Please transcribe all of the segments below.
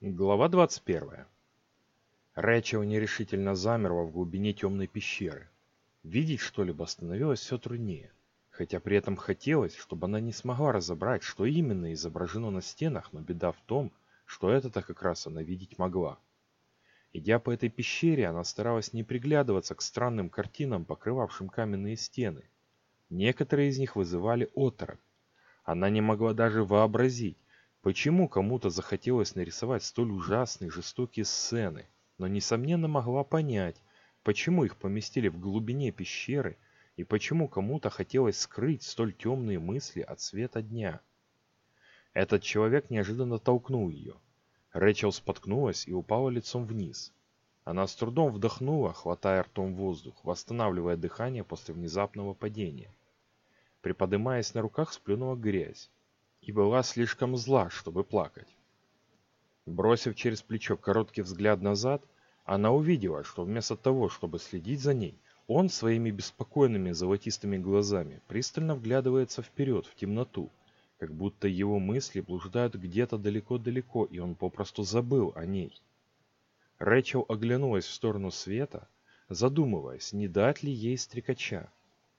Глава 21. Рэчел нерешительно замерла в глубине темной пещеры. Видеть что-либо становилось все труднее, хотя при этом хотелось, чтобы она не смогла разобрать, что именно изображено на стенах, но беда в том, что это-то как раз она видеть могла. Идя по этой пещере, она старалась не приглядываться к странным картинам, покрывавшим каменные стены. Некоторые из них вызывали оторопь. Она не могла даже вообразить, Почему кому-то захотелось нарисовать столь ужасные жестокие сцены, но несомненно могла понять, почему их поместили в глубине пещеры и почему кому-то хотелось скрыть столь темные мысли от света дня. Этот человек неожиданно толкнул ее. Рэчел споткнулась и упала лицом вниз. Она с трудом вдохнула, хватая ртом воздух, восстанавливая дыхание после внезапного падения. Приподымаясь на руках, сплюнула грязь и была слишком зла, чтобы плакать. Бросив через плечо короткий взгляд назад, она увидела, что вместо того, чтобы следить за ней, он своими беспокойными золотистыми глазами пристально вглядывается вперед, в темноту, как будто его мысли блуждают где-то далеко-далеко, и он попросту забыл о ней. Рэчел оглянулась в сторону света, задумываясь, не дать ли ей стрекача.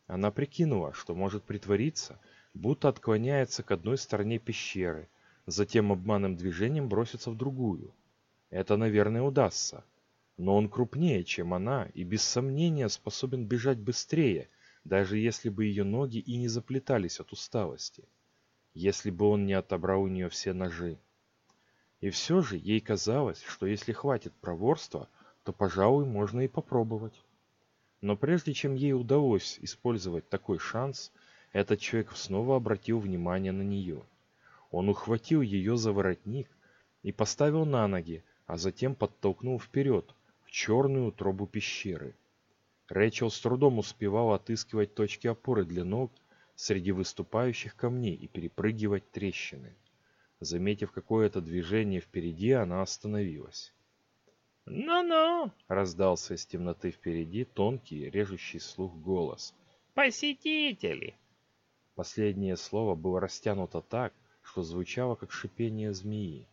Она прикинула, что может притвориться, будто отклоняется к одной стороне пещеры, затем обманным движением бросится в другую. Это, наверное, удастся. Но он крупнее, чем она, и без сомнения способен бежать быстрее, даже если бы ее ноги и не заплетались от усталости. Если бы он не отобрал у нее все ножи. И все же ей казалось, что если хватит проворства, то, пожалуй, можно и попробовать. Но прежде чем ей удалось использовать такой шанс, этот человек снова обратил внимание на нее. Он ухватил ее за воротник и поставил на ноги, а затем подтолкнул вперед, в черную утробу пещеры. Рэйчел с трудом успевала отыскивать точки опоры для ног среди выступающих камней и перепрыгивать трещины. Заметив какое-то движение впереди, она остановилась. «Ну-ну!» — раздался из темноты впереди тонкий, режущий слух голос. «Посетители!» Последнее слово было растянуто так, что звучало как шипение змеи.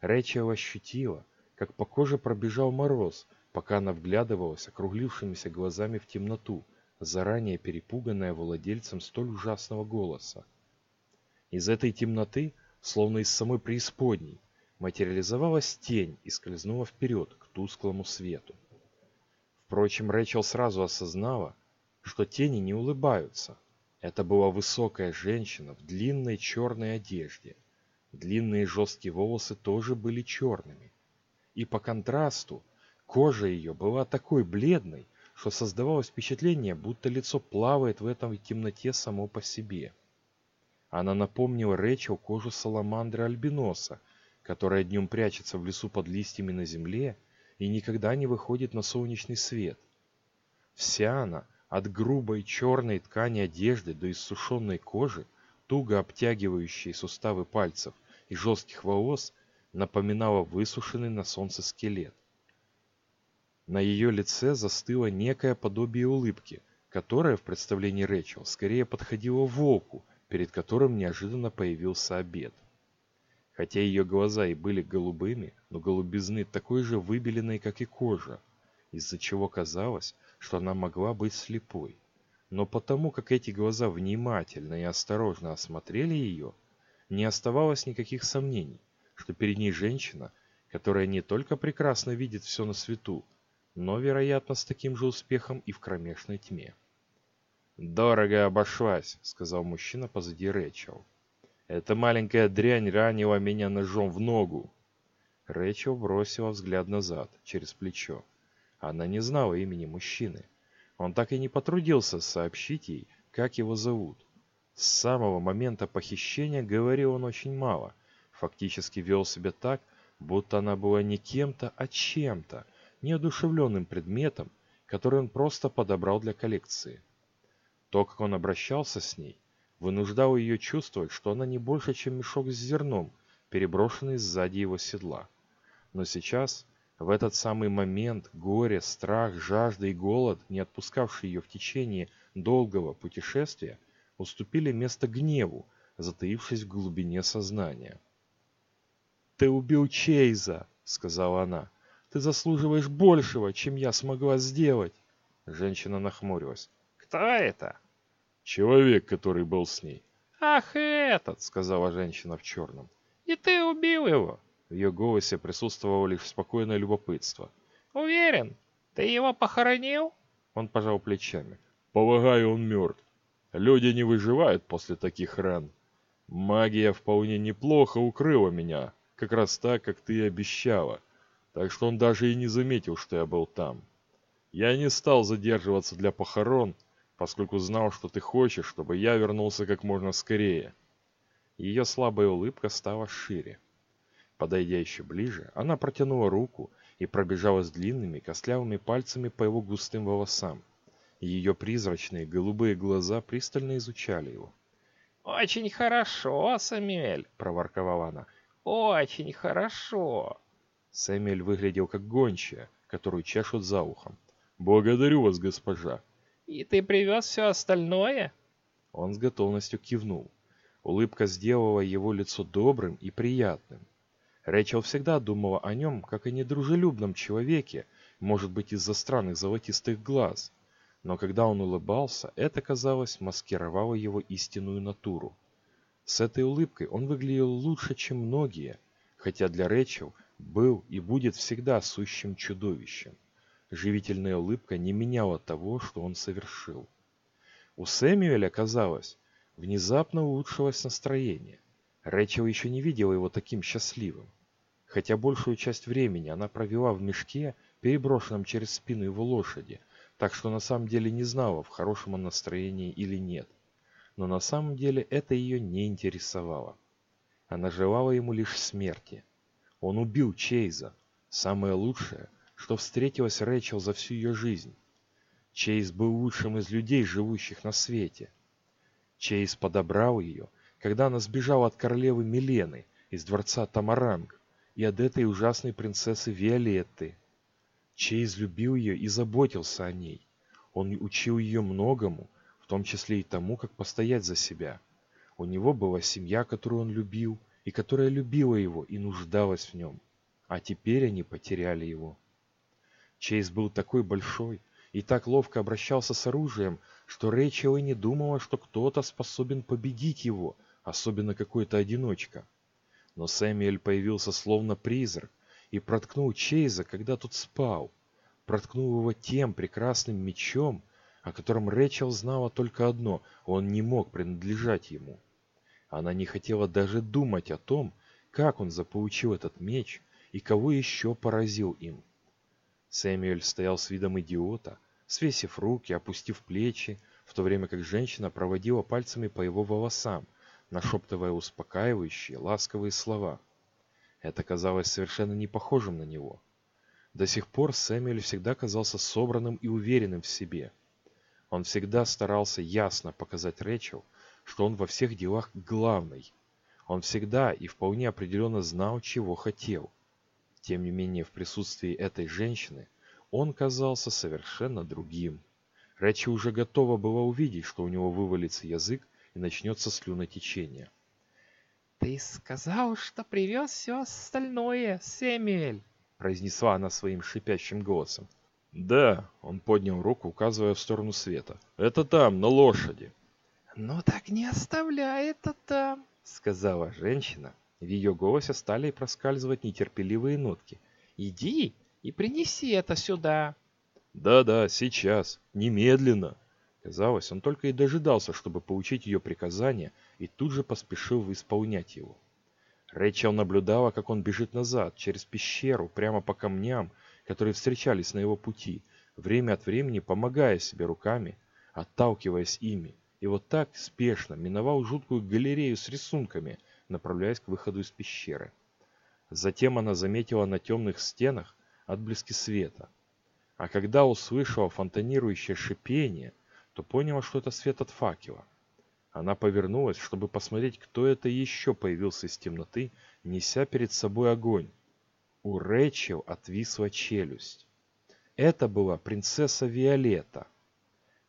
Рэчел ощутила, как по коже пробежал мороз, пока она вглядывалась округлившимися глазами в темноту, заранее перепуганная владельцем столь ужасного голоса. Из этой темноты, словно из самой преисподней, материализовалась тень и скользнула вперед к тусклому свету. Впрочем, Рэчел сразу осознала, что тени не улыбаются, это была высокая женщина в длинной черной одежде. Длинные жесткие волосы тоже были черными. И по контрасту кожа ее была такой бледной, что создавалось впечатление, будто лицо плавает в этом темноте само по себе. Она напомнила Рэчел кожу саламандры альбиноса, которая днем прячется в лесу под листьями на земле и никогда не выходит на солнечный свет. Вся она от грубой черной ткани одежды до иссушенной кожи, туго обтягивающей суставы пальцев и жестких волос, напоминала высушенный на солнце скелет. На ее лице застыло некое подобие улыбки, которая в представлении Рэчел скорее подходила волку, перед которым неожиданно появился обед. Хотя ее глаза и были голубыми, но голубизны такой же выбеленной, как и кожа, из-за чего казалось, что она могла быть слепой. Но потому, как эти глаза внимательно и осторожно осмотрели ее, не оставалось никаких сомнений, что перед ней женщина, которая не только прекрасно видит все на свету, но, вероятно, с таким же успехом и в кромешной тьме. «Дорого обошлась», — сказал мужчина позади Рэчел. «Эта маленькая дрянь ранила меня ножом в ногу». Рэчел бросила взгляд назад, через плечо. Она не знала имени мужчины. Он так и не потрудился сообщить ей, как его зовут. С самого момента похищения говорил он очень мало. Фактически вел себя так, будто она была не кем-то, а чем-то, неодушевленным предметом, который он просто подобрал для коллекции. То, как он обращался с ней, вынуждало ее чувствовать, что она не больше, чем мешок с зерном, переброшенный сзади его седла. Но сейчас в этот самый момент горе, страх, жажда и голод, не отпускавшие ее в течение долгого путешествия, уступили место гневу, затаившись в глубине сознания. «Ты убил Чейза!» — сказала она. «Ты заслуживаешь большего, чем я смогла сделать!» Женщина нахмурилась. Кто это? «Человек, который был с ней». Ах, этот, сказала женщина в черном. И ты убил его? В ее голосе присутствовало лишь спокойное любопытство. Уверен, ты его похоронил? Он пожал плечами. Полагаю, он мертв. Люди не выживают после таких ран. Магия вполне неплохо укрыла меня, как раз так, как ты и обещала. Так что он даже и не заметил, что я был там. Я не стал задерживаться для похорон, поскольку знал, что ты хочешь, чтобы я вернулся как можно скорее. Ее слабая улыбка стала шире. Подойдя еще ближе, она протянула руку и пробежалась длинными костлявыми пальцами по его густым волосам. Ее призрачные голубые глаза пристально изучали его. «Очень хорошо, Самюэль!» – проворковала она. «Очень хорошо!» Сэмюэль выглядел как гончая, которую чешут за ухом. «Благодарю вас, госпожа!» «И ты привез все остальное?» Он с готовностью кивнул. Улыбка сделала его лицо добрым и приятным. Рэйчел всегда думала о нем, как о недружелюбном человеке, может быть из-за странных золотистых глаз. Но когда он улыбался, это, казалось, маскировало его истинную натуру. С этой улыбкой он выглядел лучше, чем многие, хотя для Рэйчел был и будет всегда сущим чудовищем. Живительная улыбка не меняла того, что он совершил. У Сэмюэля, казалось, внезапно улучшилось настроение. Рэйчел еще не видела его таким счастливым хотя большую часть времени она провела в мешке, переброшенном через спину его лошади, так что на самом деле не знала, в хорошем он настроении или нет. Но на самом деле это ее не интересовало. Она желала ему лишь смерти. Он убил Чейза, самое лучшее, что встретилось Рэйчел за всю ее жизнь. Чейз был лучшим из людей, живущих на свете. Чейз подобрал ее, когда она сбежала от королевы Милены из дворца Тамаранг, и от этой ужасной принцессы Виолетты. Чейз любил ее и заботился о ней. Он учил ее многому, в том числе и тому, как постоять за себя. У него была семья, которую он любил, и которая любила его и нуждалась в нем. А теперь они потеряли его. Чейз был такой большой и так ловко обращался с оружием, что Рэйчел и не думала, что кто-то способен победить его, особенно какой-то одиночка. Но Сэмюэль появился словно призрак и проткнул Чейза, когда тот спал. Проткнул его тем прекрасным мечом, о котором Рэчел знала только одно – он не мог принадлежать ему. Она не хотела даже думать о том, как он заполучил этот меч и кого еще поразил им. Сэмюэль стоял с видом идиота, свесив руки, опустив плечи, в то время как женщина проводила пальцами по его волосам, нашептывая успокаивающие, ласковые слова. Это казалось совершенно не похожим на него. До сих пор Сэмюэль всегда казался собранным и уверенным в себе. Он всегда старался ясно показать Рэчел, что он во всех делах главный. Он всегда и вполне определенно знал, чего хотел. Тем не менее, в присутствии этой женщины он казался совершенно другим. Рэчел уже готова была увидеть, что у него вывалится язык и начнется слюнотечение. «Ты сказал, что привез все остальное, Сэмюэль!» произнесла она своим шипящим голосом. «Да», — он поднял руку, указывая в сторону света. «Это там, на лошади». «Ну так не оставляй это там», — сказала женщина. В ее голосе стали проскальзывать нетерпеливые нотки. «Иди и принеси это сюда». «Да-да, сейчас, немедленно», Казалось, он только и дожидался, чтобы получить ее приказание, и тут же поспешил исполнять его. Рэйчел наблюдала, как он бежит назад, через пещеру, прямо по камням, которые встречались на его пути, время от времени помогая себе руками, отталкиваясь ими, и вот так спешно миновал жуткую галерею с рисунками, направляясь к выходу из пещеры. Затем она заметила на темных стенах отблески света. А когда услышала фонтанирующее шипение – то поняла, что это свет от факела. Она повернулась, чтобы посмотреть, кто это еще появился из темноты, неся перед собой огонь. У Рэчел отвисла челюсть. Это была принцесса Виолетта.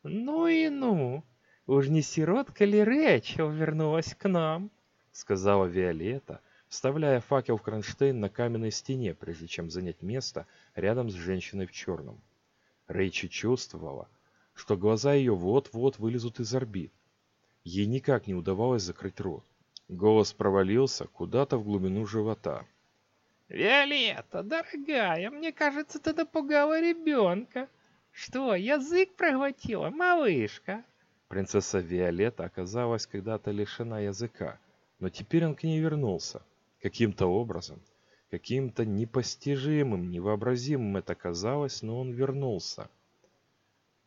«Ну и ну! Уж не сиротка ли Рэчел вернулась к нам?» Сказала Виолетта, вставляя факел в кронштейн на каменной стене, прежде чем занять место рядом с женщиной в черном. Рэйчи чувствовала, что глаза ее вот-вот вылезут из орбит. Ей никак не удавалось закрыть рот. Голос провалился куда-то в глубину живота. «Виолетта, дорогая, мне кажется, ты напугала ребенка. Что, язык проглотила, малышка?» Принцесса Виолетта оказалась когда-то лишена языка, но теперь он к ней вернулся. Каким-то образом, каким-то непостижимым, невообразимым это казалось, но он вернулся.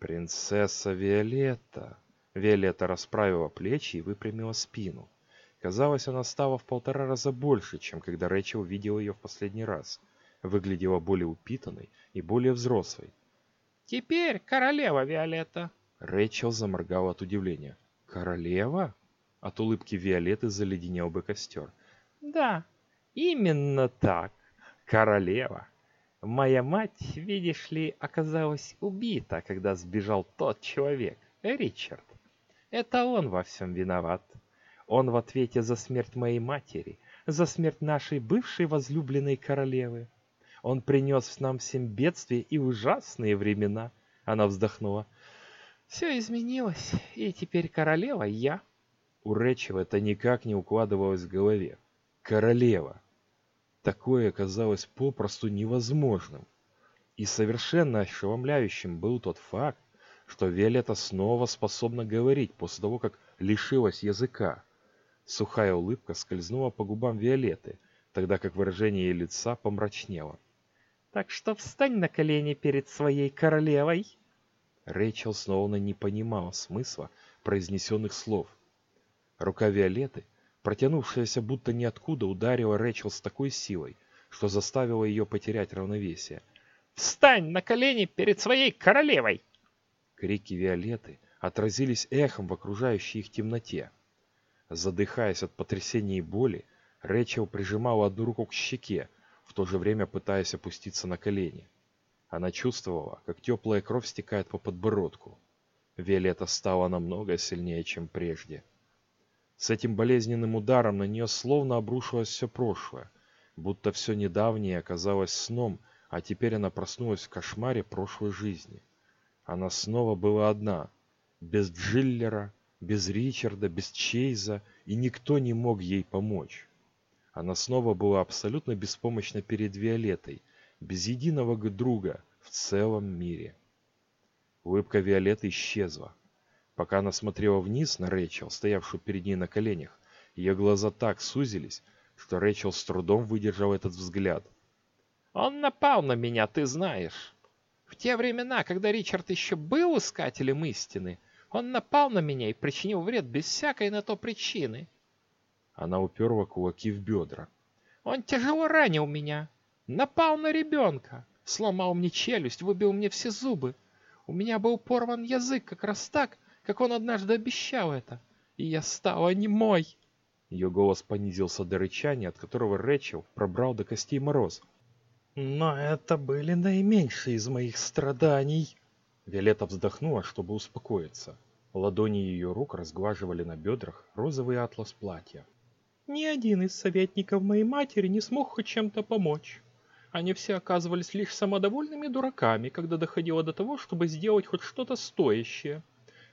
«Принцесса Виолетта!» Виолетта расправила плечи и выпрямила спину. Казалось, она стала в полтора раза больше, чем когда Рэчел увидел ее в последний раз. Выглядела более упитанной и более взрослой. «Теперь королева Виолетта!» Рэчел заморгала от удивления. «Королева?» От улыбки Виолетты заледенел бы костер. «Да, именно так, королева. Моя мать, видишь ли, оказалась убита, когда сбежал тот человек, Ричард. Это он во всем виноват. Он в ответе за смерть моей матери, за смерть нашей бывшей возлюбленной королевы. Он принес нам всем бедствия и ужасные времена. Она вздохнула. Все изменилось, и теперь королева я. У Рэчела это никак не укладывалось в голове. Королева. Такое оказалось попросту невозможным. И совершенно ошеломляющим был тот факт, что Виолетта снова способна говорить после того, как лишилась языка. Сухая улыбка скользнула по губам Виолетты, тогда как выражение лица помрачнело. «Так что встань на колени перед своей королевой!» Рэйчел снова не понимал смысла произнесенных слов. Рука Виолетты, протянувшаяся будто ниоткуда, ударила Рэйчел с такой силой, что заставила ее потерять равновесие. «Встань на колени перед своей королевой!» Крики Виолетты отразились эхом в окружающей их темноте. Задыхаясь от потрясения и боли, Рэчел прижимала одну руку к щеке, в то же время пытаясь опуститься на колени. Она чувствовала, как теплая кровь стекает по подбородку. Виолетта стала намного сильнее, чем прежде. С этим болезненным ударом на нее словно обрушилось все прошлое, будто все недавнее оказалось сном, а теперь она проснулась в кошмаре прошлой жизни. Она снова была одна, без Джиллера, без Ричарда, без Чейза, и никто не мог ей помочь. Она снова была абсолютно беспомощна перед Виолеттой, без единого друга в целом мире. Улыбка Виолетты исчезла. Пока она смотрела вниз на Рэйчел, стоявшую перед ней на коленях, ее глаза так сузились, что Рэйчел с трудом выдержал этот взгляд. «Он напал на меня, ты знаешь. В те времена, когда Ричард еще был искателем истины, он напал на меня и причинил вред без всякой на то причины. Она уперла кулаки в бедра. Он тяжело ранил меня. Напал на ребенка. Сломал мне челюсть, выбил мне все зубы. У меня был порван язык как раз так, как он однажды обещал это. И я стала немой. Ее голос понизился до рычания, от которого Рэчел пробрал до костей мороз. Но это были наименьшие из моих страданий. Виолетта вздохнула, чтобы успокоиться. Ладони ее рук разглаживали на бедрах розовый атлас платья. Ни один из советников моей матери не смог хоть чем-то помочь. Они все оказывались лишь самодовольными дураками, когда доходило до того, чтобы сделать хоть что-то стоящее.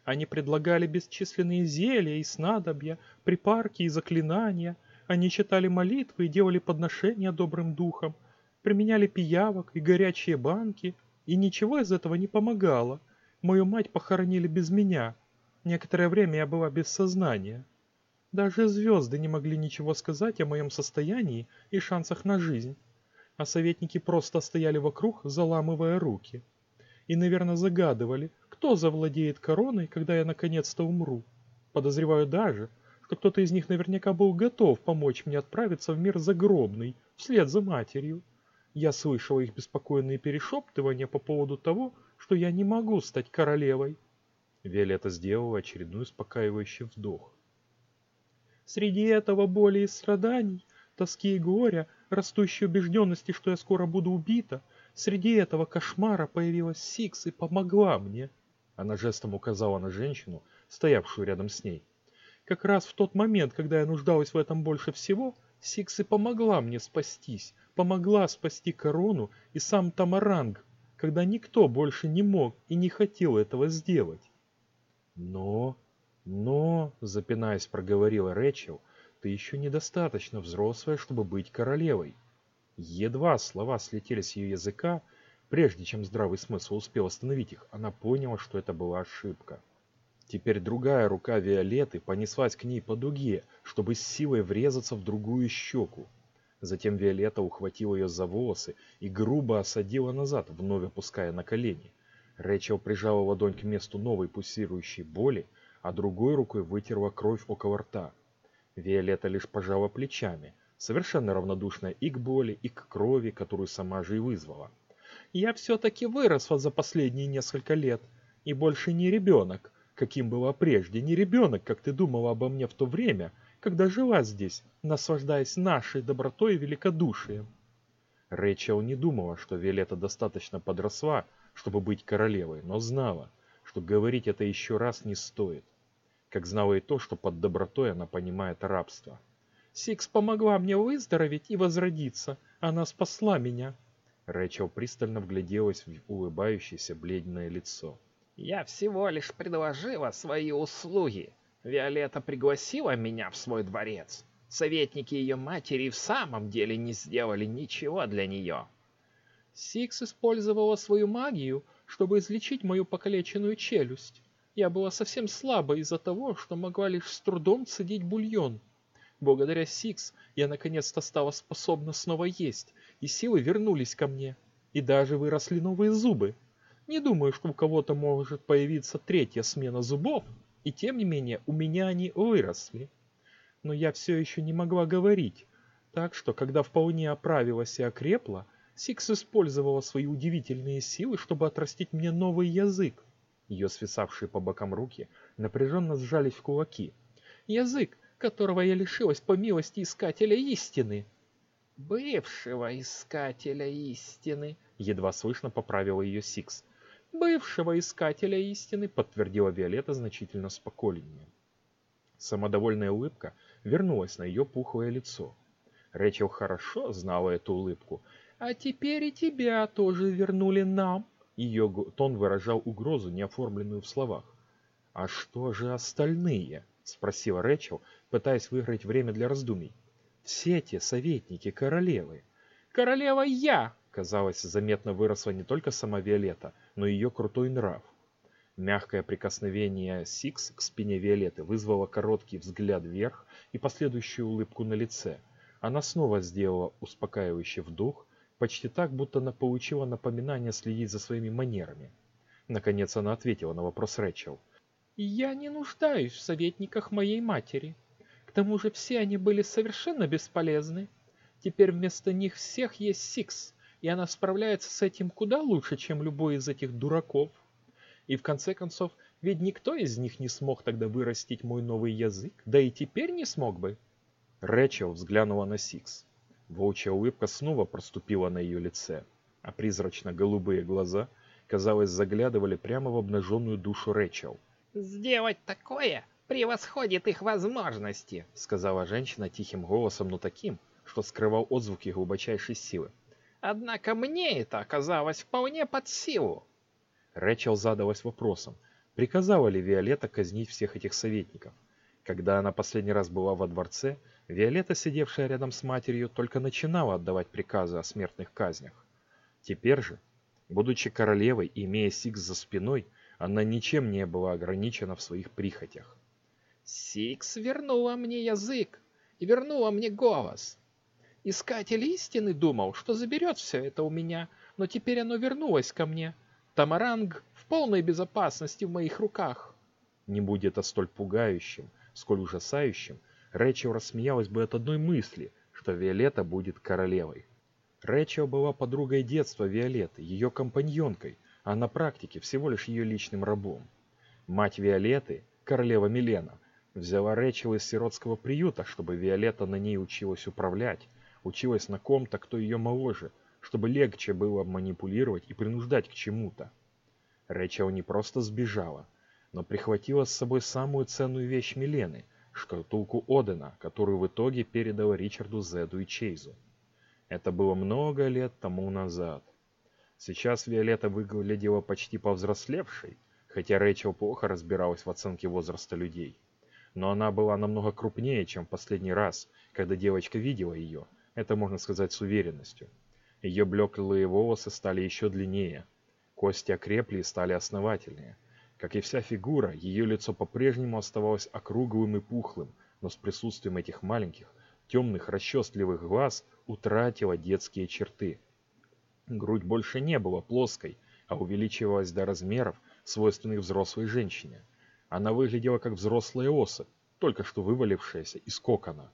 Они предлагали бесчисленные зелья и снадобья, припарки и заклинания. Они читали молитвы и делали подношения добрым духам, применяли пиявок и горячие банки, и ничего из этого не помогало. Мою мать похоронили без меня. Некоторое время я была без сознания. Даже звезды не могли ничего сказать о моем состоянии и шансах на жизнь. А советники просто стояли вокруг, заламывая руки. И, наверное, загадывали, кто завладеет короной, когда я наконец-то умру. Подозреваю даже, что кто-то из них наверняка был готов помочь мне отправиться в мир загробный, вслед за матерью. Я слышала их беспокойные перешептывания по поводу того, что я не могу стать королевой. Виолетта сделала очередной успокаивающий вдох. Среди этого боли и страданий, тоски и горя, растущей убежденности, что я скоро буду убита, среди этого кошмара появилась Сикс и помогла мне. Она жестом указала на женщину, стоявшую рядом с ней. Как раз в тот момент, когда я нуждалась в этом больше всего, Сикс и помогла мне спастись, помогла спасти корону и сам Тамаранг, когда никто больше не мог и не хотел этого сделать. Но, но, запинаясь, проговорила Рэчел, ты еще недостаточно взрослая, чтобы быть королевой. Едва слова слетели с ее языка, прежде чем здравый смысл успел остановить их, она поняла, что это была ошибка. Теперь другая рука Виолетты понеслась к ней по дуге, чтобы с силой врезаться в другую щеку. Затем Виолетта ухватила ее за волосы и грубо осадила назад, вновь опуская на колени. Рэчел прижала ладонь к месту новой пульсирующей боли, а другой рукой вытерла кровь около рта. Виолетта лишь пожала плечами, совершенно равнодушная и к боли, и к крови, которую сама же и вызвала. «Я все-таки выросла за последние несколько лет, и больше не ребенок, каким была прежде, не ребенок, как ты думала обо мне в то время, когда жила здесь, наслаждаясь нашей добротой и великодушием». Рэчел не думала, что Виолетта достаточно подросла, чтобы быть королевой, но знала, что говорить это еще раз не стоит. Как знала и то, что под добротой она понимает рабство. Сикс помогла мне выздороветь и возродиться. Она спасла меня. Рэчел пристально вгляделась в улыбающееся бледное лицо. «Я всего лишь предложила свои услуги. Виолетта пригласила меня в свой дворец. Советники ее матери в самом деле не сделали ничего для нее». Сикс использовала свою магию, чтобы излечить мою покалеченную челюсть. Я была совсем слаба из-за того, что могла лишь с трудом цедить бульон. Благодаря Сикс я наконец-то стала способна снова есть, и силы вернулись ко мне. И даже выросли новые зубы. Не думаю, что у кого-то может появиться третья смена зубов, и тем не менее у меня они выросли. Но я все еще не могла говорить, так что, когда вполне оправилась и окрепла, Сикс использовала свои удивительные силы, чтобы отрастить мне новый язык. Ее свисавшие по бокам руки напряженно сжались в кулаки. Язык, которого я лишилась по милости Искателя Истины. «Бывшего Искателя Истины», — едва слышно поправила ее Сикс. «Бывшего Искателя Истины», — подтвердила Виолетта значительно спокойнее. Самодовольная улыбка вернулась на ее пухлое лицо. Рэчел хорошо знала эту улыбку. «А теперь и тебя тоже вернули нам», ее тон выражал угрозу, не оформленную в словах. «А что же остальные?» — спросила Рэчел, пытаясь выиграть время для раздумий. «Все те советники королевы». «Королева я!» — казалось, заметно выросла не только сама Виолетта, но и ее крутой нрав. Мягкое прикосновение Сикс к спине Виолетты вызвало короткий взгляд вверх и последующую улыбку на лице. Она снова сделала успокаивающий вдох почти так, будто она получила напоминание следить за своими манерами. Наконец она ответила на вопрос Рэчел. «Я не нуждаюсь в советниках моей матери. К тому же все они были совершенно бесполезны. Теперь вместо них всех есть Сикс, и она справляется с этим куда лучше, чем любой из этих дураков. И в конце концов, ведь никто из них не смог тогда вырастить мой новый язык, да и теперь не смог бы». Рэчел взглянула на Сикс. Волчья улыбка снова проступила на ее лице, а призрачно-голубые глаза, казалось, заглядывали прямо в обнаженную душу Рэчел. «Сделать такое превосходит их возможности», — сказала женщина тихим голосом, но таким, что скрывал отзвуки глубочайшей силы. «Однако мне это оказалось вполне под силу». Рэчел задалась вопросом, приказала ли Виолетта казнить всех этих советников. Когда она последний раз была во дворце, Виолетта, сидевшая рядом с матерью, только начинала отдавать приказы о смертных казнях. Теперь же, будучи королевой и имея Сикс за спиной, она ничем не была ограничена в своих прихотях. «Сикс вернула мне язык и вернула мне голос. Искатель истины думал, что заберет все это у меня, но теперь оно вернулось ко мне. Тамаранг в полной безопасности в моих руках». Не будет это столь пугающим, сколь ужасающим, Рэчел рассмеялась бы от одной мысли, что Виолетта будет королевой. Рэчел была подругой детства Виолетты, ее компаньонкой, а на практике всего лишь ее личным рабом. Мать Виолетты, королева Милена, взяла Рэчел из сиротского приюта, чтобы Виолетта на ней училась управлять, училась на ком-то, кто ее моложе, чтобы легче было манипулировать и принуждать к чему-то. Рэчел не просто сбежала, но прихватила с собой самую ценную вещь Милены – шкатулку Одена, которую в итоге передала Ричарду Зеду и Чейзу. Это было много лет тому назад. Сейчас Виолетта выглядела почти повзрослевшей, хотя Рэйчел плохо разбиралась в оценке возраста людей. Но она была намного крупнее, чем в последний раз, когда девочка видела ее, это можно сказать с уверенностью. Ее блеклые волосы стали еще длиннее, кости окрепли и стали основательнее. Как и вся фигура, ее лицо по-прежнему оставалось округлым и пухлым, но с присутствием этих маленьких, темных, расчетливых глаз утратила детские черты. Грудь больше не была плоской, а увеличивалась до размеров, свойственных взрослой женщине. Она выглядела как взрослая особь, только что вывалившаяся из кокона.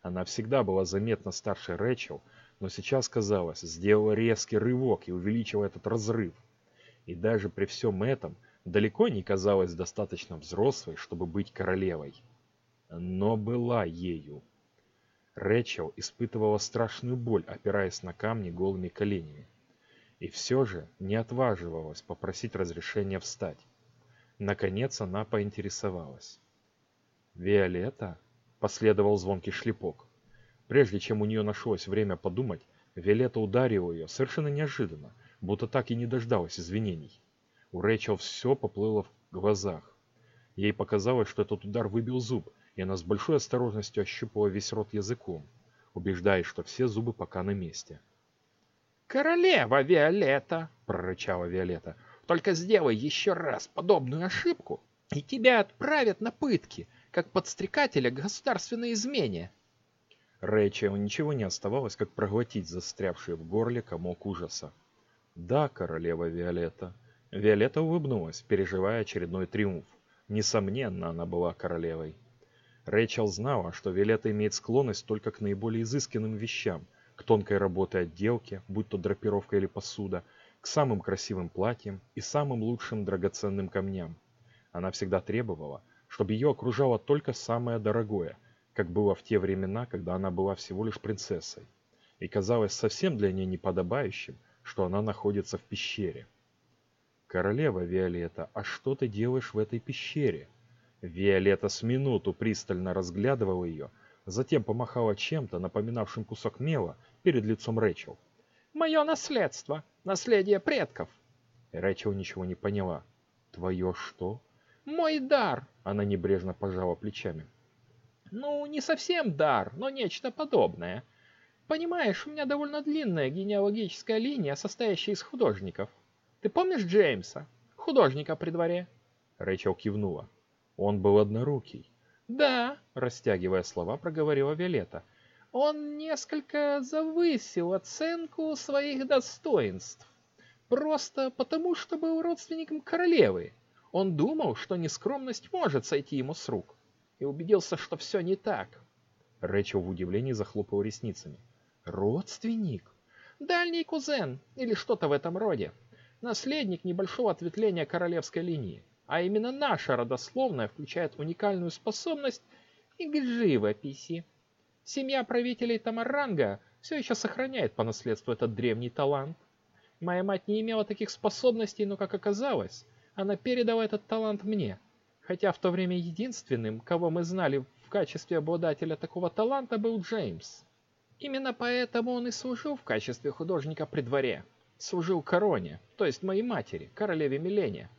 Она всегда была заметно старше Рэчел, но сейчас, казалось, сделала резкий рывок и увеличила этот разрыв. И даже при всем этом далеко не казалась достаточно взрослой, чтобы быть королевой. Но была ею. Рэчел испытывала страшную боль, опираясь на камни голыми коленями. И все же не отваживалась попросить разрешения встать. Наконец она поинтересовалась. «Виолетта?» — последовал звонкий шлепок. Прежде чем у нее нашлось время подумать, Виолетта ударила ее совершенно неожиданно, будто так и не дождалась извинений. У Рэйчел все поплыло в глазах. Ей показалось, что этот удар выбил зуб, и она с большой осторожностью ощупала весь рот языком, убеждаясь, что все зубы пока на месте. «Королева Виолетта!» — прорычала Виолетта. «Только сделай еще раз подобную ошибку, и тебя отправят на пытки, как подстрекателя государственной измене!» Рэйчел ничего не оставалось, как проглотить застрявший в горле комок ужаса. «Да, королева Виолетта». Виолетта улыбнулась, переживая очередной триумф. Несомненно, она была королевой. Рэйчел знала, что Виолетта имеет склонность только к наиболее изысканным вещам, к тонкой работе отделки, будь то драпировка или посуда, к самым красивым платьям и самым лучшим драгоценным камням. Она всегда требовала, чтобы ее окружало только самое дорогое, как было в те времена, когда она была всего лишь принцессой. И казалось совсем для нее неподобающим, что она находится в пещере. «Королева Виолетта, а что ты делаешь в этой пещере?» Виолетта с минуту пристально разглядывала ее, затем помахала чем-то, напоминавшим кусок мела, перед лицом Рэчел. «Мое наследство! Наследие предков!» Рэчел ничего не поняла. «Твое что?» «Мой дар!» Она небрежно пожала плечами. «Ну, не совсем дар, но нечто подобное. Понимаешь, у меня довольно длинная генеалогическая линия, состоящая из художников. Ты помнишь Джеймса, художника при дворе?» Рэчел кивнула. «Он был однорукий». «Да», — растягивая слова, проговорила Виолетта. «Он несколько завысил оценку своих достоинств. Просто потому, что был родственником королевы. Он думал, что нескромность может сойти ему с рук. И убедился, что все не так». Рэчел в удивлении захлопал ресницами. «Родственник?» «Дальний кузен или что-то в этом роде. Наследник небольшого ответвления королевской линии а именно наша родословная включает уникальную способность к живописи. Семья правителей Тамаранга все еще сохраняет по наследству этот древний талант. Моя мать не имела таких способностей, но, как оказалось, она передала этот талант мне, хотя в то время единственным, кого мы знали в качестве обладателя такого таланта, был Джеймс. Именно поэтому он и служил в качестве художника при дворе. Служил короне, то есть моей матери, королеве Милене.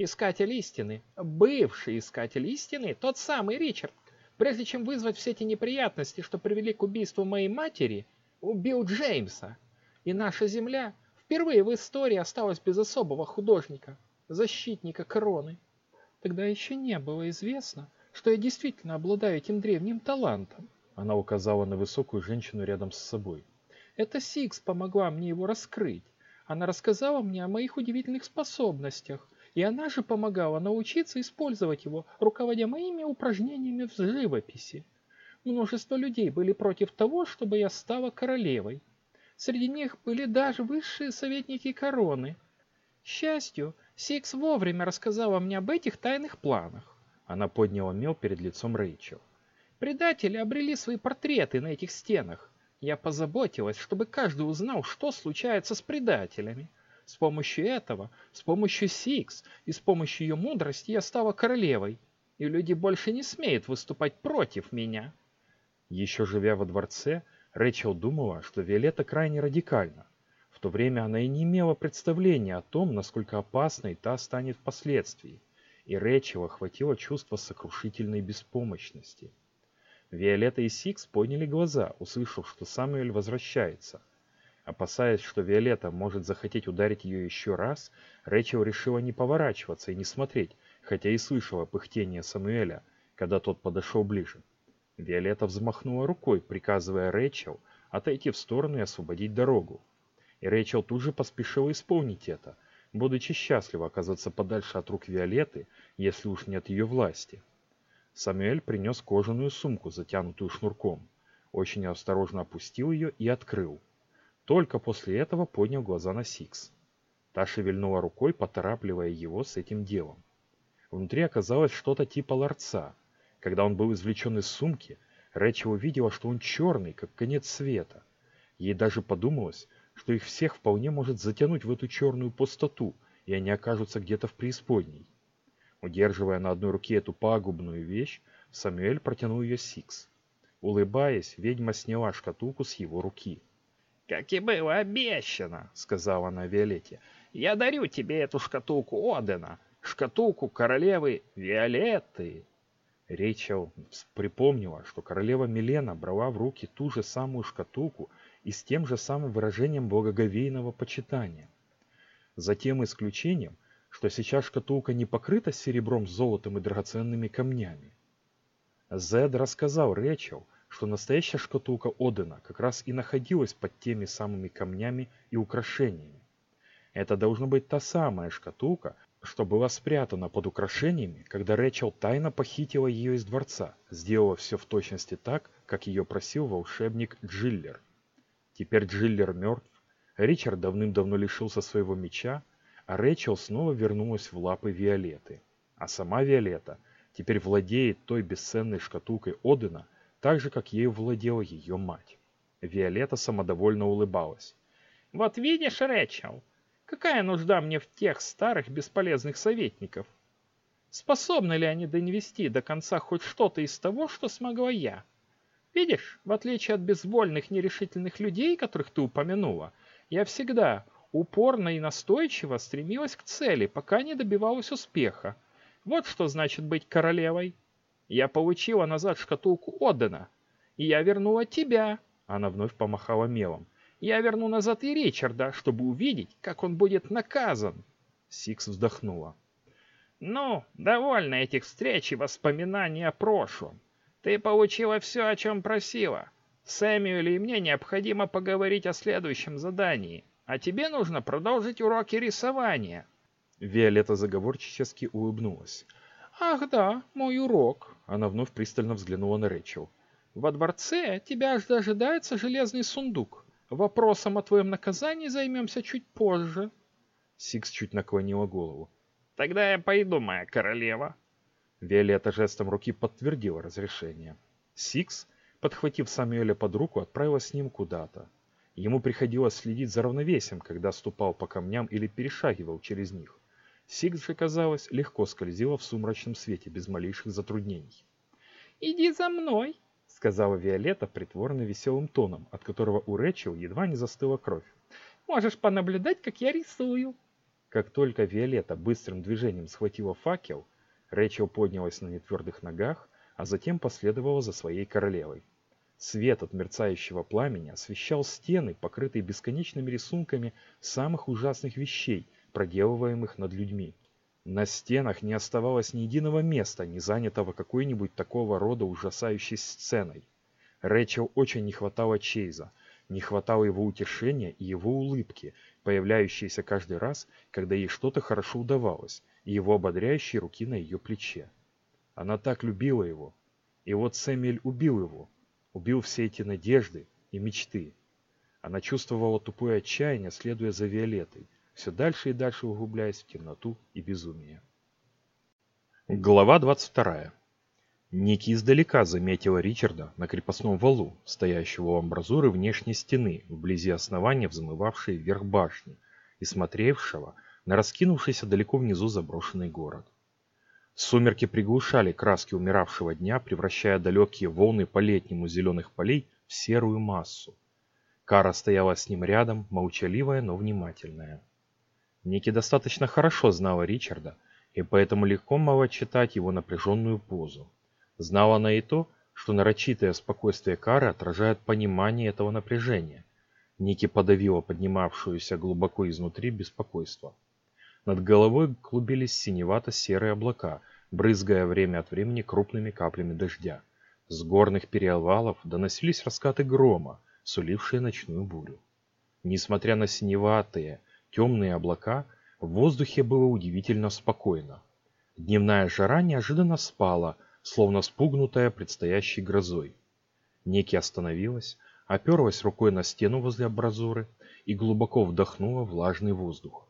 Искатель истины, бывший искатель истины, тот самый Ричард, прежде чем вызвать все эти неприятности, что привели к убийству моей матери, убил Джеймса. И наша земля впервые в истории осталась без особого художника, защитника короны. Тогда еще не было известно, что я действительно обладаю этим древним талантом. Она указала на высокую женщину рядом с собой. Это Сикс помогла мне его раскрыть. Она рассказала мне о моих удивительных способностях, и она же помогала научиться использовать его, руководя моими упражнениями в живописи. Множество людей были против того, чтобы я стала королевой. Среди них были даже высшие советники короны. К счастью, Сикс вовремя рассказала мне об этих тайных планах. Она подняла мел перед лицом Рэйчел. Предатели обрели свои портреты на этих стенах. Я позаботилась, чтобы каждый узнал, что случается с предателями. С помощью этого, с помощью Сикс и с помощью ее мудрости я стала королевой. и люди больше не смеют выступать против меня. Еще живя во дворце, Рэчел думала, что Виолетта крайне радикальна. В то время она и не имела представления о том, насколько опасной та станет впоследствии, и Рэчел охватило чувство сокрушительной беспомощности. Виолетта и Сикс подняли глаза, услышав, что Самуэль возвращается. Опасаясь, что Виолетта может захотеть ударить ее еще раз, Рэчел решила не поворачиваться и не смотреть, хотя и слышала пыхтение Самуэля, когда тот подошел ближе. Виолетта взмахнула рукой, приказывая Рэчел отойти в сторону и освободить дорогу. И Рэчел тут же поспешила исполнить это, будучи счастлива оказаться подальше от рук Виолетты, если уж не от ее власти. Самуэль принес кожаную сумку, затянутую шнурком. Очень осторожно опустил ее и открыл. Только после этого поднял глаза на Сикс. Та шевельнула рукой, поторапливая его с этим делом. Внутри оказалось что-то типа ларца. Когда он был извлечен из сумки, Рэчел увидела, что он черный, как конец света. Ей даже подумалось, что их всех вполне может затянуть в эту черную пустоту, и они окажутся где-то в преисподней. Удерживая на одной руке эту пагубную вещь, Самуэль протянул ее Сикс. Улыбаясь, ведьма сняла шкатулку с его руки. «Как и было обещано», — сказала она Виолетте, — «я дарю тебе эту шкатулку Одена, шкатулку королевы Виолетты». Рейчел припомнила, что королева Милена брала в руки ту же самую шкатулку и с тем же самым выражением благоговейного почитания. За тем исключением, что сейчас шкатулка не покрыта серебром, золотом и драгоценными камнями. Зед рассказал Рейчел, что настоящая шкатулка Одена как раз и находилась под теми самыми камнями и украшениями. Это должна быть та самая шкатулка, что была спрятана под украшениями, когда Рэчел тайно похитила ее из дворца, сделала все в точности так, как ее просил волшебник Джиллер. Теперь Джиллер мертв, Ричард давным-давно лишился своего меча, а Рэчел снова вернулась в лапы Виолеты. А сама Виолетта теперь владеет той бесценной шкатулкой Одена, так же, как ею владела ее мать. Виолетта самодовольно улыбалась. «Вот видишь, Рэчел, Какая нужда мне в тех старых бесполезных советников? Способны ли они донести до конца хоть что-то из того, что смогла я? Видишь, в отличие от безвольных нерешительных людей, которых ты упомянула, я всегда упорно и настойчиво стремилась к цели, пока не добивалась успеха. Вот что значит быть королевой. Я получила назад шкатулку Одена, и я вернула тебя. Она вновь помахала мелом. Я верну назад и Ричарда, чтобы увидеть, как он будет наказан. Сикс вздохнула. Ну, довольно этих встреч и воспоминаний о прошлом. Ты получила все, о чем просила. Сэмюэлю и мне необходимо поговорить о следующем задании. А тебе нужно продолжить уроки рисования. Виолетта заговорчески улыбнулась. «Ах да, мой урок!» Она вновь пристально взглянула на Рэчел. «Во дворце тебя ждет ожидается железный сундук. Вопросом о твоем наказании займемся чуть позже. Сикс чуть наклонила голову. Тогда я пойду, моя королева. Виолетта жестом руки подтвердила разрешение. Сикс, подхватив Самуэля под руку, отправилась с ним куда-то. Ему приходилось следить за равновесием, когда ступал по камням или перешагивал через них. Сикс же, казалось, легко скользила в сумрачном свете без малейших затруднений. «Иди за мной!» сказала Виолетта притворно веселым тоном, от которого у Рэчел едва не застыла кровь. «Можешь понаблюдать, как я рисую». Как только Виолетта быстрым движением схватила факел, Рэчел поднялась на нетвердых ногах, а затем последовала за своей королевой. Свет от мерцающего пламени освещал стены, покрытые бесконечными рисунками самых ужасных вещей, проделываемых над людьми. На стенах не оставалось ни единого места, не занятого какой-нибудь такого рода ужасающей сценой. Рэчел очень не хватало Чейза, не хватало его утешения и его улыбки, появляющиеся каждый раз, когда ей что-то хорошо удавалось, и его ободряющие руки на ее плече. Она так любила его. И вот Сэмюэль убил его, убил все эти надежды и мечты. Она чувствовала тупое отчаяние, следуя за Виолеттой, все дальше и дальше углубляясь в темноту и безумие. Глава 22. Ники издалека заметила Ричарда на крепостном валу, стоящего у амбразуры внешней стены, вблизи основания взмывавшей вверх башни, и смотревшего на раскинувшийся далеко внизу заброшенный город. Сумерки приглушали краски умиравшего дня, превращая далекие волны по-летнему зеленых полей в серую массу. Кара стояла с ним рядом, молчаливая, но внимательная. Ники достаточно хорошо знала Ричарда, и поэтому легко могла читать его напряженную позу. Знала она и то, что нарочитое спокойствие Кары отражает понимание этого напряжения. Ники подавила поднимавшуюся глубоко изнутри беспокойство. Над головой клубились синевато-серые облака, брызгая время от времени крупными каплями дождя. С горных перевалов доносились раскаты грома, сулившие ночную бурю. Несмотря на синеватые, темные облака, в воздухе было удивительно спокойно. Дневная жара неожиданно спала, словно спугнутая предстоящей грозой. Неки остановилась, оперлась рукой на стену возле абразуры и глубоко вдохнула влажный воздух.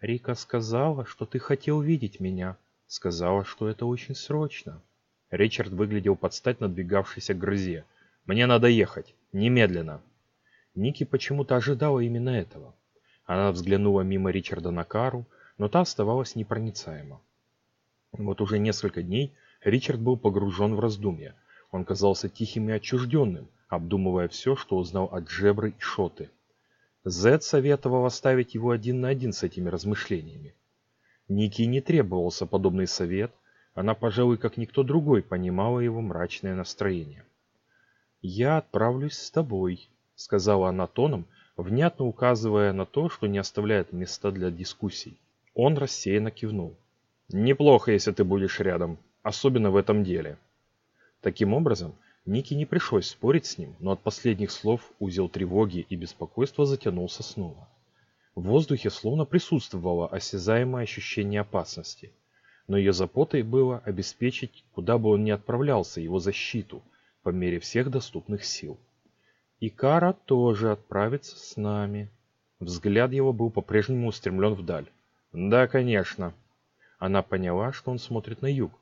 «Рика сказала, что ты хотел видеть меня. Сказала, что это очень срочно». Ричард выглядел под стать надвигавшейся грозе. «Мне надо ехать. Немедленно». Ники почему-то ожидала именно этого. Она взглянула мимо Ричарда на Кару, но та оставалась непроницаема. Вот уже несколько дней Ричард был погружен в раздумья. Он казался тихим и отчужденным, обдумывая все, что узнал от Джебры и Шоты. Зед советовал оставить его один на один с этими размышлениями. Ники не требовался подобный совет, она, пожалуй, как никто другой, понимала его мрачное настроение. «Я отправлюсь с тобой», — сказала она тоном, внятно указывая на то, что не оставляет места для дискуссий. Он рассеянно кивнул. «Неплохо, если ты будешь рядом, особенно в этом деле». Таким образом, Нике не пришлось спорить с ним, но от последних слов узел тревоги и беспокойства затянулся снова. В воздухе словно присутствовало осязаемое ощущение опасности, но ее заботой было обеспечить, куда бы он ни отправлялся, его защиту по мере всех доступных сил. И Кара тоже отправится с нами. Взгляд его был по-прежнему устремлен вдаль. Да, конечно. Она поняла, что он смотрит на юг.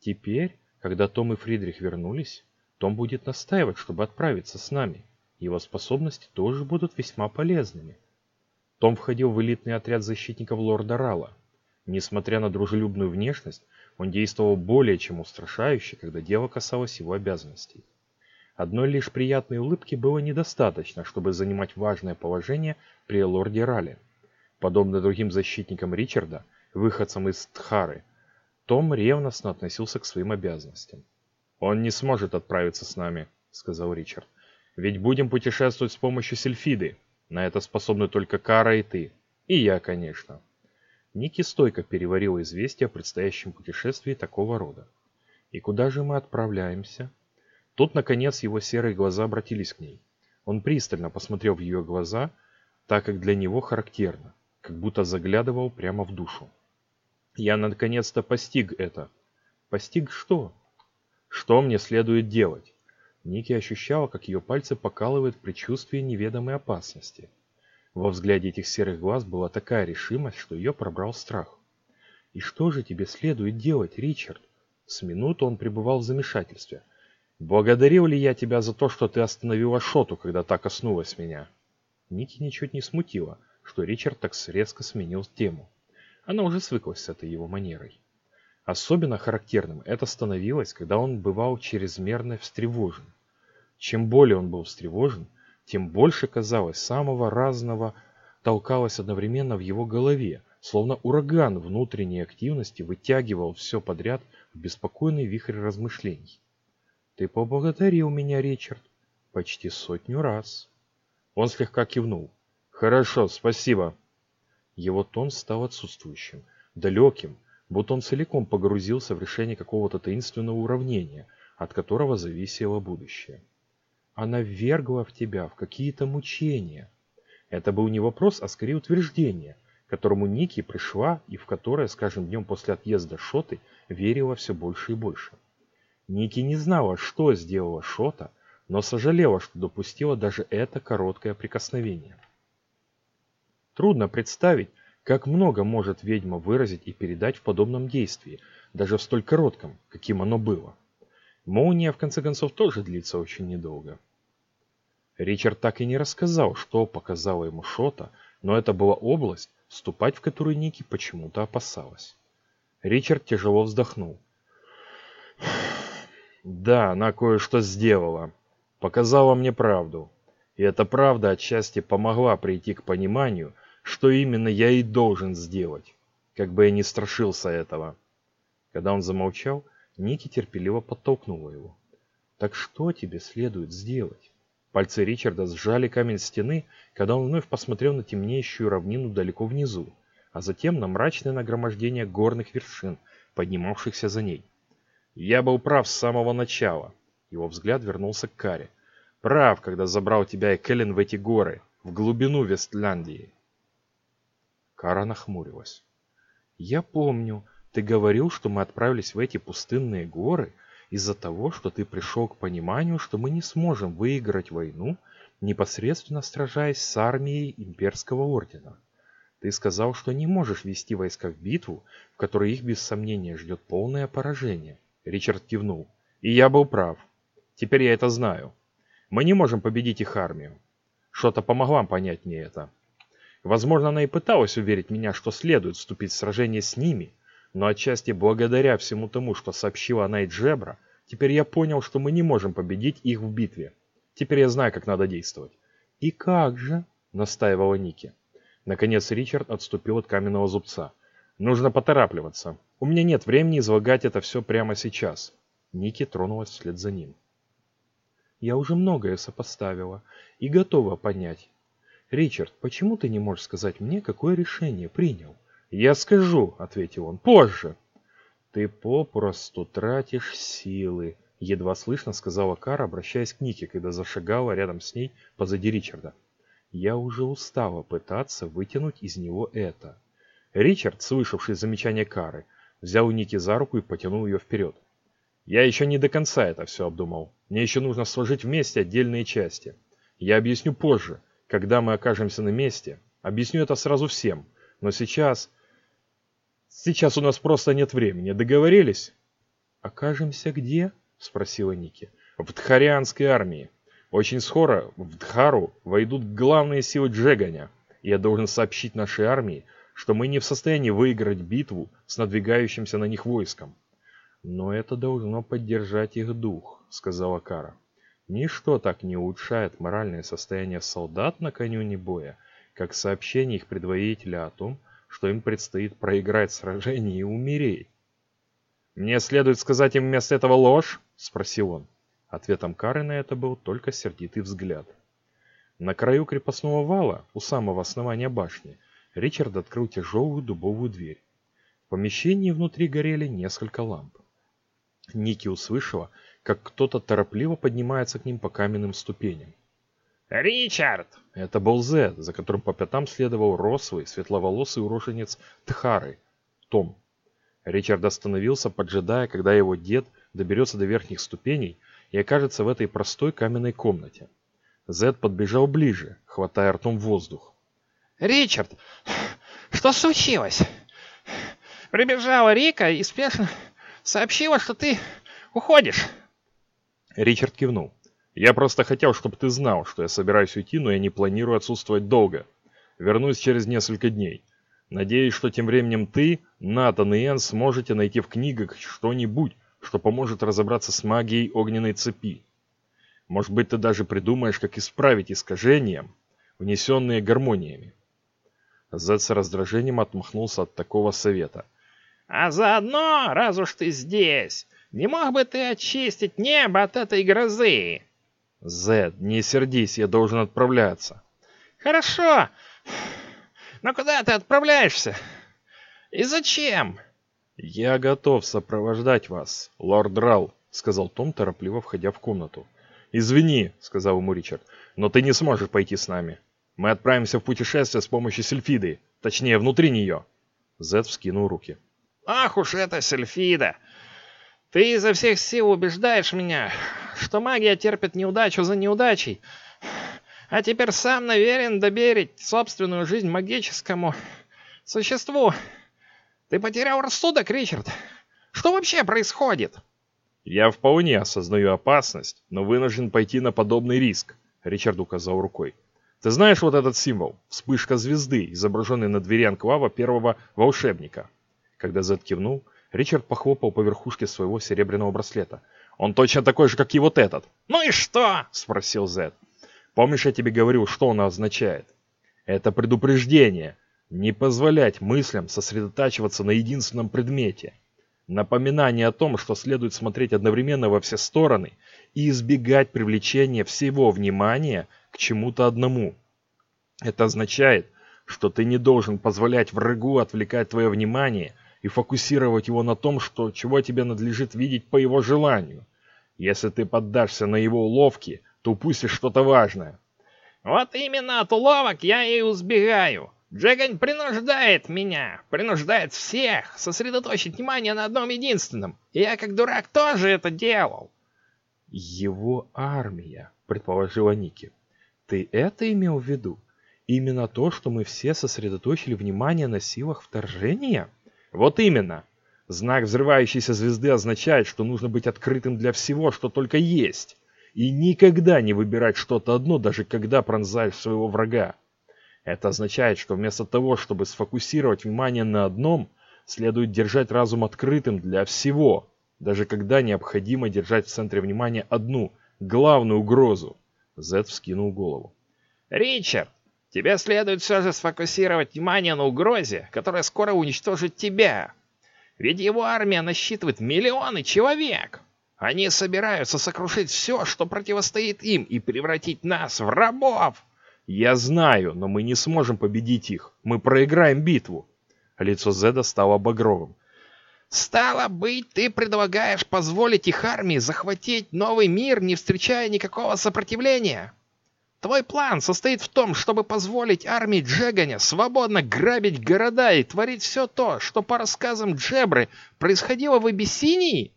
Теперь, когда Том и Фридрих вернулись, Том будет настаивать, чтобы отправиться с нами. Его способности тоже будут весьма полезными. Том входил в элитный отряд защитников лорда Рала. Несмотря на дружелюбную внешность, он действовал более чем устрашающе, когда дело касалось его обязанностей. Одной лишь приятной улыбки было недостаточно, чтобы занимать важное положение при лорде Рале. Подобно другим защитникам Ричарда, выходцам из Тхары, Том ревностно относился к своим обязанностям. «Он не сможет отправиться с нами», — сказал Ричард. «Ведь будем путешествовать с помощью Сельфиды. На это способны только Кара и ты. И я, конечно». Ники стойко переварил известие о предстоящем путешествии такого рода. «И куда же мы отправляемся?» Тут, наконец, его серые глаза обратились к ней. Он пристально посмотрел в ее глаза, так как для него характерно, как будто заглядывал прямо в душу. Я наконец-то постиг это. Постиг что? Что мне следует делать? Ники ощущала, как ее пальцы покалывают в предчувствии неведомой опасности. Во взгляде этих серых глаз была такая решимость, что ее пробрал страх. «И что же тебе следует делать, Ричард?» С минуту он пребывал в замешательстве – Благодарил ли я тебя за то, что ты остановила Шоту, когда так коснулась меня? Ники ничуть не смутило, что Ричард так резко сменил тему. Она уже свыклась с этой его манерой. Особенно характерным это становилось, когда он бывал чрезмерно встревожен. Чем более он был встревожен, тем больше, казалось, самого разного толкалось одновременно в его голове, словно ураган внутренней активности вытягивал все подряд в беспокойный вихрь размышлений. Ты поблагодарил меня, Ричард, почти сотню раз. Он слегка кивнул. Хорошо, спасибо. Его тон стал отсутствующим, далеким, будто он целиком погрузился в решение какого-то таинственного уравнения, от которого зависело будущее. Она ввергла в тебя в какие-то мучения. Это был не вопрос, а скорее утверждение, которому Ники пришла и в которое, скажем, днем после отъезда Шоты верила все больше и больше. Ники не знала, что сделала Шота, но сожалела, что допустила даже это короткое прикосновение. Трудно представить, как много может ведьма выразить и передать в подобном действии, даже в столь коротком, каким оно было. Молния, в конце концов, тоже длится очень недолго. Ричард так и не рассказал, что показала ему Шота, но это была область, вступать в которую Ники почему-то опасалась. Ричард тяжело вздохнул. Да, она кое-что сделала. Показала мне правду. И эта правда отчасти помогла прийти к пониманию, что именно я и должен сделать, как бы я ни страшился этого. Когда он замолчал, Ники терпеливо подтолкнула его. «Так что тебе следует сделать?» Пальцы Ричарда сжали камень стены, когда он вновь посмотрел на темнеющую равнину далеко внизу, а затем на мрачное нагромождение горных вершин, поднимавшихся за ней. «Я был прав с самого начала». Его взгляд вернулся к Каре. «Прав, когда забрал тебя и Кэлен в эти горы, в глубину Вестляндии». Кара нахмурилась. «Я помню, ты говорил, что мы отправились в эти пустынные горы из-за того, что ты пришел к пониманию, что мы не сможем выиграть войну, непосредственно сражаясь с армией имперского ордена. Ты сказал, что не можешь вести войска в битву, в которой их без сомнения ждет полное поражение. Ричард кивнул. И я был прав. Теперь я это знаю. Мы не можем победить их армию. Что-то помогла понять мне это. Возможно, она и пыталась уверить меня, что следует вступить в сражение с ними, но отчасти благодаря всему тому, что сообщила она и Джебра, теперь я понял, что мы не можем победить их в битве. Теперь я знаю, как надо действовать. «И как же?» — настаивала Ники. Наконец Ричард отступил от каменного зубца. «Нужно поторапливаться. У меня нет времени излагать это все прямо сейчас». Ники тронулась вслед за ним. «Я уже многое сопоставила и готова понять. Ричард, почему ты не можешь сказать мне, какое решение принял?» «Я скажу», — ответил он, — «позже». «Ты попросту тратишь силы», — едва слышно сказала Кара, обращаясь к Нике, когда зашагала рядом с ней позади Ричарда. «Я уже устала пытаться вытянуть из него это». Ричард, слышавший замечание Кары, взял Ники за руку и потянул ее вперед. «Я еще не до конца это все обдумал. Мне еще нужно сложить вместе отдельные части. Я объясню позже, когда мы окажемся на месте. Объясню это сразу всем. Но сейчас... Сейчас у нас просто нет времени. Договорились?» «Окажемся где?» — спросила Ники. «В Дхарианской армии. Очень скоро в Дхару войдут главные силы Джеганя. Я должен сообщить нашей армии, что мы не в состоянии выиграть битву с надвигающимся на них войском. Но это должно поддержать их дух, сказала Кара. Ничто так не улучшает моральное состояние солдат накануне боя, как сообщение их предводителя о том, что им предстоит проиграть сражение и умереть. «Мне следует сказать им вместо этого ложь?» – спросил он. Ответом Кары на это был только сердитый взгляд. На краю крепостного вала, у самого основания башни, Ричард открыл тяжелую дубовую дверь. В помещении внутри горели несколько ламп. Ники услышала, как кто-то торопливо поднимается к ним по каменным ступеням. «Ричард!» Это был Зед, за которым по пятам следовал рослый, светловолосый уроженец Тхары, Том. Ричард остановился, поджидая, когда его дед доберется до верхних ступеней и окажется в этой простой каменной комнате. Зед подбежал ближе, хватая ртом воздух. «Ричард, что случилось?» Прибежала Рика и спешно сообщила, что ты уходишь. Ричард кивнул. «Я просто хотел, чтобы ты знал, что я собираюсь уйти, но я не планирую отсутствовать долго. Вернусь через несколько дней. Надеюсь, что тем временем ты, Натан и Энн сможете найти в книгах что-нибудь, что поможет разобраться с магией огненной цепи. Может быть, ты даже придумаешь, как исправить искажения, внесенные гармониями. Зед с раздражением отмахнулся от такого совета. «А заодно, раз уж ты здесь, не мог бы ты очистить небо от этой грозы?» «Зед, не сердись, я должен отправляться». «Хорошо, но куда ты отправляешься? И зачем?» «Я готов сопровождать вас, лорд Рал», — сказал Том, торопливо входя в комнату. «Извини», — сказал ему Ричард, — «но ты не сможешь пойти с нами. Мы отправимся в путешествие с помощью Сельфиды, точнее, внутри нее». Зед вскинул руки. «Ах уж это Сельфида! Ты изо всех сил убеждаешь меня, что магия терпит неудачу за неудачей, а теперь сам намерен доверить собственную жизнь магическому существу. Ты потерял рассудок, Ричард? Что вообще происходит?» «Я вполне осознаю опасность, но вынужден пойти на подобный риск», — Ричард указал рукой. «Ты знаешь вот этот символ? Вспышка звезды, изображенный на двери анклава первого волшебника. Когда Зед кивнул, Ричард похлопал по верхушке своего серебряного браслета. «Он точно такой же, как и вот этот!» «Ну и что?» — спросил Зед. «Помнишь, я тебе говорил, что он означает?» «Это предупреждение. Не позволять мыслям сосредотачиваться на единственном предмете. Напоминание о том, что следует смотреть одновременно во все стороны и избегать привлечения всего внимания к чему-то одному. Это означает, что ты не должен позволять врагу отвлекать твое внимание и фокусировать его на том, что, чего тебе надлежит видеть по его желанию. Если ты поддашься на его уловки, то упустишь что-то важное. Вот именно от уловок я и избегаю. Джегань принуждает меня, принуждает всех сосредоточить внимание на одном единственном. И я, как дурак, тоже это делал. Его армия, предположила Ники. Ты это имел в виду? Именно то, что мы все сосредоточили внимание на силах вторжения? Вот именно. Знак взрывающейся звезды означает, что нужно быть открытым для всего, что только есть. И никогда не выбирать что-то одно, даже когда пронзаешь своего врага. Это означает, что вместо того, чтобы сфокусировать внимание на одном, следует держать разум открытым для всего, даже когда необходимо держать в центре внимания одну, главную угрозу. Зед вскинул голову. «Ричард, тебе следует все же сфокусировать внимание на угрозе, которая скоро уничтожит тебя. Ведь его армия насчитывает миллионы человек. Они собираются сокрушить все, что противостоит им, и превратить нас в рабов». «Я знаю, но мы не сможем победить их. Мы проиграем битву». Лицо Зеда стало багровым. «Стало быть, ты предлагаешь позволить их армии захватить новый мир, не встречая никакого сопротивления? Твой план состоит в том, чтобы позволить армии Джеганя свободно грабить города и творить все то, что по рассказам Джебры происходило в Абиссинии?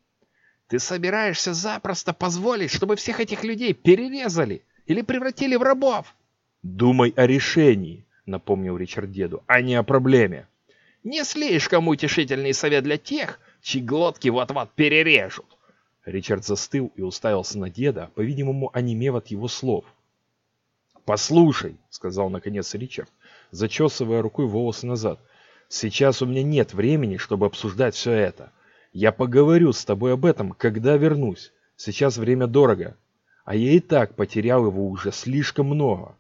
Ты собираешься запросто позволить, чтобы всех этих людей перерезали или превратили в рабов?» «Думай о решении», — напомнил Ричард деду, — «а не о проблеме». Не слишком утешительный совет для тех, чьи глотки вот-вот перережут. Ричард застыл и уставился на деда, по-видимому, онемев от его слов. «Послушай», — сказал наконец Ричард, зачесывая рукой волосы назад, — «сейчас у меня нет времени, чтобы обсуждать все это. Я поговорю с тобой об этом, когда вернусь. Сейчас время дорого, а я и так потерял его уже слишком много.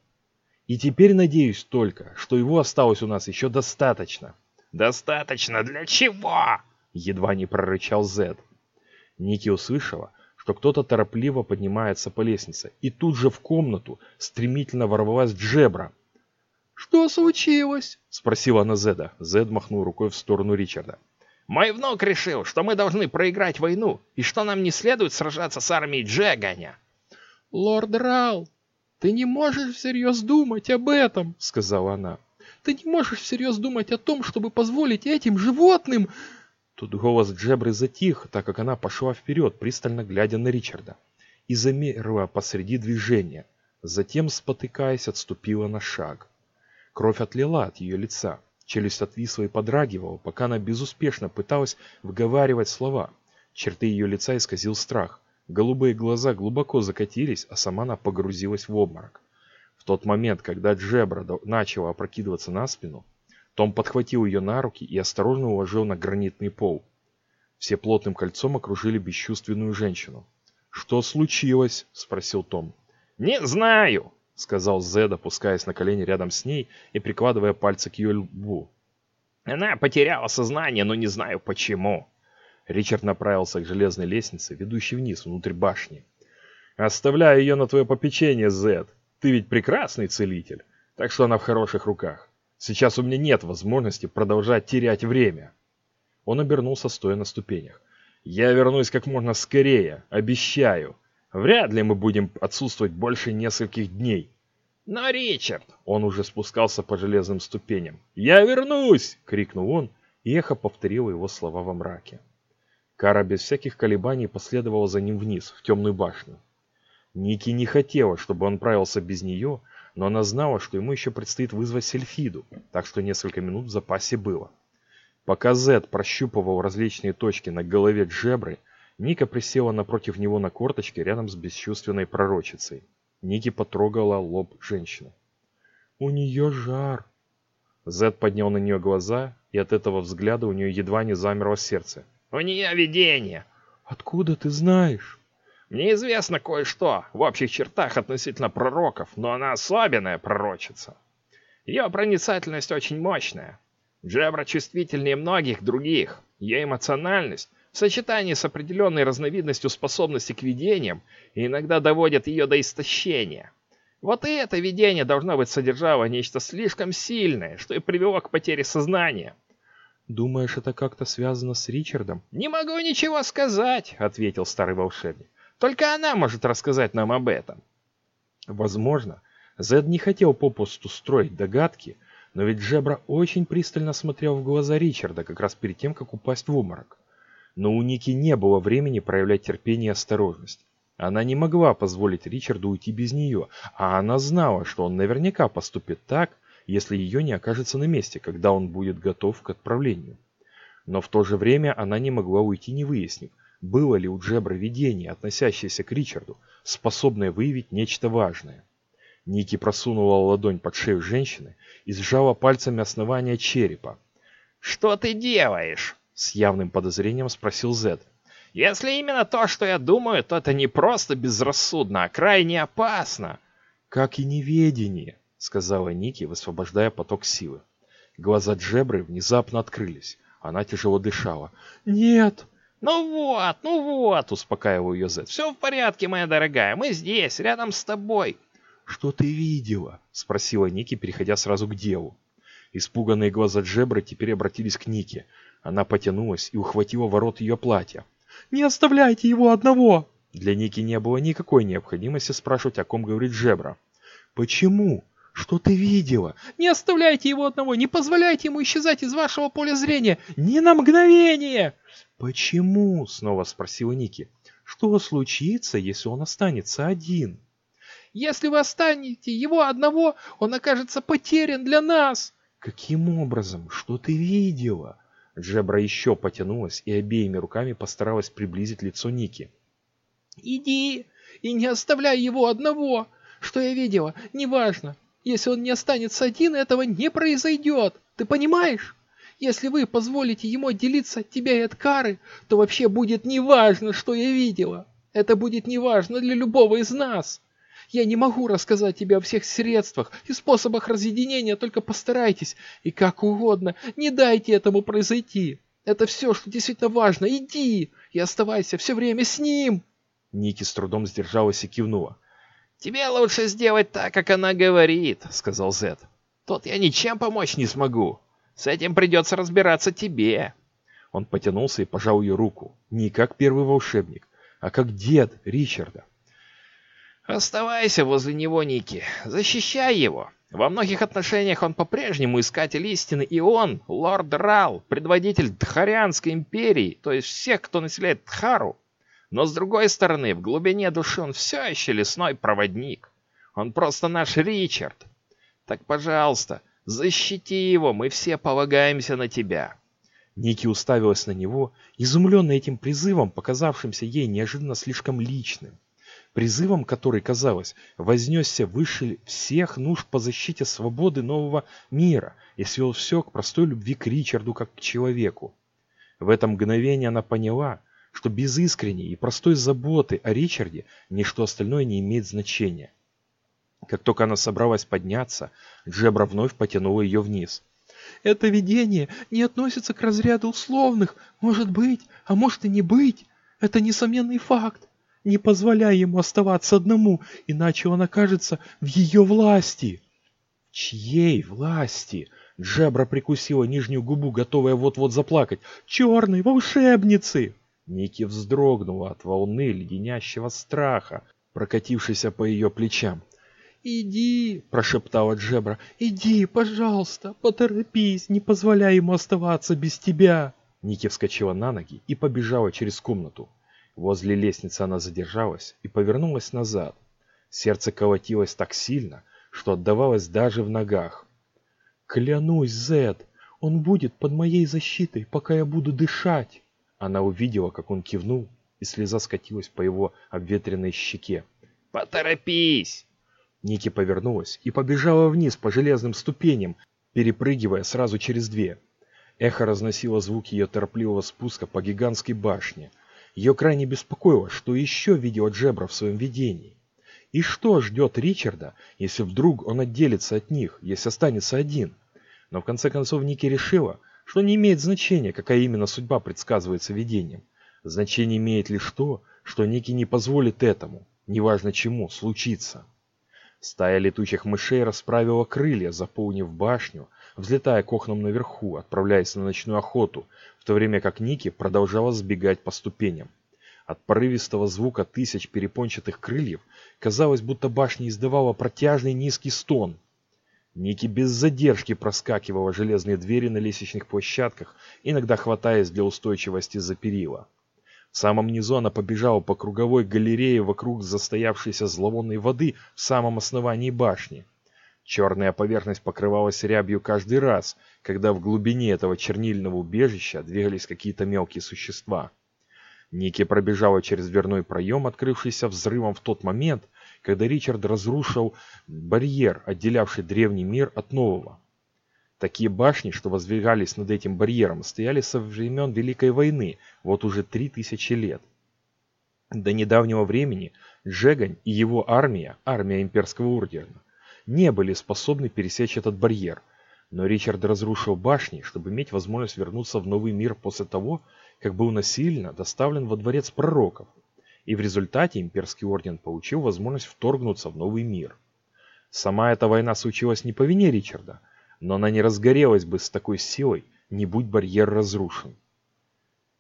И теперь надеюсь только, что его осталось у нас еще достаточно». «Достаточно для чего?» — едва не прорычал Зед. Ники услышала, что кто-то торопливо поднимается по лестнице, и тут же в комнату стремительно ворвалась Джебра. «Что случилось?» — спросила она Зеда. Зед махнул рукой в сторону Ричарда. «Мой внук решил, что мы должны проиграть войну, и что нам не следует сражаться с армией Джеганя». «Лорд Рал, ты не можешь всерьез думать об этом», — сказала она. Ты не можешь всерьез думать о том, чтобы позволить этим животным...» Тут голос Джебры затих, так как она пошла вперед, пристально глядя на Ричарда, и замерла посреди движения. Затем, спотыкаясь, отступила на шаг. Кровь отлила от ее лица, челюсть отвисла и подрагивала, пока она безуспешно пыталась выговаривать слова. Черты ее лица исказил страх. Голубые глаза глубоко закатились, а сама она погрузилась в обморок. В тот момент, когда Джебра начала опрокидываться на спину, том подхватил ее на руки и осторожно уложил на гранитный пол. Все плотным кольцом окружили бесчувственную женщину. «Что случилось?» – спросил Том. «Не знаю», – сказал Зед, опускаясь на колени рядом с ней и прикладывая пальцы к ее лбу. «Она потеряла сознание, но не знаю почему». Ричард направился к железной лестнице, ведущей вниз, внутрь башни. «Оставляю ее на твое попечение, Зед. Ты ведь прекрасный целитель, так что она в хороших руках. Сейчас у меня нет возможности продолжать терять время. Он обернулся, стоя на ступенях. Я вернусь как можно скорее, обещаю. Вряд ли мы будем отсутствовать больше нескольких дней. Но, Ричард... Он уже спускался по железным ступеням. «Я вернусь!» — крикнул он, и эхо повторило его слова во мраке. Кара без всяких колебаний последовала за ним вниз, в темную башню. Ники не хотела, чтобы он правился без нее, но она знала, что ему еще предстоит вызвать Сельфиду, так что несколько минут в запасе было. Пока Зед прощупывал различные точки на голове Джебры, Ника присела напротив него на корточке рядом с бесчувственной пророчицей. Ники потрогала лоб женщины. «У нее жар!» Зед поднял на нее глаза, и от этого взгляда у нее едва не замерло сердце. «У нее видение!» «Откуда ты знаешь?» «Мне известно кое-что в общих чертах относительно пророков, но она особенная пророчица. Ее проницательность очень мощная. Джебра чувствительнее многих других. Ее эмоциональность в сочетании с определенной разновидностью способности к видениям иногда доводит ее до истощения. Вот и это видение должно быть содержало нечто слишком сильное, что и привело к потере сознания. «Думаешь, это как-то связано с Ричардом?» «Не могу ничего сказать», — ответил старый волшебник. «Только она может рассказать нам об этом». Возможно, Зед не хотел попусту строить догадки, но ведь Джебра очень пристально смотрел в глаза Ричарда как раз перед тем, как упасть в обморок. Но у Ники не было времени проявлять терпение и осторожность. Она не могла позволить Ричарду уйти без нее, а она знала, что он наверняка поступит так, если ее не окажется на месте, когда он будет готов к отправлению. Но в то же время она не могла уйти, не выяснив, было ли у Джебра видение, относящееся к Ричарду, способное выявить нечто важное. Ники просунула ладонь под шею женщины и сжала пальцами основание черепа. «Что ты делаешь?» — с явным подозрением спросил Зед. Если именно то, что я думаю, то это не просто безрассудно, а крайне опасно. Как и неведение, сказала Ники, высвобождая поток силы. Глаза Джебры внезапно открылись. Она тяжело дышала. «Нет!» «Ну вот, ну вот!» — успокаивал ее Зет. «Все в порядке, моя дорогая. Мы здесь, рядом с тобой». «Что ты видела?» — спросила Ники, переходя сразу к делу. Испуганные глаза Джебры теперь обратились к Нике. Она потянулась и ухватила ворот ее платья. Не оставляйте его одного!» Для Ники не было никакой необходимости спрашивать, о ком говорит Жебра. «Почему? Что ты видела? Не оставляйте его одного! Не позволяйте ему исчезать из вашего поля зрения! Ни на мгновение!» «Почему?» — снова спросила Ники. «Что случится, если он останется один?» «Если вы останете его одного, он окажется потерян для нас!» «Каким образом? Что ты видела?» Джебра еще потянулась и обеими руками постаралась приблизить лицо Ники. «Иди и не оставляй его одного! Что я видела, неважно. Если он не останется один, этого не произойдет. Ты понимаешь? Если вы позволите ему отделиться от тебя и от Кары, то вообще будет неважно, что я видела. Это будет неважно для любого из нас. Я не могу рассказать тебе о всех средствах и способах разъединения, только постарайтесь, и как угодно, не дайте этому произойти. Это все, что действительно важно. Иди и оставайся все время с ним. Ники с трудом сдержалась и кивнула. «Тебе лучше сделать так, как она говорит», — сказал Зет. «Тут я ничем помочь не смогу. С этим придется разбираться тебе». Он потянулся и пожал ее руку. Не как первый волшебник, а как дед Ричарда. Оставайся возле него, Ники. Защищай его. Во многих отношениях он по-прежнему искатель истины, и он, лорд Рал, предводитель Дхарианской империи, то есть всех, кто населяет Дхару. Но с другой стороны, в глубине души он все еще лесной проводник. Он просто наш Ричард. Так, пожалуйста, защити его, мы все полагаемся на тебя. Ники уставилась на него, изумленная этим призывом, показавшимся ей неожиданно слишком личным призывом который, казалось, вознесся выше всех нужд по защите свободы нового мира и свел все к простой любви к Ричарду как к человеку. В это мгновение она поняла, что без искренней и простой заботы о Ричарде ничто остальное не имеет значения. Как только она собралась подняться, Джебра вновь потянула ее вниз. «Это видение не относится к разряду условных. Может быть, а может и не быть. Это несомненный факт. Не позволяй ему оставаться одному, иначе он окажется в ее власти. Чьей власти? Джебра прикусила нижнюю губу, готовая вот-вот заплакать. Черной волшебницы! Ники вздрогнула от волны леденящего страха, прокатившейся по ее плечам. «Иди!» – прошептала Джебра. «Иди, пожалуйста, поторопись, не позволяй ему оставаться без тебя!» Ники вскочила на ноги и побежала через комнату. Возле лестницы она задержалась и повернулась назад. Сердце колотилось так сильно, что отдавалось даже в ногах. «Клянусь, Зед, он будет под моей защитой, пока я буду дышать!» Она увидела, как он кивнул, и слеза скатилась по его обветренной щеке. «Поторопись!» Ники повернулась и побежала вниз по железным ступеням, перепрыгивая сразу через две. Эхо разносило звук ее торопливого спуска по гигантской башне. Ее крайне беспокоило, что еще видел Джебра в своем видении. И что ждет Ричарда, если вдруг он отделится от них, если останется один? Но в конце концов Ники решила, что не имеет значения, какая именно судьба предсказывается видением. Значение имеет лишь то, что Ники не позволит этому, неважно чему, случиться. Стая летучих мышей расправила крылья, заполнив башню, взлетая к окнам наверху, отправляясь на ночную охоту, в то время как Ники продолжала сбегать по ступеням. От порывистого звука тысяч перепончатых крыльев казалось, будто башня издавала протяжный низкий стон. Ники без задержки проскакивала железные двери на лестничных площадках, иногда хватаясь для устойчивости за перила. В самом низу она побежала по круговой галерее вокруг застоявшейся зловонной воды в самом основании башни. Черная поверхность покрывалась рябью каждый раз, когда в глубине этого чернильного убежища двигались какие-то мелкие существа. Ники пробежала через дверной проем, открывшийся взрывом в тот момент, когда Ричард разрушил барьер, отделявший древний мир от нового. Такие башни, что воздвигались над этим барьером, стояли со времен Великой войны, вот уже три тысячи лет. До недавнего времени Джегань и его армия, армия имперского ордена, не были способны пересечь этот барьер, но Ричард разрушил башни, чтобы иметь возможность вернуться в новый мир после того, как был насильно доставлен во дворец пророков, и в результате имперский орден получил возможность вторгнуться в новый мир. Сама эта война случилась не по вине Ричарда, но она не разгорелась бы с такой силой, не будь барьер разрушен.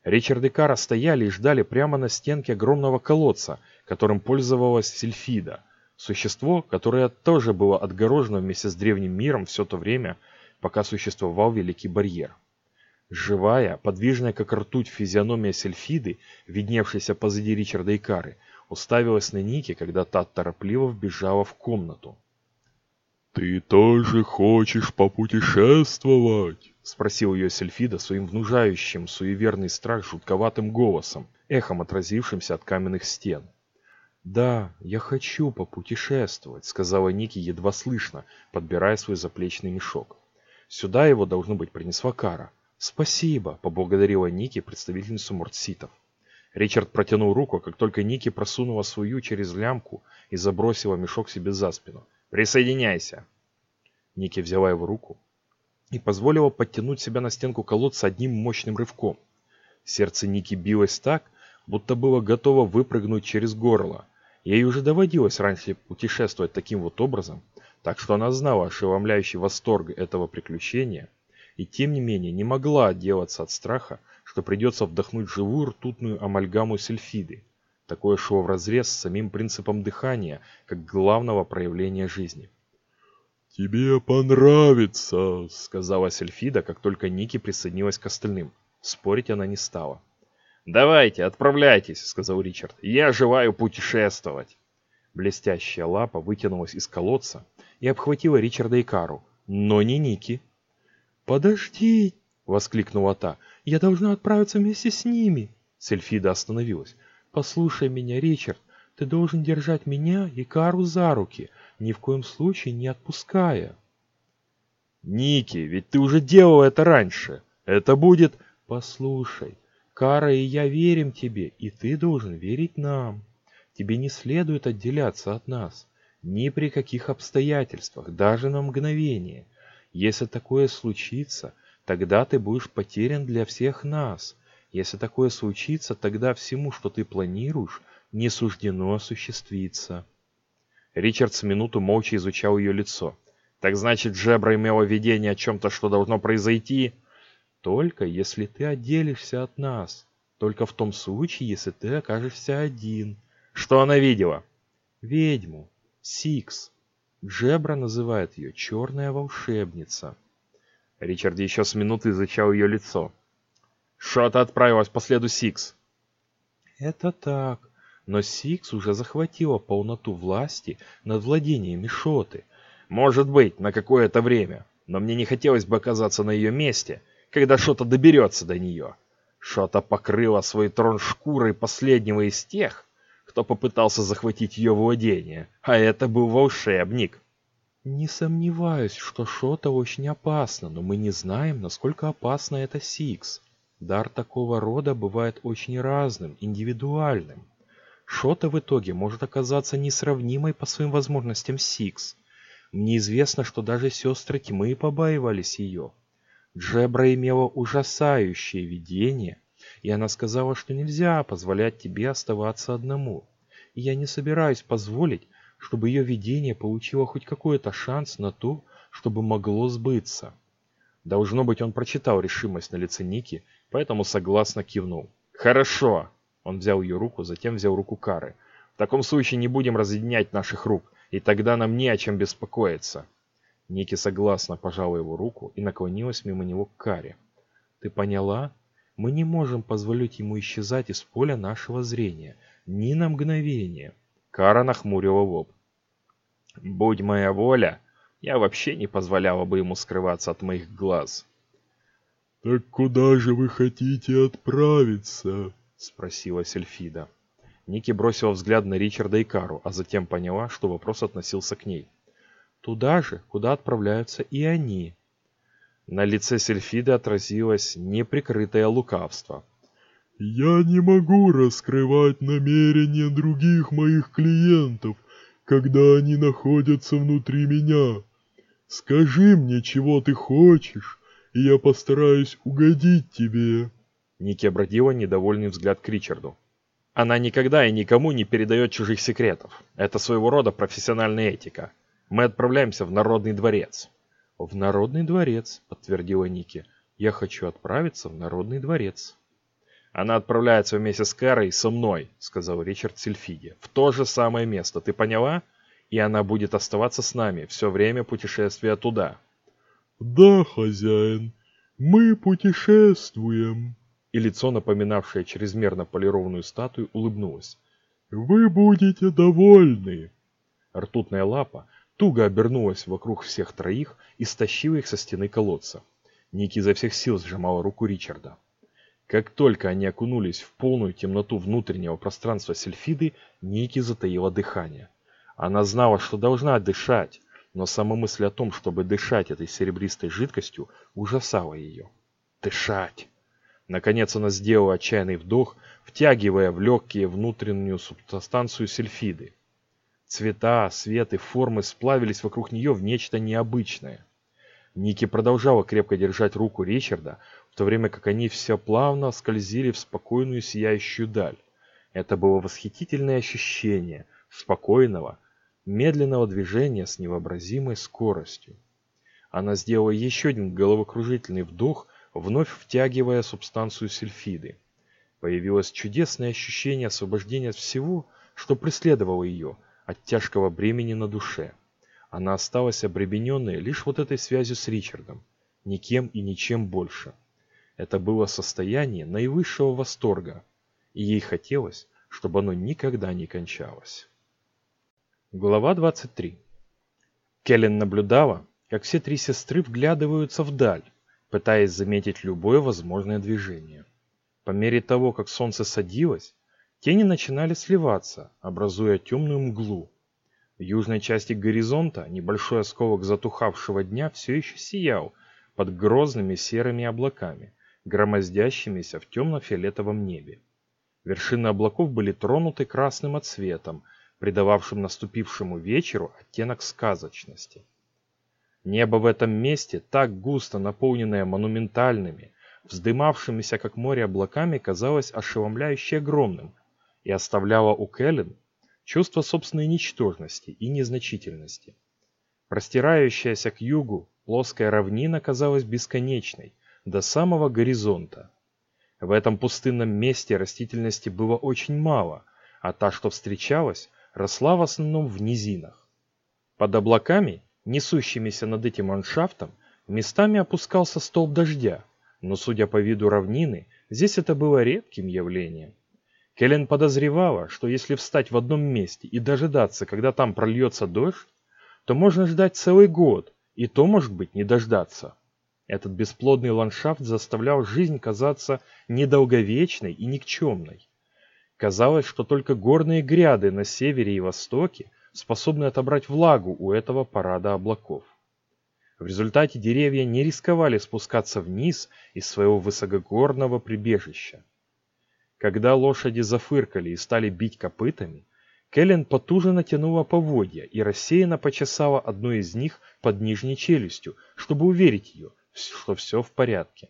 Ричард и Кара стояли и ждали прямо на стенке огромного колодца, которым пользовалась Сильфида, существо, которое тоже было отгорожено вместе с древним миром все то время, пока существовал Великий Барьер. Живая, подвижная как ртуть физиономия Сельфиды, видневшаяся позади Ричарда и Кары, уставилась на Ники, когда та торопливо вбежала в комнату. «Ты тоже хочешь попутешествовать?» — спросил ее Сельфида своим внушающим суеверный страх жутковатым голосом, эхом отразившимся от каменных стен. «Да, я хочу попутешествовать», — сказала Ники едва слышно, подбирая свой заплечный мешок. «Сюда его, должно быть, принесла Кара». «Спасибо», — поблагодарила Ники представительницу Мортситов. Ричард протянул руку, как только Ники просунула свою через лямку и забросила мешок себе за спину. Присоединяйся. Ники взяла его руку и позволила подтянуть себя на стенку колодца одним мощным рывком. Сердце Ники билось так, будто было готово выпрыгнуть через горло. Ей уже доводилось раньше путешествовать таким вот образом, так что она знала ошеломляющий восторг этого приключения, и тем не менее не могла отделаться от страха, что придется вдохнуть живую ртутную амальгаму сельфиды. Такое шло вразрез с самим принципом дыхания, как главного проявления жизни. «Тебе понравится», — сказала Сельфида, как только Ники присоединилась к остальным. Спорить она не стала. «Давайте, отправляйтесь», — сказал Ричард. «Я желаю путешествовать». Блестящая лапа вытянулась из колодца и обхватила Ричарда и Кару, но не Ники. «Подожди!» — воскликнула та. «Я должна отправиться вместе с ними!» Сельфида остановилась. Послушай меня, Ричард, ты должен держать меня и Кару за руки, ни в коем случае не отпуская. Ники, ведь ты уже делал это раньше. Это будет... Послушай, Кара и я верим тебе, и ты должен верить нам. Тебе не следует отделяться от нас, ни при каких обстоятельствах, даже на мгновение. Если такое случится, тогда ты будешь потерян для всех нас. Если такое случится, тогда всему, что ты планируешь, не суждено осуществиться. Ричард с минуту молча изучал ее лицо. Так значит, Джебра имела видение о чем-то, что должно произойти? Только если ты отделишься от нас. Только в том случае, если ты окажешься один. Что она видела? Ведьму. Сикс. Джебра называет ее «черная волшебница». Ричард еще с минуту изучал ее лицо. Шота отправилась по следу Сикс. Это так. Но Сикс уже захватила полноту власти над владениями Шоты. Может быть, на какое-то время. Но мне не хотелось бы оказаться на ее месте, когда Шота доберется до нее. Шота покрыла свой трон шкурой последнего из тех, кто попытался захватить ее владение. А это был волшебник. Не сомневаюсь, что что-то очень опасно, но мы не знаем, насколько опасно это Сикс. Дар такого рода бывает очень разным, индивидуальным. Шота в итоге может оказаться несравнимой по своим возможностям Сикс. Мне известно, что даже сестры тьмы побаивались ее. Джебра имела ужасающее видение, и она сказала, что нельзя позволять тебе оставаться одному. И я не собираюсь позволить, чтобы ее видение получило хоть какой-то шанс на то, чтобы могло сбыться. Должно быть, он прочитал решимость на лице Ники, поэтому согласно кивнул. «Хорошо!» Он взял ее руку, затем взял руку Кары. «В таком случае не будем разъединять наших рук, и тогда нам не о чем беспокоиться». Ники согласно пожала его руку и наклонилась мимо него к Каре. «Ты поняла? Мы не можем позволить ему исчезать из поля нашего зрения. Ни на мгновение». Кара нахмурила лоб. «Будь моя воля, я вообще не позволяла бы ему скрываться от моих глаз». «Так куда же вы хотите отправиться?» — спросила Сельфида. Ники бросила взгляд на Ричарда и Кару, а затем поняла, что вопрос относился к ней. «Туда же, куда отправляются и они». На лице Сельфиды отразилось неприкрытое лукавство. «Я не могу раскрывать намерения других моих клиентов, когда они находятся внутри меня. Скажи мне, чего ты хочешь, и я постараюсь угодить тебе». Ники обратила недовольный взгляд к Ричарду. Она никогда и никому не передает чужих секретов. Это своего рода профессиональная этика. Мы отправляемся в Народный дворец. В Народный дворец, подтвердила Ники. Я хочу отправиться в Народный дворец. Она отправляется вместе с Кэрой со мной, сказал Ричард Сильфиге. В то же самое место, ты поняла? И она будет оставаться с нами все время путешествия туда. Да, хозяин, мы путешествуем. И лицо, напоминавшее чрезмерно полированную статую, улыбнулось. Вы будете довольны. Ртутная лапа туго обернулась вокруг всех троих и стащила их со стены колодца. Ники изо всех сил сжимала руку Ричарда. Как только они окунулись в полную темноту внутреннего пространства Сельфиды, Ники затаила дыхание. Она знала, что должна дышать, но сама мысль о том, чтобы дышать этой серебристой жидкостью, ужасала ее. Дышать! Наконец она сделала отчаянный вдох, втягивая в легкие внутреннюю субстанцию сельфиды. Цвета, свет и формы сплавились вокруг нее в нечто необычное. Ники продолжала крепко держать руку Ричарда, в то время как они все плавно скользили в спокойную сияющую даль. Это было восхитительное ощущение спокойного, медленного движения с невообразимой скоростью. Она сделала еще один головокружительный вдох, вновь втягивая субстанцию сельфиды. Появилось чудесное ощущение освобождения от всего, что преследовало ее, от тяжкого бремени на душе. Она осталась обремененной лишь вот этой связью с Ричардом, никем и ничем больше. Это было состояние наивысшего восторга, и ей хотелось, чтобы оно никогда не кончалось. Глава 23 Келлен наблюдала, как все три сестры вглядываются вдаль, пытаясь заметить любое возможное движение. По мере того, как солнце садилось, тени начинали сливаться, образуя темную мглу. В южной части горизонта небольшой осколок затухавшего дня все еще сиял под грозными серыми облаками, громоздящимися в темно-фиолетовом небе. Вершины облаков были тронуты красным отсветом, придававшим наступившему вечеру оттенок сказочности. Небо в этом месте, так густо наполненное монументальными, вздымавшимися как море облаками, казалось ошеломляюще огромным и оставляло у Кэлен чувство собственной ничтожности и незначительности. Простирающаяся к югу плоская равнина казалась бесконечной, до самого горизонта. В этом пустынном месте растительности было очень мало, а та, что встречалась, росла в основном в низинах. Под облаками, несущимися над этим ландшафтом, местами опускался столб дождя, но, судя по виду равнины, здесь это было редким явлением. Келлен подозревала, что если встать в одном месте и дожидаться, когда там прольется дождь, то можно ждать целый год, и то, может быть, не дождаться. Этот бесплодный ландшафт заставлял жизнь казаться недолговечной и никчемной. Казалось, что только горные гряды на севере и востоке способный отобрать влагу у этого парада облаков. В результате деревья не рисковали спускаться вниз из своего высокогорного прибежища. Когда лошади зафыркали и стали бить копытами, Кэлен потуже натянула поводья и рассеянно почесала одну из них под нижней челюстью, чтобы уверить ее, что все в порядке.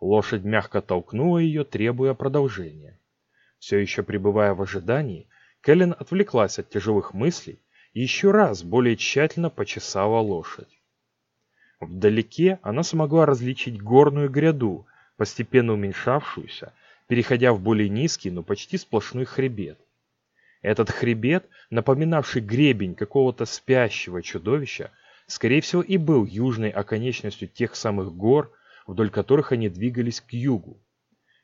Лошадь мягко толкнула ее, требуя продолжения. Все еще пребывая в ожидании, Кэлен отвлеклась от тяжелых мыслей и еще раз более тщательно почесала лошадь. Вдалеке она смогла различить горную гряду, постепенно уменьшавшуюся, переходя в более низкий, но почти сплошной хребет. Этот хребет, напоминавший гребень какого-то спящего чудовища, скорее всего и был южной оконечностью тех самых гор, вдоль которых они двигались к югу.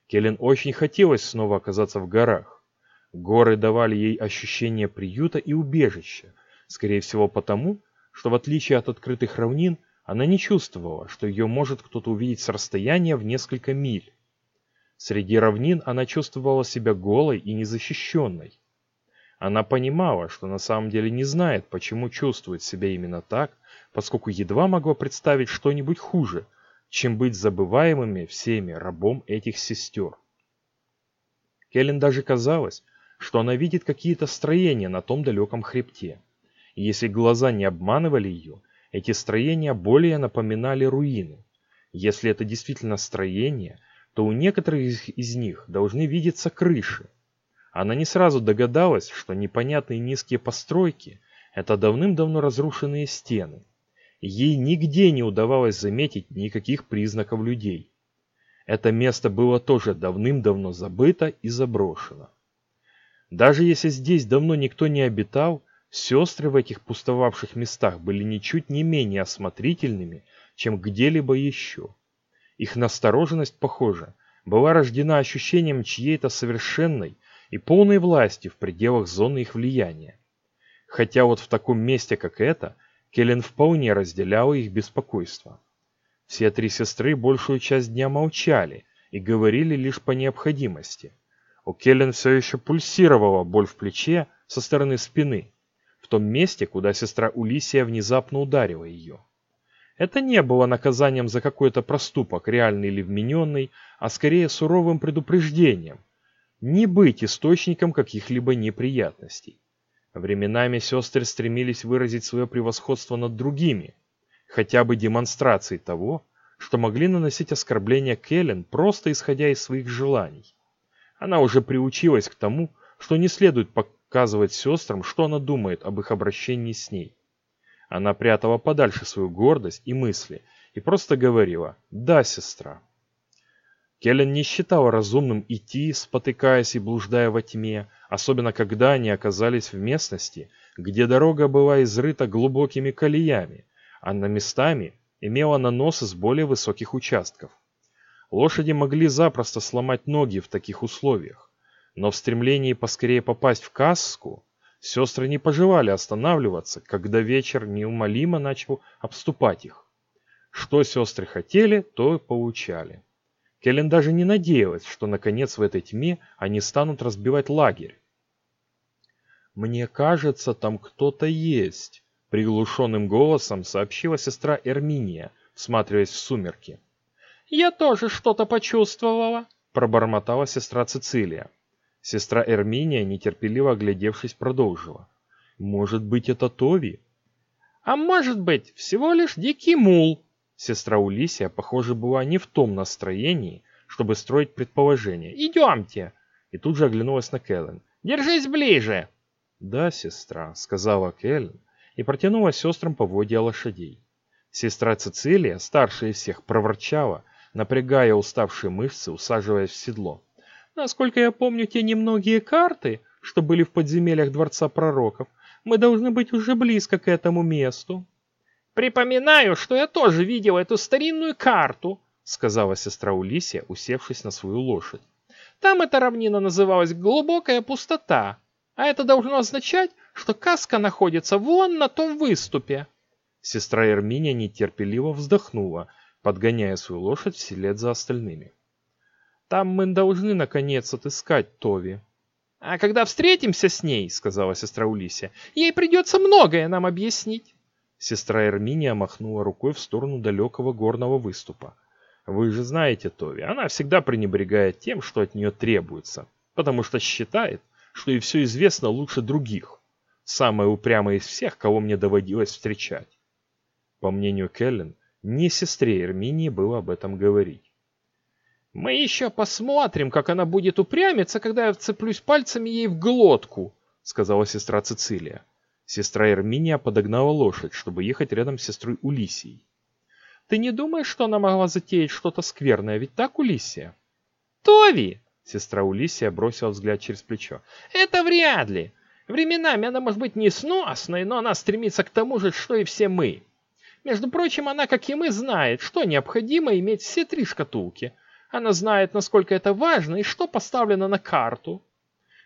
Келлен очень хотелось снова оказаться в горах. Горы давали ей ощущение приюта и убежища, скорее всего потому, что в отличие от открытых равнин, она не чувствовала, что ее может кто-то увидеть с расстояния в несколько миль. Среди равнин она чувствовала себя голой и незащищенной. Она понимала, что на самом деле не знает, почему чувствует себя именно так, поскольку едва могла представить что-нибудь хуже, чем быть забываемыми всеми рабом этих сестер. Келлен даже казалось, что она видит какие-то строения на том далеком хребте. И если глаза не обманывали ее, эти строения более напоминали руины. Если это действительно строения, то у некоторых из них должны видеться крыши. Она не сразу догадалась, что непонятные низкие постройки – это давным-давно разрушенные стены. Ей нигде не удавалось заметить никаких признаков людей. Это место было тоже давным-давно забыто и заброшено. Даже если здесь давно никто не обитал, Сестры в этих пустовавших местах были ничуть не менее осмотрительными, чем где-либо еще. Их настороженность, похоже, была рождена ощущением чьей-то совершенной и полной власти в пределах зоны их влияния. Хотя вот в таком месте, как это, Келлен вполне разделяла их беспокойство. Все три сестры большую часть дня молчали и говорили лишь по необходимости. У Келлен все еще пульсировала боль в плече со стороны спины, в том месте, куда сестра Улисия внезапно ударила ее. Это не было наказанием за какой-то проступок, реальный или вмененный, а скорее суровым предупреждением. Не быть источником каких-либо неприятностей. Временами сестры стремились выразить свое превосходство над другими, хотя бы демонстрацией того, что могли наносить оскорбления Келлен, просто исходя из своих желаний. Она уже приучилась к тому, что не следует показывать сестрам, что она думает об их обращении с ней. Она прятала подальше свою гордость и мысли и просто говорила «Да, сестра». Келлен не считала разумным идти, спотыкаясь и блуждая во тьме, особенно когда они оказались в местности, где дорога была изрыта глубокими колеями, а на местами имела наносы с более высоких участков. Лошади могли запросто сломать ноги в таких условиях. Но в стремлении поскорее попасть в каску, сестры не пожелали останавливаться, когда вечер неумолимо начал обступать их. Что сестры хотели, то и получали. Келлен даже не надеялась, что наконец в этой тьме они станут разбивать лагерь. «Мне кажется, там кто-то есть», — приглушенным голосом сообщила сестра Эрминия, всматриваясь в сумерки. «Я тоже что-то почувствовала», — пробормотала сестра Цицилия. Сестра Эрминия, нетерпеливо оглядевшись, продолжила. «Может быть, это Тови?» «А может быть, всего лишь дикий мул!» Сестра Улисия, похоже, была не в том настроении, чтобы строить предположения. «Идемте!» И тут же оглянулась на Кэлен. «Держись ближе!» «Да, сестра», — сказала Кэлен и протянула сестрам поводья лошадей. Сестра Цицилия, старшая из всех, проворчала, напрягая уставшие мышцы, усаживаясь в седло. Насколько я помню те немногие карты, что были в подземельях Дворца Пророков, мы должны быть уже близко к этому месту. «Припоминаю, что я тоже видел эту старинную карту», — сказала сестра Улисия, усевшись на свою лошадь. «Там эта равнина называлась «Глубокая пустота», а это должно означать, что каска находится вон на том выступе». Сестра Эрминия нетерпеливо вздохнула, подгоняя свою лошадь вслед за остальными. Там мы должны, наконец, отыскать Тови. А когда встретимся с ней, сказала сестра Улисия, ей придется многое нам объяснить. Сестра Эрминия махнула рукой в сторону далекого горного выступа. Вы же знаете Тови, она всегда пренебрегает тем, что от нее требуется, потому что считает, что ей все известно лучше других. Самая упрямая из всех, кого мне доводилось встречать. По мнению Келлен, не сестре Эрминии было об этом говорить. Мы еще посмотрим, как она будет упрямиться, когда я вцеплюсь пальцами ей в глотку, сказала сестра Цицилия. Сестра Эрминия подогнала лошадь, чтобы ехать рядом с сестрой Улисией. Ты не думаешь, что она могла затеять что-то скверное, ведь так, Улисия? Тови! Сестра Улисия бросила взгляд через плечо. Это вряд ли. Временами она может быть несносной, но она стремится к тому же, что и все мы. Между прочим, она, как и мы, знает, что необходимо иметь все три шкатулки. Она знает, насколько это важно и что поставлено на карту.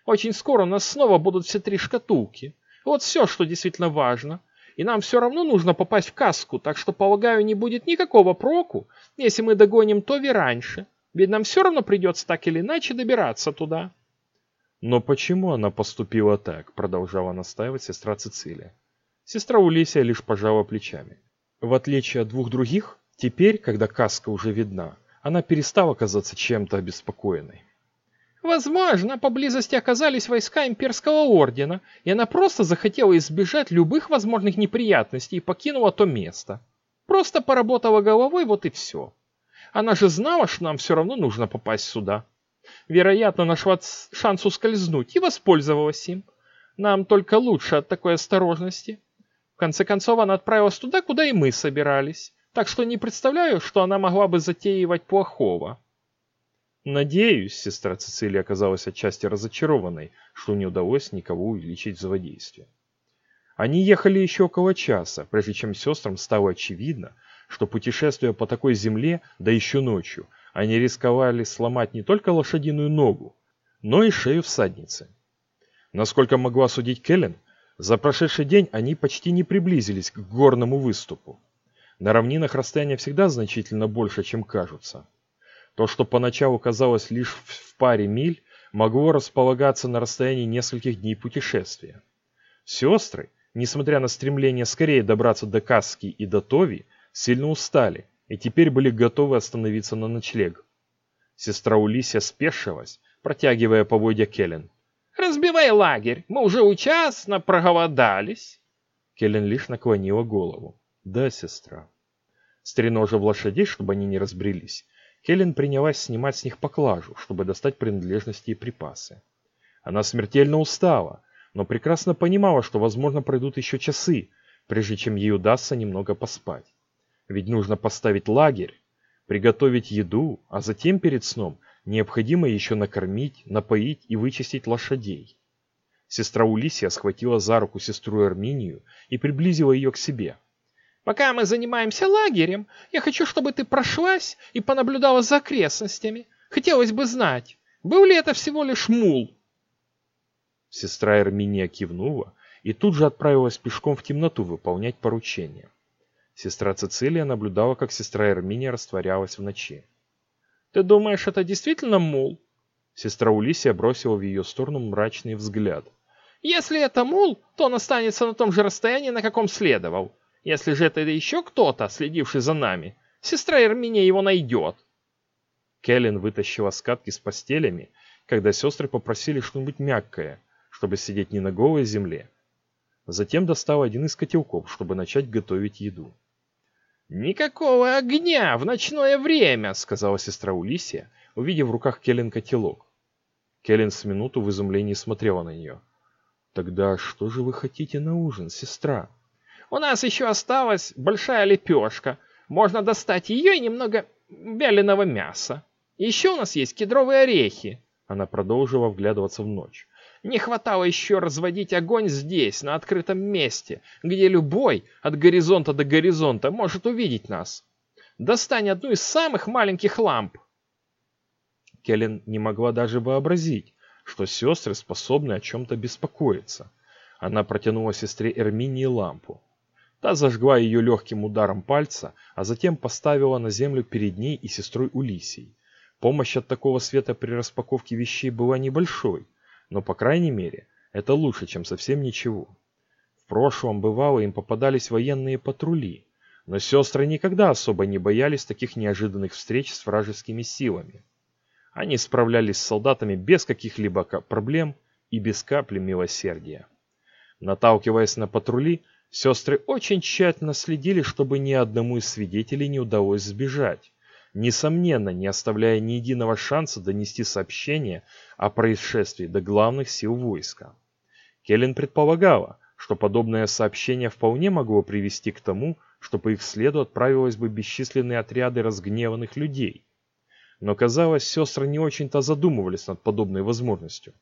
Очень скоро у нас снова будут все три шкатулки. Вот все, что действительно важно. И нам все равно нужно попасть в каску, так что, полагаю, не будет никакого проку, если мы догоним Тови раньше. Ведь нам все равно придется так или иначе добираться туда. Но почему она поступила так, продолжала настаивать сестра Цицилия. Сестра Улисия лишь пожала плечами. В отличие от двух других, теперь, когда каска уже видна, она перестала казаться чем-то обеспокоенной. Возможно, поблизости оказались войска имперского ордена, и она просто захотела избежать любых возможных неприятностей и покинула то место. Просто поработала головой, вот и все. Она же знала, что нам все равно нужно попасть сюда. Вероятно, нашла шанс ускользнуть и воспользовалась им. Нам только лучше от такой осторожности. В конце концов, она отправилась туда, куда и мы собирались. Так что не представляю, что она могла бы затеивать плохого. Надеюсь, сестра Цицилия оказалась отчасти разочарованной, что не удалось никого увеличить в злодействе. Они ехали еще около часа, прежде чем сестрам стало очевидно, что путешествуя по такой земле, да еще ночью, они рисковали сломать не только лошадиную ногу, но и шею всадницы. Насколько могла судить Келлен, за прошедший день они почти не приблизились к горному выступу. На равнинах расстояние всегда значительно больше, чем кажутся. То, что поначалу казалось лишь в паре миль, могло располагаться на расстоянии нескольких дней путешествия. Сестры, несмотря на стремление скорее добраться до Каски и до Тови, сильно устали и теперь были готовы остановиться на ночлег. Сестра Улисия спешилась, протягивая поводья Келлен. «Разбивай лагерь, мы уже участно проголодались». Келлен лишь наклонила голову. «Да, сестра». Стреножив лошадей, чтобы они не разбрелись, Хелен принялась снимать с них поклажу, чтобы достать принадлежности и припасы. Она смертельно устала, но прекрасно понимала, что, возможно, пройдут еще часы, прежде чем ей удастся немного поспать. Ведь нужно поставить лагерь, приготовить еду, а затем перед сном необходимо еще накормить, напоить и вычистить лошадей. Сестра Улисия схватила за руку сестру Арминию и приблизила ее к себе. Пока мы занимаемся лагерем, я хочу, чтобы ты прошлась и понаблюдала за окрестностями. Хотелось бы знать, был ли это всего лишь мул?» Сестра Эрминия кивнула и тут же отправилась пешком в темноту выполнять поручение. Сестра Цицилия наблюдала, как сестра Эрминия растворялась в ночи. «Ты думаешь, это действительно мул?» Сестра Улисия бросила в ее сторону мрачный взгляд. «Если это мул, то он останется на том же расстоянии, на каком следовал. Если же это еще кто-то, следивший за нами, сестра Эрминия его найдет. Келлен вытащила скатки с постелями, когда сестры попросили что-нибудь мягкое, чтобы сидеть не на голой земле. Затем достал один из котелков, чтобы начать готовить еду. «Никакого огня в ночное время!» — сказала сестра Улисия, увидев в руках Келлен котелок. Келлен с минуту в изумлении смотрела на нее. «Тогда что же вы хотите на ужин, сестра?» У нас еще осталась большая лепешка. Можно достать ее и немного вяленого мяса. Еще у нас есть кедровые орехи. Она продолжила вглядываться в ночь. Не хватало еще разводить огонь здесь, на открытом месте, где любой, от горизонта до горизонта, может увидеть нас. Достань одну из самых маленьких ламп. Келлен не могла даже вообразить, что сестры способны о чем-то беспокоиться. Она протянула сестре Эрминии лампу. Та зажгла ее легким ударом пальца, а затем поставила на землю перед ней и сестрой Улисей. Помощь от такого света при распаковке вещей была небольшой, но, по крайней мере, это лучше, чем совсем ничего. В прошлом, бывало, им попадались военные патрули, но сестры никогда особо не боялись таких неожиданных встреч с вражескими силами. Они справлялись с солдатами без каких-либо проблем и без капли милосердия. Наталкиваясь на патрули, сестры очень тщательно следили, чтобы ни одному из свидетелей не удалось сбежать, несомненно, не оставляя ни единого шанса донести сообщение о происшествии до главных сил войска. Келлен предполагала, что подобное сообщение вполне могло привести к тому, что по их следу отправилось бы бесчисленные отряды разгневанных людей. Но казалось, сестры не очень-то задумывались над подобной возможностью.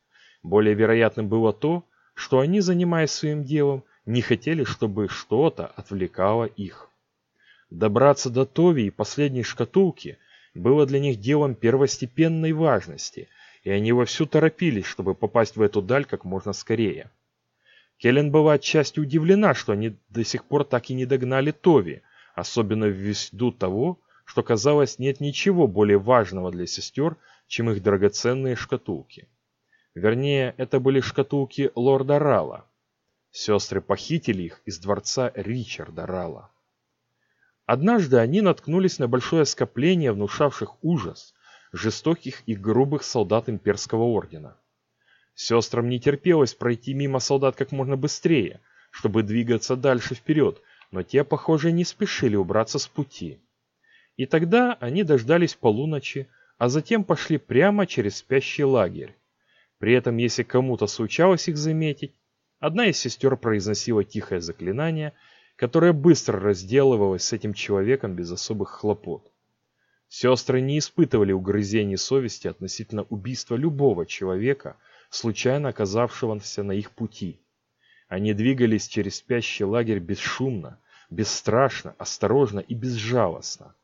Более вероятным было то, что они, занимаясь своим делом, не хотели, чтобы что-то отвлекало их. Добраться до Тови и последней шкатулки было для них делом первостепенной важности, и они вовсю торопились, чтобы попасть в эту даль как можно скорее. Келлен была отчасти удивлена, что они до сих пор так и не догнали Тови, особенно ввиду того, что казалось нет ничего более важного для сестер, чем их драгоценные шкатулки. Вернее, это были шкатулки лорда Рала. Сестры похитили их из дворца Ричарда Рала. Однажды они наткнулись на большое скопление внушавших ужас, жестоких и грубых солдат имперского ордена. Сестрам не терпелось пройти мимо солдат как можно быстрее, чтобы двигаться дальше вперед, но те, похоже, не спешили убраться с пути. И тогда они дождались полуночи, а затем пошли прямо через спящий лагерь. При этом, если кому-то случалось их заметить, одна из сестер произносила тихое заклинание – которая быстро разделывалась с этим человеком без особых хлопот. Сестры не испытывали угрызений совести относительно убийства любого человека, случайно оказавшегося на их пути. Они двигались через спящий лагерь бесшумно, бесстрашно, осторожно и безжалостно.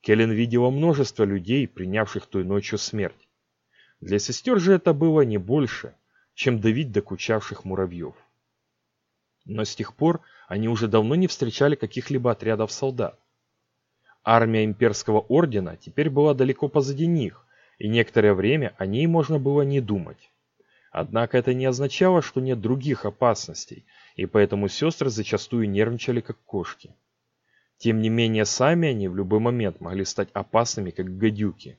Келлен видела множество людей, принявших той ночью смерть. Для сестер же это было не больше, чем давить докучавших муравьев. Но с тех пор они уже давно не встречали каких-либо отрядов солдат. Армия имперского ордена теперь была далеко позади них, и некоторое время о ней можно было не думать. Однако это не означало, что нет других опасностей, и поэтому сестры зачастую нервничали как кошки. Тем не менее, сами они в любой момент могли стать опасными, как гадюки.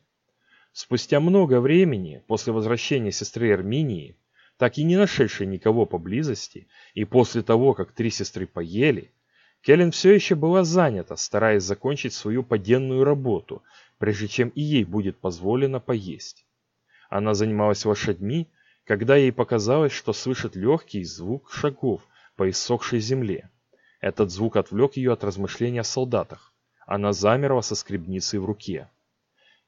Спустя много времени, после возвращения сестры Эрминии, так и не нашедшей никого поблизости, и после того, как три сестры поели, Келлен все еще была занята, стараясь закончить свою поденную работу, прежде чем и ей будет позволено поесть. Она занималась лошадьми, когда ей показалось, что слышит легкий звук шагов по иссохшей земле. Этот звук отвлек ее от размышления о солдатах. Она замерла со скребницей в руке.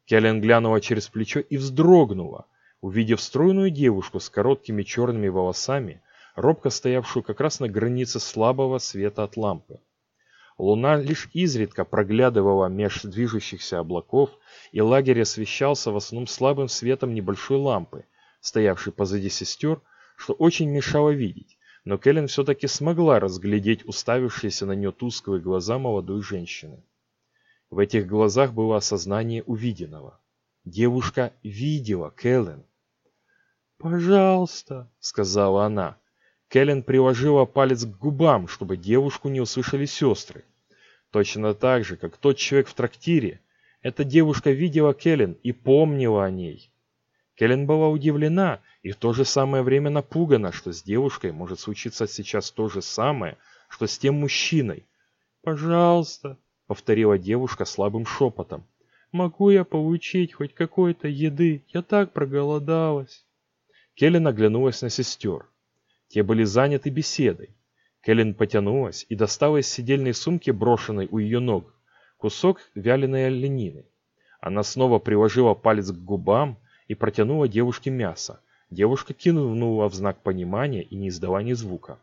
Келлен глянула через плечо и вздрогнула, увидев стройную девушку с короткими черными волосами, робко стоявшую как раз на границе слабого света от лампы. Луна лишь изредка проглядывала меж движущихся облаков, и лагерь освещался в основном слабым светом небольшой лампы, стоявшей позади сестер, что очень мешало видеть, но Кэлен все-таки смогла разглядеть уставившиеся на нее тусклые глаза молодой женщины. В этих глазах было осознание увиденного. Девушка видела Кэлен. «Пожалуйста», — сказала она. Кэлен приложила палец к губам, чтобы девушку не услышали сестры. Точно так же, как тот человек в трактире, эта девушка видела Кэлен и помнила о ней. Кэлен была удивлена и в то же самое время напугана, что с девушкой может случиться сейчас то же самое, что с тем мужчиной. «Пожалуйста», — повторила девушка слабым шепотом, — «могу я получить хоть какой-то еды? Я так проголодалась». Келлен оглянулась на сестер. Те были заняты беседой. Келлен потянулась и достала из сидельной сумки, брошенной у ее ног, кусок вяленой оленины. Она снова приложила палец к губам и протянула девушке мясо. Девушка кинула в знак понимания и не издала ни звука.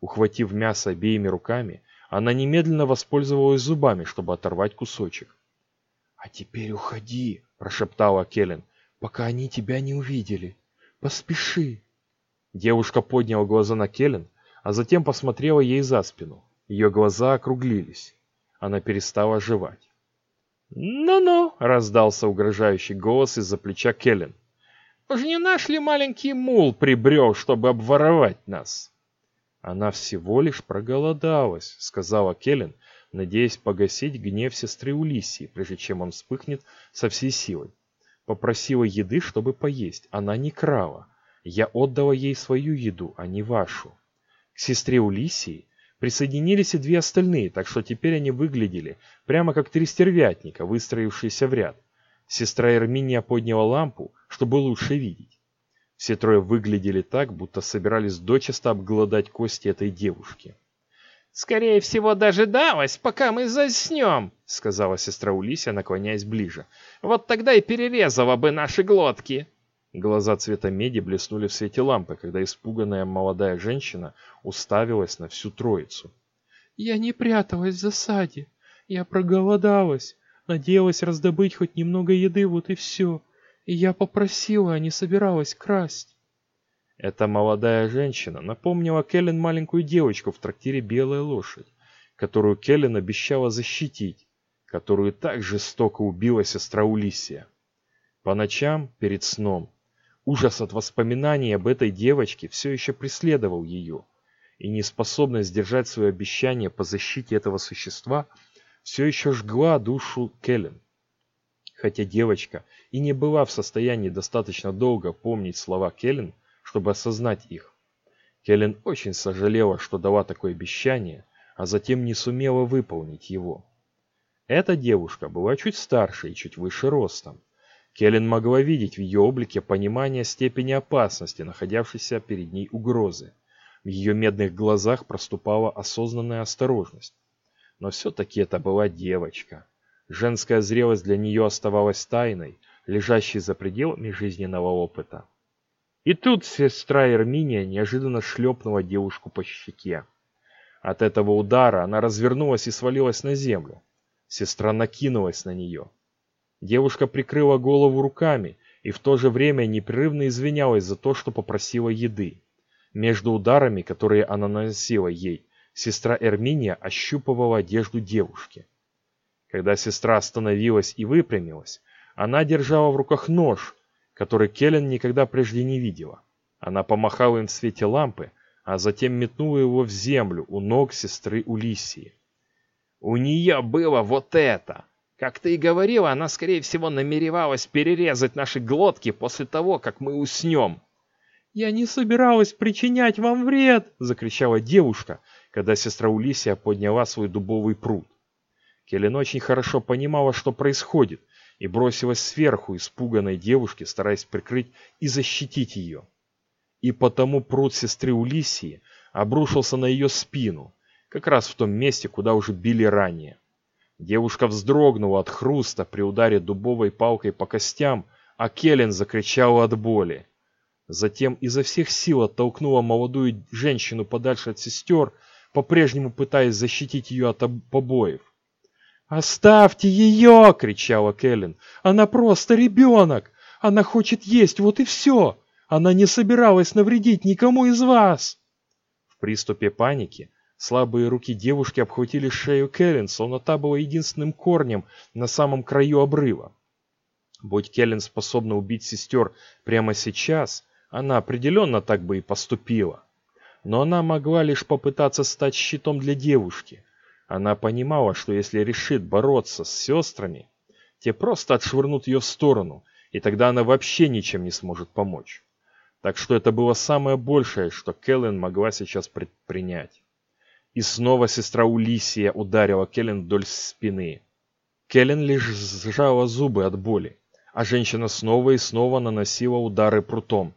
Ухватив мясо обеими руками, она немедленно воспользовалась зубами, чтобы оторвать кусочек. «А теперь уходи», – прошептала Келлен, – «пока они тебя не увидели». Поспеши. Девушка подняла глаза на Келлен, а затем посмотрела ей за спину. Ее глаза округлились. Она перестала жевать. «Ну-ну!» — раздался угрожающий голос из-за плеча Келлен. Уж не наш ли маленький мул прибрел, чтобы обворовать нас? Она всего лишь проголодалась, сказала Келлен, надеясь погасить гнев сестры Улисии, прежде чем он вспыхнет со всей силой. Попросила еды, чтобы поесть. Она не крала. Я отдала ей свою еду, а не вашу. К сестре Улисии присоединились и две остальные, так что теперь они выглядели прямо как три стервятника, выстроившиеся в ряд. Сестра Эрминия подняла лампу, чтобы лучше видеть. Все трое выглядели так, будто собирались дочисто обглодать кости этой девушки. «Скорее всего, дожидалась, пока мы заснем», — сказала сестра Улисия, наклоняясь ближе. «Вот тогда и перерезала бы наши глотки». Глаза цвета меди блеснули в свете лампы, когда испуганная молодая женщина уставилась на всю троицу. «Я не пряталась в засаде. Я проголодалась. Надеялась раздобыть хоть немного еды, вот и все. И я попросила, а не собиралась красть. Эта молодая женщина напомнила Келлен маленькую девочку в трактире «Белая лошадь», которую Келлен обещала защитить, которую так жестоко убила сестра Улисия. По ночам, перед сном, ужас от воспоминаний об этой девочке все еще преследовал ее, и неспособность сдержать свое обещание по защите этого существа – все еще жгла душу Келлен. Хотя девочка и не была в состоянии достаточно долго помнить слова Келлен, чтобы осознать их. Келлен очень сожалела, что дала такое обещание, а затем не сумела выполнить его. Эта девушка была чуть старше и чуть выше ростом. Келлен могла видеть в ее облике понимание степени опасности, находявшейся перед ней угрозы. В ее медных глазах проступала осознанная осторожность. Но все-таки это была девочка. Женская зрелость для нее оставалась тайной, лежащей за пределами жизненного опыта. И тут сестра Эрминия неожиданно шлепнула девушку по щеке. От этого удара она развернулась и свалилась на землю. Сестра накинулась на нее. Девушка прикрыла голову руками и в то же время непрерывно извинялась за то, что попросила еды. Между ударами, которые она наносила ей, сестра Эрминия ощупывала одежду девушки. Когда сестра остановилась и выпрямилась, она держала в руках нож, который Келлен никогда прежде не видела. Она помахала им в свете лампы, а затем метнула его в землю у ног сестры Улисии. «У нее было вот это!» Как ты и говорила, она, скорее всего, намеревалась перерезать наши глотки после того, как мы уснем. «Я не собиралась причинять вам вред!» — закричала девушка, когда сестра Улисия подняла свой дубовый пруд. Келлен очень хорошо понимала, что происходит, и бросилась сверху испуганной девушке, стараясь прикрыть и защитить ее. И потому пруд сестры Улисии обрушился на ее спину, как раз в том месте, куда уже били ранее. Девушка вздрогнула от хруста при ударе дубовой палкой по костям, а Келлен закричала от боли. Затем изо всех сил оттолкнула молодую женщину подальше от сестер по-прежнему пытаясь защитить ее от побоев. «Оставьте ее!» — кричала Кэлен. «Она просто ребенок! Она хочет есть, вот и все! Она не собиралась навредить никому из вас!» В приступе паники слабые руки девушки обхватили шею Кэлен, словно та была единственным корнем на самом краю обрыва. Будь Келлен способна убить сестер прямо сейчас, она определенно так бы и поступила но она могла лишь попытаться стать щитом для девушки. Она понимала, что если решит бороться с сестрами, те просто отшвырнут ее в сторону, и тогда она вообще ничем не сможет помочь. Так что это было самое большее, что Келлен могла сейчас предпринять. И снова сестра Улисия ударила Келлен вдоль спины. Келлен лишь сжала зубы от боли, а женщина снова и снова наносила удары прутом,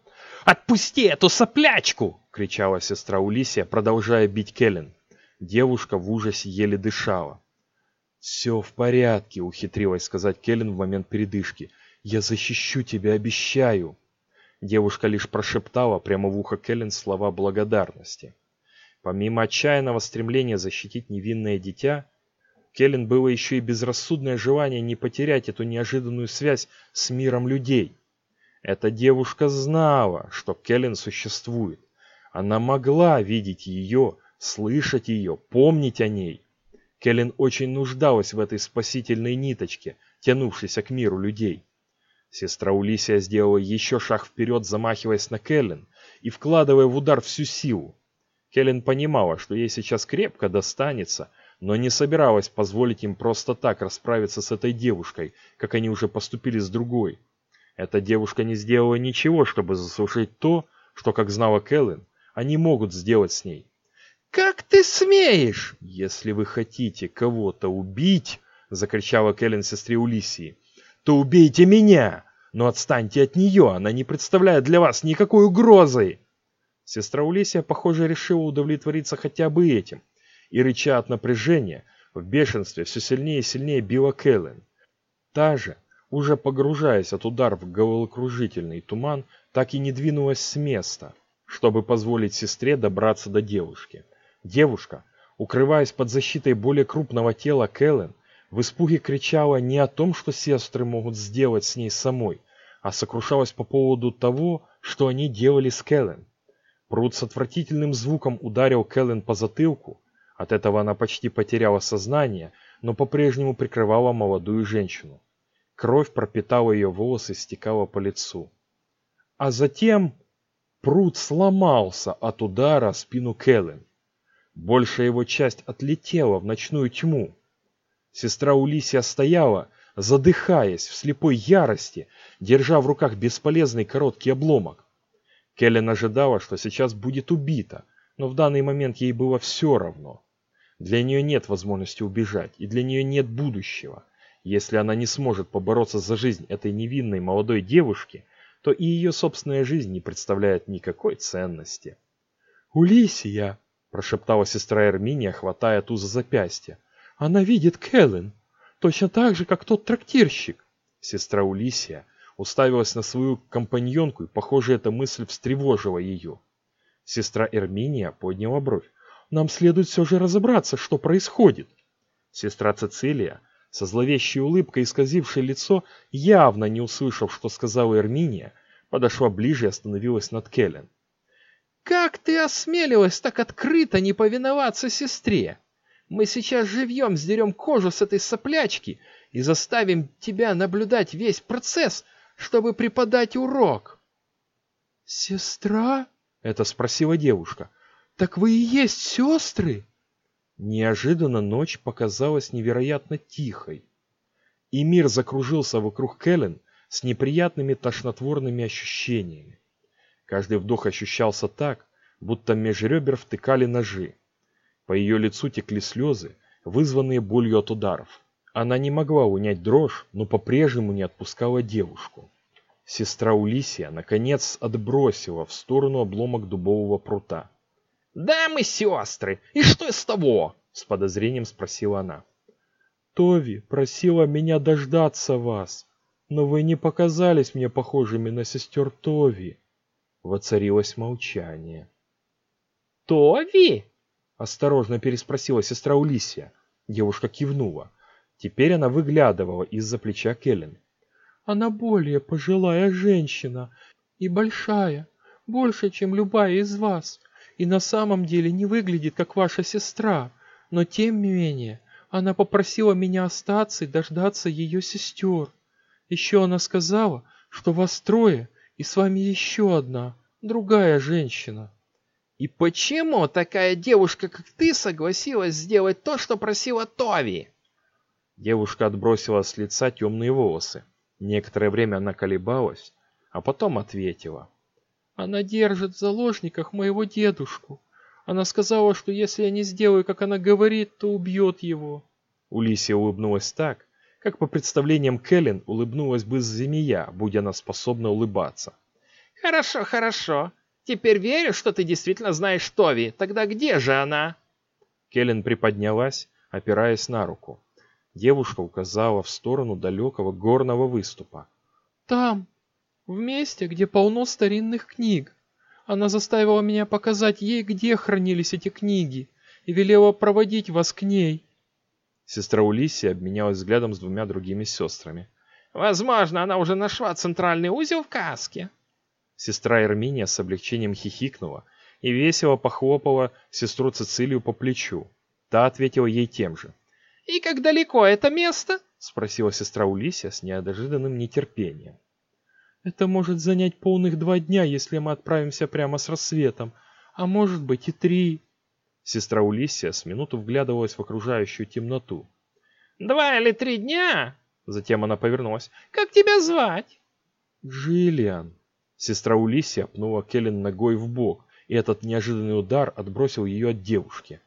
«Отпусти эту соплячку!» — кричала сестра Улисия, продолжая бить Келлен. Девушка в ужасе еле дышала. «Все в порядке», — ухитрилась сказать Келлен в момент передышки. «Я защищу тебя, обещаю». Девушка лишь прошептала прямо в ухо Келлен слова благодарности. Помимо отчаянного стремления защитить невинное дитя, Келлен было еще и безрассудное желание не потерять эту неожиданную связь с миром людей. Эта девушка знала, что Келлен существует. Она могла видеть ее, слышать ее, помнить о ней. Келлен очень нуждалась в этой спасительной ниточке, тянувшейся к миру людей. Сестра Улисия сделала еще шаг вперед, замахиваясь на Келлен и вкладывая в удар всю силу. Келлен понимала, что ей сейчас крепко достанется, но не собиралась позволить им просто так расправиться с этой девушкой, как они уже поступили с другой. Эта девушка не сделала ничего, чтобы заслужить то, что, как знала Кэлен, они могут сделать с ней. «Как ты смеешь?» «Если вы хотите кого-то убить», — закричала Кэлен сестре Улисии, — «то убейте меня, но отстаньте от нее, она не представляет для вас никакой угрозы». Сестра Улисия, похоже, решила удовлетвориться хотя бы этим, и, рыча от напряжения, в бешенстве все сильнее и сильнее била Кэлен. Та же, уже погружаясь от удар в головокружительный туман, так и не двинулась с места, чтобы позволить сестре добраться до девушки. Девушка, укрываясь под защитой более крупного тела Кэлен, в испуге кричала не о том, что сестры могут сделать с ней самой, а сокрушалась по поводу того, что они делали с Кэлен. Пруд с отвратительным звуком ударил Кэлен по затылку, от этого она почти потеряла сознание, но по-прежнему прикрывала молодую женщину. Кровь пропитала ее волосы и стекала по лицу. А затем пруд сломался от удара спину Кэлен. Большая его часть отлетела в ночную тьму. Сестра Улисия стояла, задыхаясь в слепой ярости, держа в руках бесполезный короткий обломок. Келлен ожидала, что сейчас будет убита, но в данный момент ей было все равно. Для нее нет возможности убежать, и для нее нет будущего. Если она не сможет побороться за жизнь этой невинной молодой девушки, то и ее собственная жизнь не представляет никакой ценности. «Улисия!» – прошептала сестра Эрминия, хватая ту за запястье. «Она видит Кэлен, точно так же, как тот трактирщик!» Сестра Улисия уставилась на свою компаньонку, и, похоже, эта мысль встревожила ее. Сестра Эрминия подняла бровь. Нам следует все же разобраться, что происходит. Сестра Цицилия, со зловещей улыбкой исказившей лицо, явно не услышав, что сказала Эрминия, подошла ближе и остановилась над Келлен. «Как ты осмелилась так открыто не повиноваться сестре? Мы сейчас живьем сдерем кожу с этой соплячки и заставим тебя наблюдать весь процесс, чтобы преподать урок». «Сестра?» — это спросила девушка. «Так вы и есть сестры?» Неожиданно ночь показалась невероятно тихой. И мир закружился вокруг Кэлен с неприятными тошнотворными ощущениями. Каждый вдох ощущался так, будто меж ребер втыкали ножи. По ее лицу текли слезы, вызванные болью от ударов. Она не могла унять дрожь, но по-прежнему не отпускала девушку. Сестра Улисия, наконец, отбросила в сторону обломок дубового прута. «Да, мы сестры. И что из того?» — с подозрением спросила она. «Тови просила меня дождаться вас, но вы не показались мне похожими на сестер Тови». Воцарилось молчание. «Тови?» — осторожно переспросила сестра Улисия. Девушка кивнула. Теперь она выглядывала из-за плеча Келлен. «Она более пожилая женщина и большая, больше, чем любая из вас и на самом деле не выглядит как ваша сестра, но тем не менее она попросила меня остаться и дождаться ее сестер. Еще она сказала, что вас трое и с вами еще одна, другая женщина. И почему такая девушка, как ты, согласилась сделать то, что просила Тови? Девушка отбросила с лица темные волосы. Некоторое время она колебалась, а потом ответила. Она держит в заложниках моего дедушку. Она сказала, что если я не сделаю, как она говорит, то убьет его. Улисия улыбнулась так, как по представлениям Кэлен улыбнулась бы змея, будь она способна улыбаться. «Хорошо, хорошо. Теперь верю, что ты действительно знаешь Тови. Тогда где же она?» Келлен приподнялась, опираясь на руку. Девушка указала в сторону далекого горного выступа. «Там, в месте, где полно старинных книг. Она заставила меня показать ей, где хранились эти книги, и велела проводить вас к ней. Сестра Улисия обменялась взглядом с двумя другими сестрами. «Возможно, она уже нашла центральный узел в каске». Сестра Эрминия с облегчением хихикнула и весело похлопала сестру Цицилию по плечу. Та ответила ей тем же. «И как далеко это место?» — спросила сестра Улисия с неожиданным нетерпением. Это может занять полных два дня, если мы отправимся прямо с рассветом, а может быть и три. Сестра Улисия с минуту вглядывалась в окружающую темноту. «Два или три дня?» Затем она повернулась. «Как тебя звать?» «Джиллиан». Сестра Улисия пнула Келлен ногой в бок, и этот неожиданный удар отбросил ее от девушки.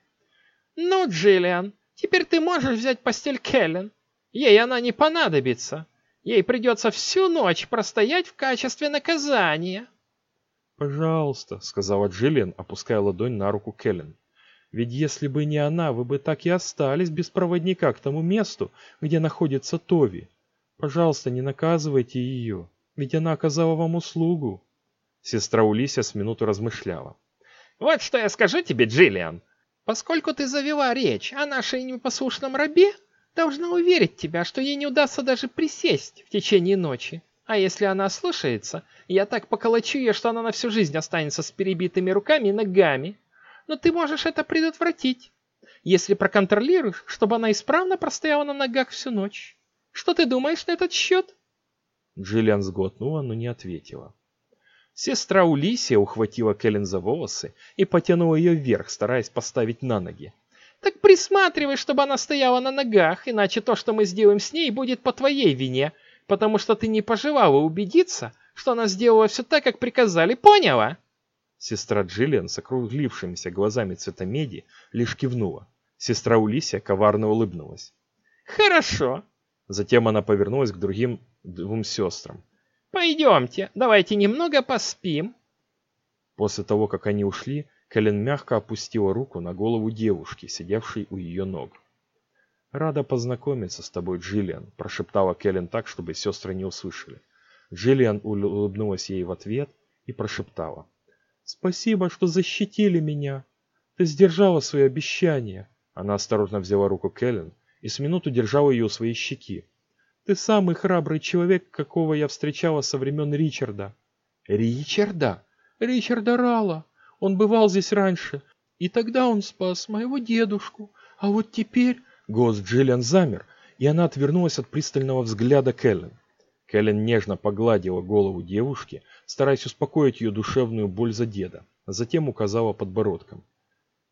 «Ну, Джиллиан, теперь ты можешь взять постель Келлен. Ей она не понадобится. Ей придется всю ночь простоять в качестве наказания». «Пожалуйста», — сказала Джиллиан, опуская ладонь на руку Келлен. «Ведь если бы не она, вы бы так и остались без проводника к тому месту, где находится Тови. Пожалуйста, не наказывайте ее, ведь она оказала вам услугу». Сестра Улися с минуту размышляла. «Вот что я скажу тебе, Джиллиан. Поскольку ты завела речь о нашей непослушном рабе, должна уверить тебя, что ей не удастся даже присесть в течение ночи. А если она слушается, я так поколочу ее, что она на всю жизнь останется с перебитыми руками и ногами. Но ты можешь это предотвратить, если проконтролируешь, чтобы она исправно простояла на ногах всю ночь. Что ты думаешь на этот счет?» Джиллиан сглотнула, но не ответила. Сестра Улисия ухватила Кэлен за волосы и потянула ее вверх, стараясь поставить на ноги. «Так присматривай, чтобы она стояла на ногах, иначе то, что мы сделаем с ней, будет по твоей вине, потому что ты не пожелала убедиться, что она сделала все так, как приказали, поняла?» Сестра Джиллиан с округлившимися глазами цвета меди лишь кивнула. Сестра Улисия коварно улыбнулась. «Хорошо». Затем она повернулась к другим двум сестрам. Пойдемте, давайте немного поспим. После того, как они ушли, Кэлен мягко опустила руку на голову девушки, сидевшей у ее ног. «Рада познакомиться с тобой, Джиллиан», – прошептала Кэлен так, чтобы сестры не услышали. Джиллиан улыбнулась ей в ответ и прошептала. «Спасибо, что защитили меня. Ты сдержала свои обещания». Она осторожно взяла руку Кэлен и с минуту держала ее у своей щеки, ты самый храбрый человек, какого я встречала со времен Ричарда. Ричарда? Ричарда Рала. Он бывал здесь раньше. И тогда он спас моего дедушку. А вот теперь... Голос Джиллиан замер, и она отвернулась от пристального взгляда Кэлен. Кэлен нежно погладила голову девушки, стараясь успокоить ее душевную боль за деда, а затем указала подбородком.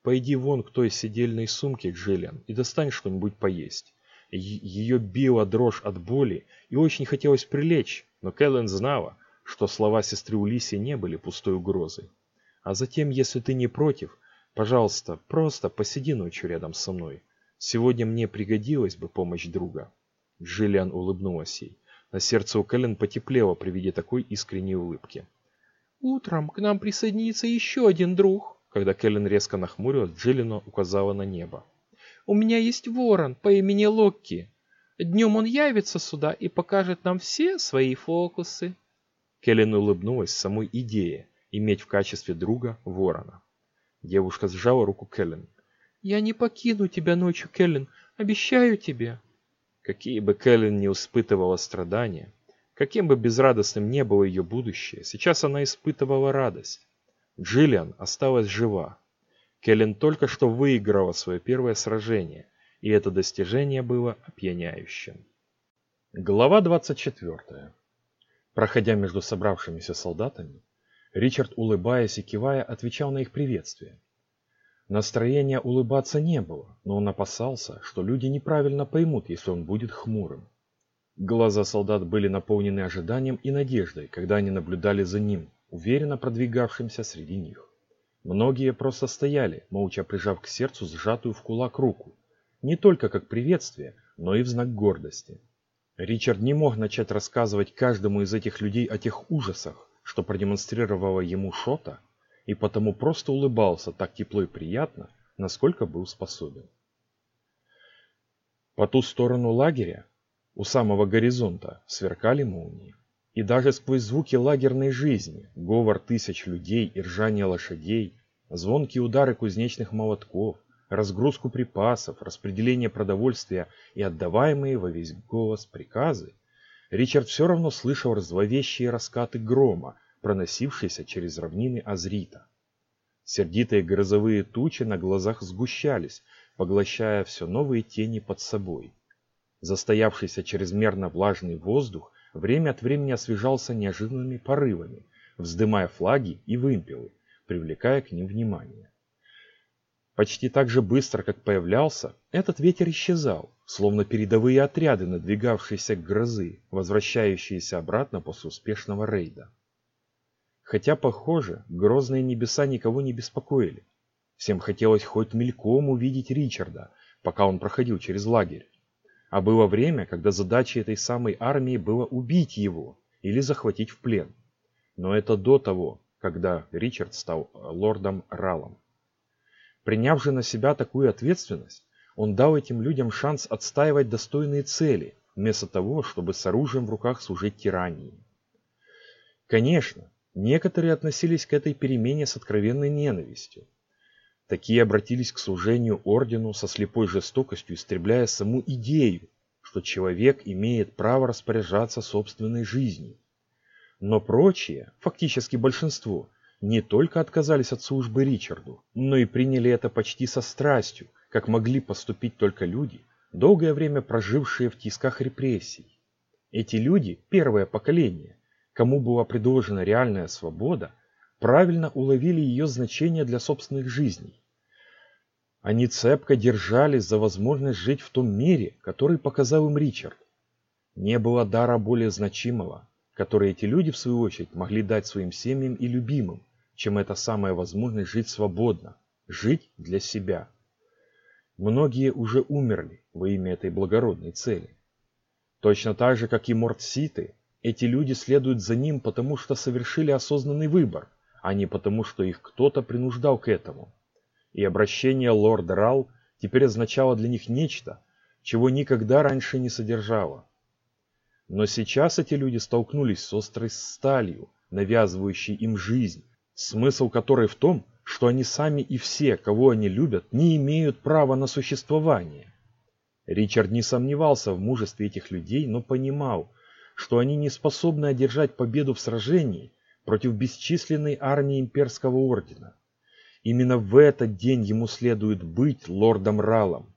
«Пойди вон к той сидельной сумке, Джиллиан, и достань что-нибудь поесть. Ее била дрожь от боли и очень хотелось прилечь, но Кэлен знала, что слова сестры Улиси не были пустой угрозой. А затем, если ты не против, пожалуйста, просто посиди ночью рядом со мной. Сегодня мне пригодилась бы помощь друга. Джиллиан улыбнулась ей. На сердце у Кэлен потеплело при виде такой искренней улыбки. «Утром к нам присоединится еще один друг», когда Кэлен резко нахмурилась, Джиллиан указала на небо. У меня есть ворон по имени Локки. Днем он явится сюда и покажет нам все свои фокусы. Келлен улыбнулась самой идее иметь в качестве друга ворона. Девушка сжала руку Келлен. «Я не покину тебя ночью, Келлен, обещаю тебе». Какие бы Келлен не испытывала страдания, каким бы безрадостным не было ее будущее, сейчас она испытывала радость. Джиллиан осталась жива, Келлен только что выиграла свое первое сражение, и это достижение было опьяняющим. Глава 24. Проходя между собравшимися солдатами, Ричард, улыбаясь и кивая, отвечал на их приветствие. Настроения улыбаться не было, но он опасался, что люди неправильно поймут, если он будет хмурым. Глаза солдат были наполнены ожиданием и надеждой, когда они наблюдали за ним, уверенно продвигавшимся среди них. Многие просто стояли, молча прижав к сердцу сжатую в кулак руку. Не только как приветствие, но и в знак гордости. Ричард не мог начать рассказывать каждому из этих людей о тех ужасах, что продемонстрировала ему Шота, и потому просто улыбался так тепло и приятно, насколько был способен. По ту сторону лагеря, у самого горизонта, сверкали молнии. И даже сквозь звуки лагерной жизни, говор тысяч людей и ржание лошадей, звонкие удары кузнечных молотков, разгрузку припасов, распределение продовольствия и отдаваемые во весь голос приказы, Ричард все равно слышал зловещие раскаты грома, проносившиеся через равнины Азрита. Сердитые грозовые тучи на глазах сгущались, поглощая все новые тени под собой. Застоявшийся чрезмерно влажный воздух время от времени освежался неожиданными порывами, вздымая флаги и вымпелы, привлекая к ним внимание. Почти так же быстро, как появлялся, этот ветер исчезал, словно передовые отряды, надвигавшиеся к грозы, возвращающиеся обратно после успешного рейда. Хотя, похоже, грозные небеса никого не беспокоили. Всем хотелось хоть мельком увидеть Ричарда, пока он проходил через лагерь. А было время, когда задачей этой самой армии было убить его или захватить в плен. Но это до того, когда Ричард стал э, лордом Ралом. Приняв же на себя такую ответственность, он дал этим людям шанс отстаивать достойные цели, вместо того, чтобы с оружием в руках служить тирании. Конечно, некоторые относились к этой перемене с откровенной ненавистью, Такие обратились к служению ордену со слепой жестокостью, истребляя саму идею, что человек имеет право распоряжаться собственной жизнью. Но прочие, фактически большинство, не только отказались от службы Ричарду, но и приняли это почти со страстью, как могли поступить только люди, долгое время прожившие в тисках репрессий. Эти люди, первое поколение, кому была предложена реальная свобода, правильно уловили ее значение для собственных жизней. Они цепко держались за возможность жить в том мире, который показал им Ричард. Не было дара более значимого, который эти люди, в свою очередь, могли дать своим семьям и любимым, чем эта самая возможность жить свободно, жить для себя. Многие уже умерли во имя этой благородной цели. Точно так же, как и Мортситы, эти люди следуют за ним, потому что совершили осознанный выбор, а не потому, что их кто-то принуждал к этому. И обращение лорда Рал теперь означало для них нечто, чего никогда раньше не содержало. Но сейчас эти люди столкнулись с острой сталью, навязывающей им жизнь, смысл которой в том, что они сами и все, кого они любят, не имеют права на существование. Ричард не сомневался в мужестве этих людей, но понимал, что они не способны одержать победу в сражении, против бесчисленной армии имперского ордена. Именно в этот день ему следует быть лордом Ралом.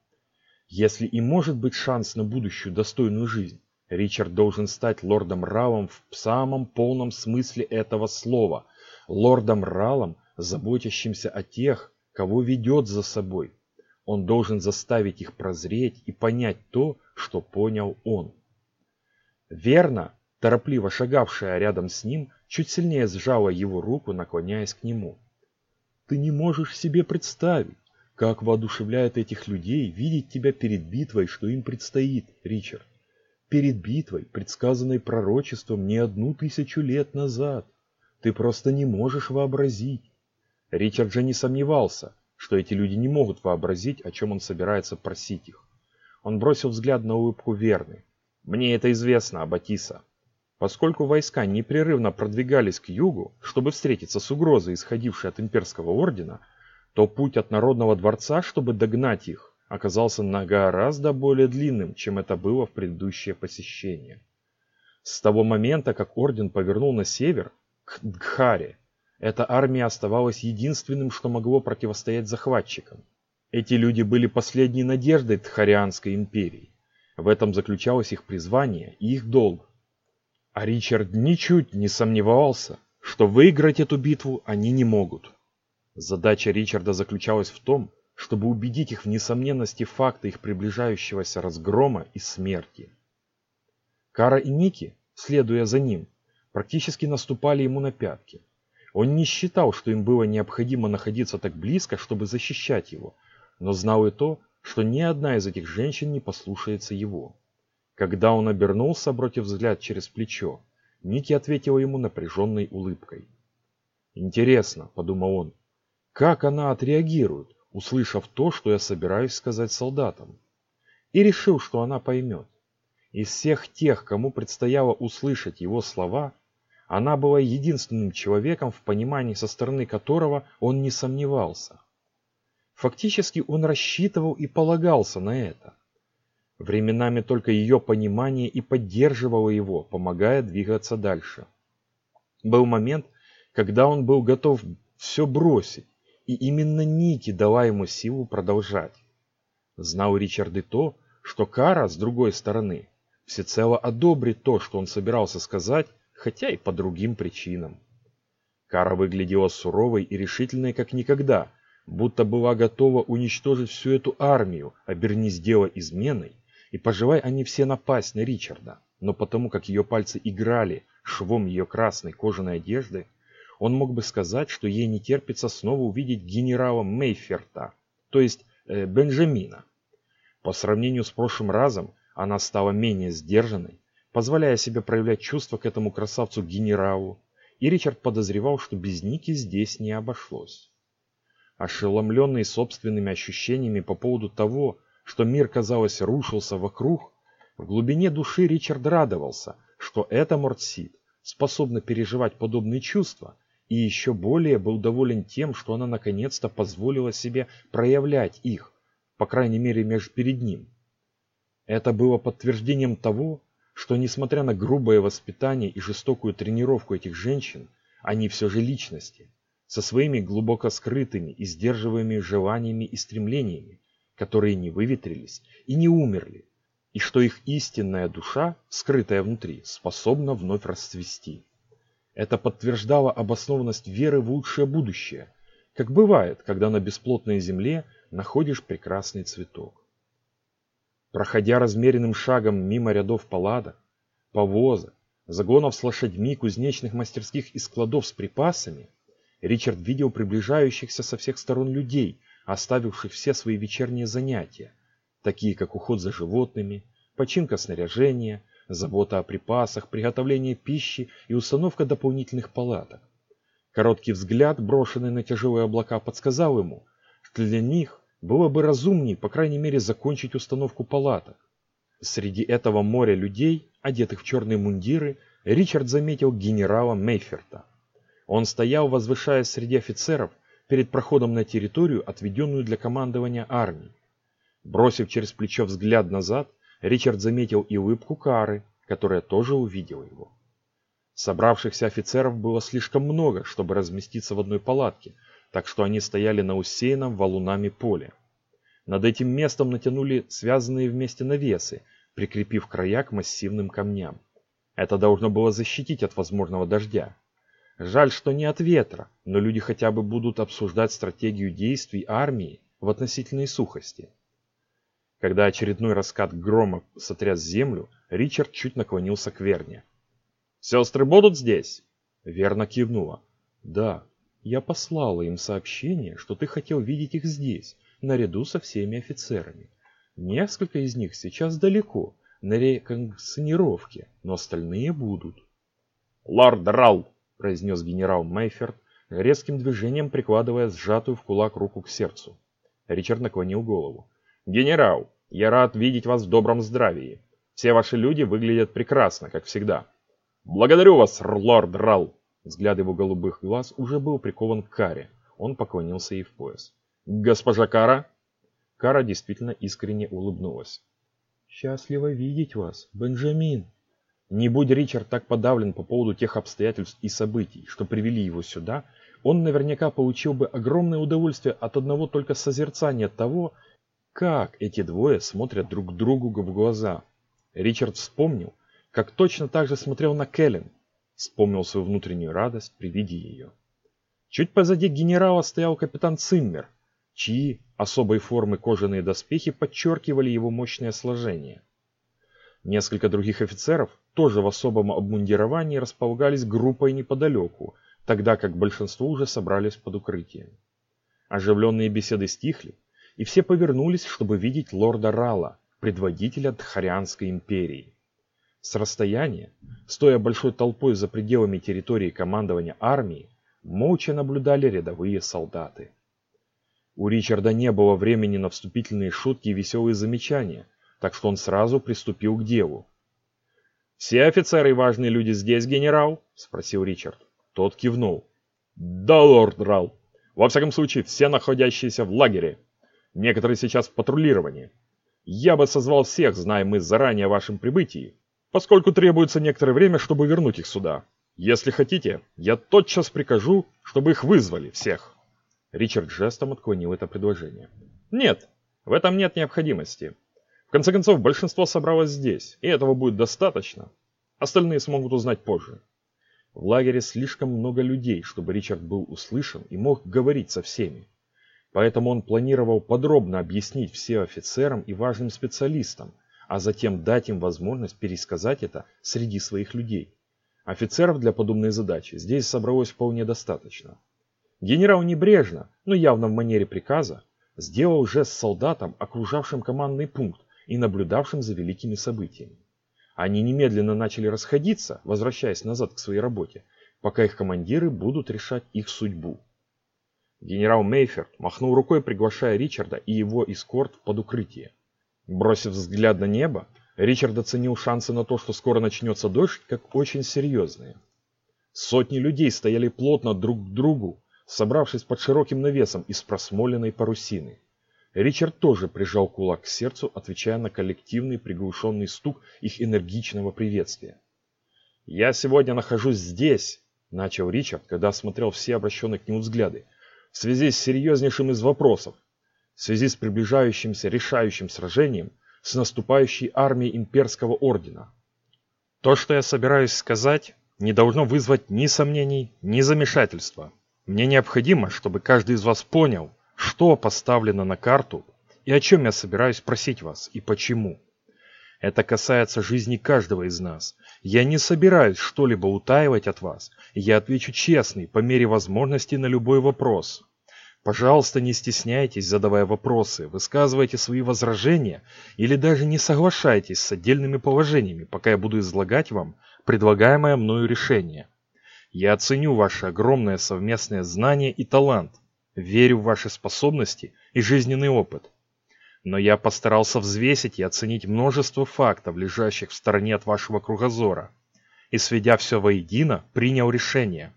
Если и может быть шанс на будущую достойную жизнь, Ричард должен стать лордом Ралом в самом полном смысле этого слова. Лордом Ралом, заботящимся о тех, кого ведет за собой. Он должен заставить их прозреть и понять то, что понял он. Верно, торопливо шагавшая рядом с ним, чуть сильнее сжала его руку, наклоняясь к нему. «Ты не можешь себе представить, как воодушевляет этих людей видеть тебя перед битвой, что им предстоит, Ричард. Перед битвой, предсказанной пророчеством не одну тысячу лет назад. Ты просто не можешь вообразить». Ричард же не сомневался, что эти люди не могут вообразить, о чем он собирается просить их. Он бросил взгляд на улыбку Верны. «Мне это известно, Аббатиса. Поскольку войска непрерывно продвигались к югу, чтобы встретиться с угрозой, исходившей от имперского ордена, то путь от Народного дворца, чтобы догнать их, оказался на гораздо более длинным, чем это было в предыдущее посещение. С того момента, как орден повернул на север, к Дхаре, эта армия оставалась единственным, что могло противостоять захватчикам. Эти люди были последней надеждой Дхарианской империи. В этом заключалось их призвание и их долг. А Ричард ничуть не сомневался, что выиграть эту битву они не могут. Задача Ричарда заключалась в том, чтобы убедить их в несомненности факта их приближающегося разгрома и смерти. Кара и Ники, следуя за ним, практически наступали ему на пятки. Он не считал, что им было необходимо находиться так близко, чтобы защищать его, но знал и то, что ни одна из этих женщин не послушается его. Когда он обернулся, бросив взгляд через плечо, Ники ответила ему напряженной улыбкой. «Интересно», — подумал он, — «как она отреагирует, услышав то, что я собираюсь сказать солдатам?» И решил, что она поймет. Из всех тех, кому предстояло услышать его слова, она была единственным человеком, в понимании со стороны которого он не сомневался. Фактически он рассчитывал и полагался на это. Временами только ее понимание и поддерживало его, помогая двигаться дальше. Был момент, когда он был готов все бросить, и именно Ники дала ему силу продолжать. Знал Ричард и то, что Кара, с другой стороны, всецело одобрит то, что он собирался сказать, хотя и по другим причинам. Кара выглядела суровой и решительной как никогда, будто была готова уничтожить всю эту армию, обернись дело изменой, и пожелай они все напасть на Ричарда. Но потому как ее пальцы играли швом ее красной кожаной одежды, он мог бы сказать, что ей не терпится снова увидеть генерала Мейферта, то есть э, Бенджамина. По сравнению с прошлым разом она стала менее сдержанной, позволяя себе проявлять чувства к этому красавцу-генералу, и Ричард подозревал, что без Ники здесь не обошлось. Ошеломленный собственными ощущениями по поводу того, что мир, казалось, рушился вокруг, в глубине души Ричард радовался, что эта Мортсид способна переживать подобные чувства и еще более был доволен тем, что она наконец-то позволила себе проявлять их, по крайней мере между перед ним. Это было подтверждением того, что несмотря на грубое воспитание и жестокую тренировку этих женщин, они все же личности, со своими глубоко скрытыми и сдерживаемыми желаниями и стремлениями, которые не выветрились и не умерли, и что их истинная душа, скрытая внутри, способна вновь расцвести. Это подтверждало обоснованность веры в лучшее будущее, как бывает, когда на бесплотной земле находишь прекрасный цветок. Проходя размеренным шагом мимо рядов палаток, повозок, загонов с лошадьми, кузнечных мастерских и складов с припасами, Ричард видел приближающихся со всех сторон людей, оставивших все свои вечерние занятия, такие как уход за животными, починка снаряжения, забота о припасах, приготовление пищи и установка дополнительных палаток. Короткий взгляд, брошенный на тяжелые облака, подсказал ему, что для них было бы разумней, по крайней мере, закончить установку палаток. Среди этого моря людей, одетых в черные мундиры, Ричард заметил генерала Мейферта. Он стоял, возвышаясь среди офицеров, перед проходом на территорию, отведенную для командования армией. Бросив через плечо взгляд назад, Ричард заметил и улыбку Кары, которая тоже увидела его. Собравшихся офицеров было слишком много, чтобы разместиться в одной палатке, так что они стояли на усеянном валунами поле. Над этим местом натянули связанные вместе навесы, прикрепив края к массивным камням. Это должно было защитить от возможного дождя. Жаль, что не от ветра, но люди хотя бы будут обсуждать стратегию действий армии в относительной сухости. Когда очередной раскат грома сотряс землю, Ричард чуть наклонился к Верне. «Сестры будут здесь?» Верна кивнула. «Да, я послала им сообщение, что ты хотел видеть их здесь, наряду со всеми офицерами. Несколько из них сейчас далеко, на реконсценировке, но остальные будут». «Лорд Рал!» – произнес генерал Мейферт, резким движением прикладывая сжатую в кулак руку к сердцу. Ричард наклонил голову. «Генерал, я рад видеть вас в добром здравии. Все ваши люди выглядят прекрасно, как всегда». «Благодарю вас, лорд Рал!» Взгляд его голубых глаз уже был прикован к Каре. Он поклонился ей в пояс. «Госпожа Кара?» Кара действительно искренне улыбнулась. «Счастливо видеть вас, Бенджамин!» Не будь Ричард так подавлен по поводу тех обстоятельств и событий, что привели его сюда, он наверняка получил бы огромное удовольствие от одного только созерцания того, как эти двое смотрят друг другу в глаза. Ричард вспомнил, как точно так же смотрел на Кэлен, вспомнил свою внутреннюю радость при виде ее. Чуть позади генерала стоял капитан Циммер, чьи особой формы кожаные доспехи подчеркивали его мощное сложение. Несколько других офицеров, тоже в особом обмундировании, располагались группой неподалеку, тогда как большинство уже собрались под укрытием. Оживленные беседы стихли, и все повернулись, чтобы видеть лорда Рала, предводителя Дхарианской империи. С расстояния, стоя большой толпой за пределами территории командования армии, молча наблюдали рядовые солдаты. У Ричарда не было времени на вступительные шутки и веселые замечания, так что он сразу приступил к делу. «Все офицеры и важные люди здесь, генерал?» – спросил Ричард. Тот кивнул. «Да, лорд Рал. Во всяком случае, все находящиеся в лагере. Некоторые сейчас в патрулировании. Я бы созвал всех, зная мы заранее о вашем прибытии, поскольку требуется некоторое время, чтобы вернуть их сюда. Если хотите, я тотчас прикажу, чтобы их вызвали всех. Ричард жестом отклонил это предложение. Нет, в этом нет необходимости. В конце концов, большинство собралось здесь, и этого будет достаточно. Остальные смогут узнать позже. В лагере слишком много людей, чтобы Ричард был услышан и мог говорить со всеми. Поэтому он планировал подробно объяснить все офицерам и важным специалистам, а затем дать им возможность пересказать это среди своих людей. Офицеров для подобной задачи здесь собралось вполне достаточно. Генерал небрежно, но явно в манере приказа, сделал жест солдатам, окружавшим командный пункт и наблюдавшим за великими событиями. Они немедленно начали расходиться, возвращаясь назад к своей работе, пока их командиры будут решать их судьбу. Генерал Мейферт махнул рукой, приглашая Ричарда и его эскорт под укрытие. Бросив взгляд на небо, Ричард оценил шансы на то, что скоро начнется дождь, как очень серьезные. Сотни людей стояли плотно друг к другу, собравшись под широким навесом из просмоленной парусины. Ричард тоже прижал кулак к сердцу, отвечая на коллективный приглушенный стук их энергичного приветствия. «Я сегодня нахожусь здесь», — начал Ричард, когда осмотрел все обращенные к нему взгляды, в связи с серьезнейшим из вопросов, в связи с приближающимся решающим сражением с наступающей армией имперского ордена. То, что я собираюсь сказать, не должно вызвать ни сомнений, ни замешательства. Мне необходимо, чтобы каждый из вас понял, что поставлено на карту и о чем я собираюсь просить вас и почему. Это касается жизни каждого из нас. Я не собираюсь что-либо утаивать от вас. Я отвечу честный, по мере возможности, на любой вопрос. Пожалуйста, не стесняйтесь, задавая вопросы, высказывайте свои возражения или даже не соглашайтесь с отдельными положениями, пока я буду излагать вам предлагаемое мною решение. Я оценю ваше огромное совместное знание и талант, верю в ваши способности и жизненный опыт. Но я постарался взвесить и оценить множество фактов, лежащих в стороне от вашего кругозора, и, сведя все воедино, принял решение.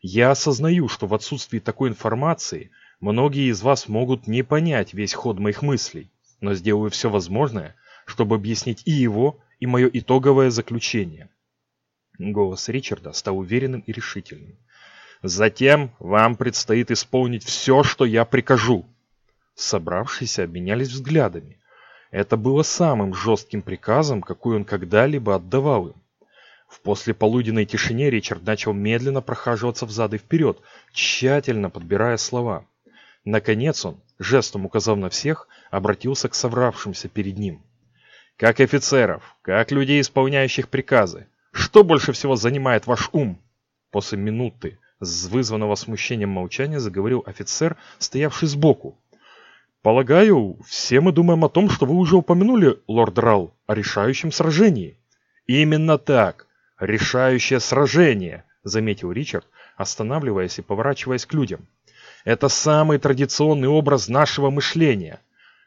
Я осознаю, что в отсутствии такой информации многие из вас могут не понять весь ход моих мыслей, но сделаю все возможное, чтобы объяснить и его, и мое итоговое заключение. Голос Ричарда стал уверенным и решительным. Затем вам предстоит исполнить все, что я прикажу. Собравшиеся обменялись взглядами. Это было самым жестким приказом, какой он когда-либо отдавал им. В послеполуденной тишине Ричард начал медленно прохаживаться взад и вперед, тщательно подбирая слова. Наконец он, жестом указав на всех, обратился к собравшимся перед ним. «Как офицеров, как людей, исполняющих приказы, что больше всего занимает ваш ум?» После минуты с вызванного смущением молчания заговорил офицер, стоявший сбоку. «Полагаю, все мы думаем о том, что вы уже упомянули, лорд Рал, о решающем сражении». «Именно так. Решающее сражение», — заметил Ричард, останавливаясь и поворачиваясь к людям. «Это самый традиционный образ нашего мышления.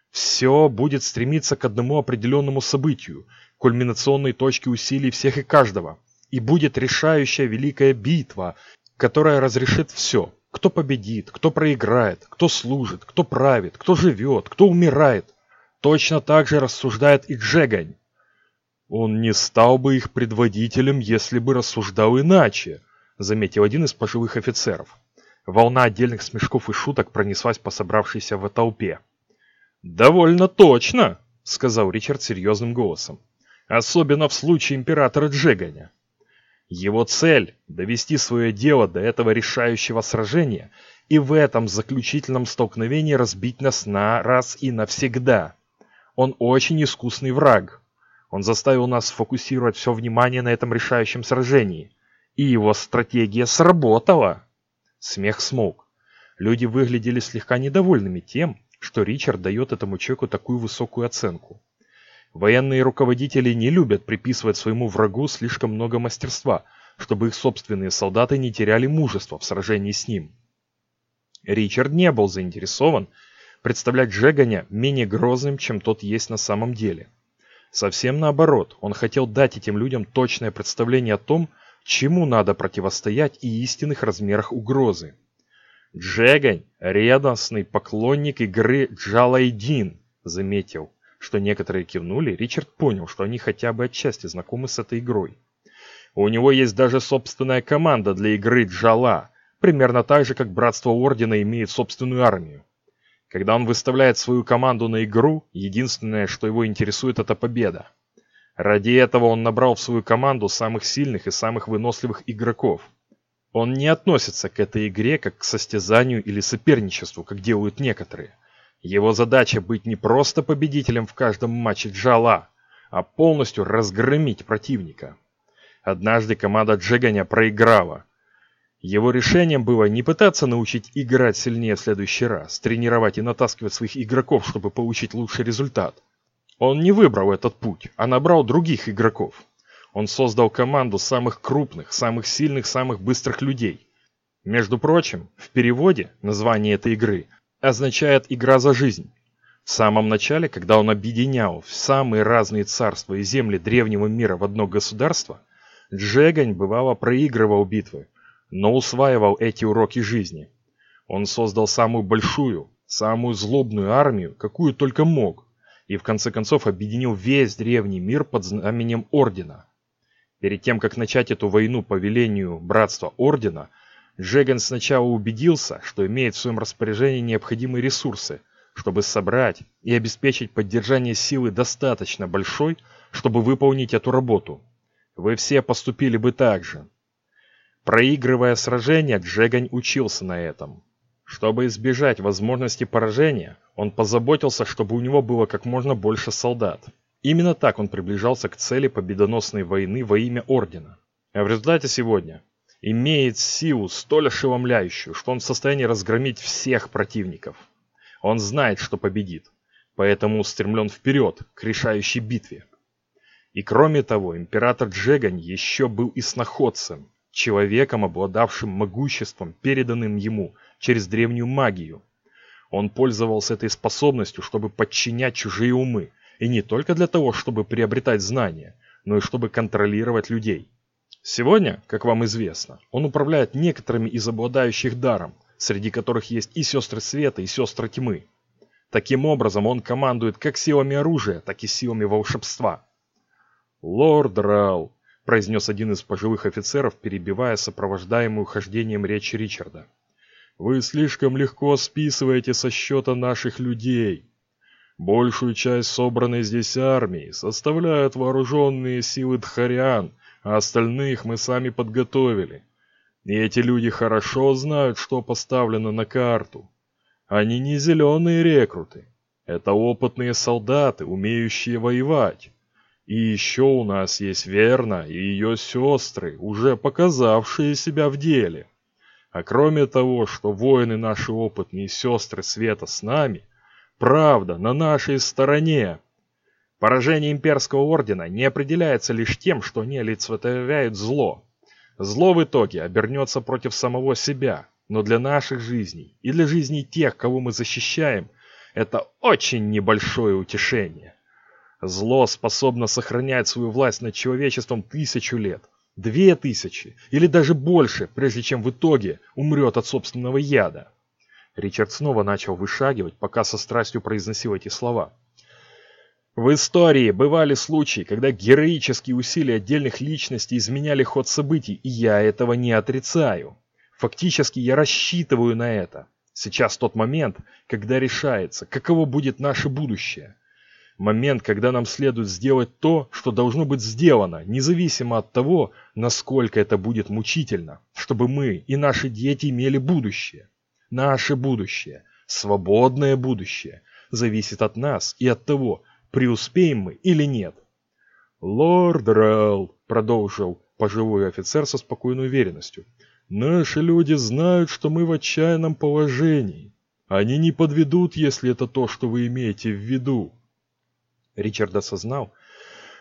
Все будет стремиться к одному определенному событию, кульминационной точке усилий всех и каждого. И будет решающая великая битва, которая разрешит все, кто победит, кто проиграет, кто служит, кто правит, кто живет, кто умирает. Точно так же рассуждает и Джегань. Он не стал бы их предводителем, если бы рассуждал иначе, заметил один из пожилых офицеров. Волна отдельных смешков и шуток пронеслась по собравшейся в толпе. «Довольно точно», — сказал Ричард серьезным голосом. «Особенно в случае императора Джеганя. Его цель – довести свое дело до этого решающего сражения и в этом заключительном столкновении разбить нас на раз и навсегда. Он очень искусный враг. Он заставил нас сфокусировать все внимание на этом решающем сражении. И его стратегия сработала. Смех смолк. Люди выглядели слегка недовольными тем, что Ричард дает этому человеку такую высокую оценку. Военные руководители не любят приписывать своему врагу слишком много мастерства, чтобы их собственные солдаты не теряли мужества в сражении с ним. Ричард не был заинтересован представлять Джеганя менее грозным, чем тот есть на самом деле. Совсем наоборот, он хотел дать этим людям точное представление о том, чему надо противостоять и истинных размерах угрозы. Джегань – ревностный поклонник игры Джалайдин, заметил что некоторые кивнули, Ричард понял, что они хотя бы отчасти знакомы с этой игрой. У него есть даже собственная команда для игры Джала, примерно так же, как Братство Ордена имеет собственную армию. Когда он выставляет свою команду на игру, единственное, что его интересует, это победа. Ради этого он набрал в свою команду самых сильных и самых выносливых игроков. Он не относится к этой игре как к состязанию или соперничеству, как делают некоторые. Его задача быть не просто победителем в каждом матче Джала, а полностью разгромить противника. Однажды команда Джеганя проиграла. Его решением было не пытаться научить играть сильнее в следующий раз, тренировать и натаскивать своих игроков, чтобы получить лучший результат. Он не выбрал этот путь, а набрал других игроков. Он создал команду самых крупных, самых сильных, самых быстрых людей. Между прочим, в переводе название этой игры означает «игра за жизнь». В самом начале, когда он объединял самые разные царства и земли древнего мира в одно государство, Джегань бывало проигрывал битвы, но усваивал эти уроки жизни. Он создал самую большую, самую злобную армию, какую только мог, и в конце концов объединил весь древний мир под знаменем Ордена. Перед тем, как начать эту войну по велению Братства Ордена, Джеган сначала убедился, что имеет в своем распоряжении необходимые ресурсы, чтобы собрать и обеспечить поддержание силы достаточно большой, чтобы выполнить эту работу. Вы все поступили бы так же. Проигрывая сражения, Джегань учился на этом. Чтобы избежать возможности поражения, он позаботился, чтобы у него было как можно больше солдат. Именно так он приближался к цели победоносной войны во имя Ордена. А в результате сегодня имеет силу столь ошеломляющую, что он в состоянии разгромить всех противников. Он знает, что победит, поэтому устремлен вперед к решающей битве. И кроме того, император Джегань еще был и сноходцем, человеком, обладавшим могуществом, переданным ему – через древнюю магию. Он пользовался этой способностью, чтобы подчинять чужие умы, и не только для того, чтобы приобретать знания, но и чтобы контролировать людей. Сегодня, как вам известно, он управляет некоторыми из обладающих даром, среди которых есть и сестры света, и сестры тьмы. Таким образом, он командует как силами оружия, так и силами волшебства. «Лорд Рал», – произнес один из пожилых офицеров, перебивая сопровождаемую хождением речь Ричарда. Вы слишком легко списываете со счета наших людей. Большую часть собранной здесь армии составляют вооруженные силы Дхариан, а остальных мы сами подготовили. И эти люди хорошо знают, что поставлено на карту. Они не зеленые рекруты. Это опытные солдаты, умеющие воевать. И еще у нас есть Верна и ее сестры, уже показавшие себя в деле. А кроме того, что воины наши опытные сестры света с нами, правда на нашей стороне. Поражение имперского ордена не определяется лишь тем, что они олицетворяют зло. Зло в итоге обернется против самого себя, но для наших жизней и для жизней тех, кого мы защищаем, это очень небольшое утешение. Зло способно сохранять свою власть над человечеством тысячу лет – Две тысячи или даже больше, прежде чем в итоге умрет от собственного яда. Ричард снова начал вышагивать, пока со страстью произносил эти слова. В истории бывали случаи, когда героические усилия отдельных личностей изменяли ход событий, и я этого не отрицаю. Фактически я рассчитываю на это. Сейчас тот момент, когда решается, каково будет наше будущее. Момент, когда нам следует сделать то, что должно быть сделано, независимо от того, насколько это будет мучительно, чтобы мы и наши дети имели будущее. Наше будущее, свободное будущее, зависит от нас и от того, преуспеем мы или нет. «Лорд Рэлл», — продолжил пожилой офицер со спокойной уверенностью, — «наши люди знают, что мы в отчаянном положении. Они не подведут, если это то, что вы имеете в виду. Ричард осознал,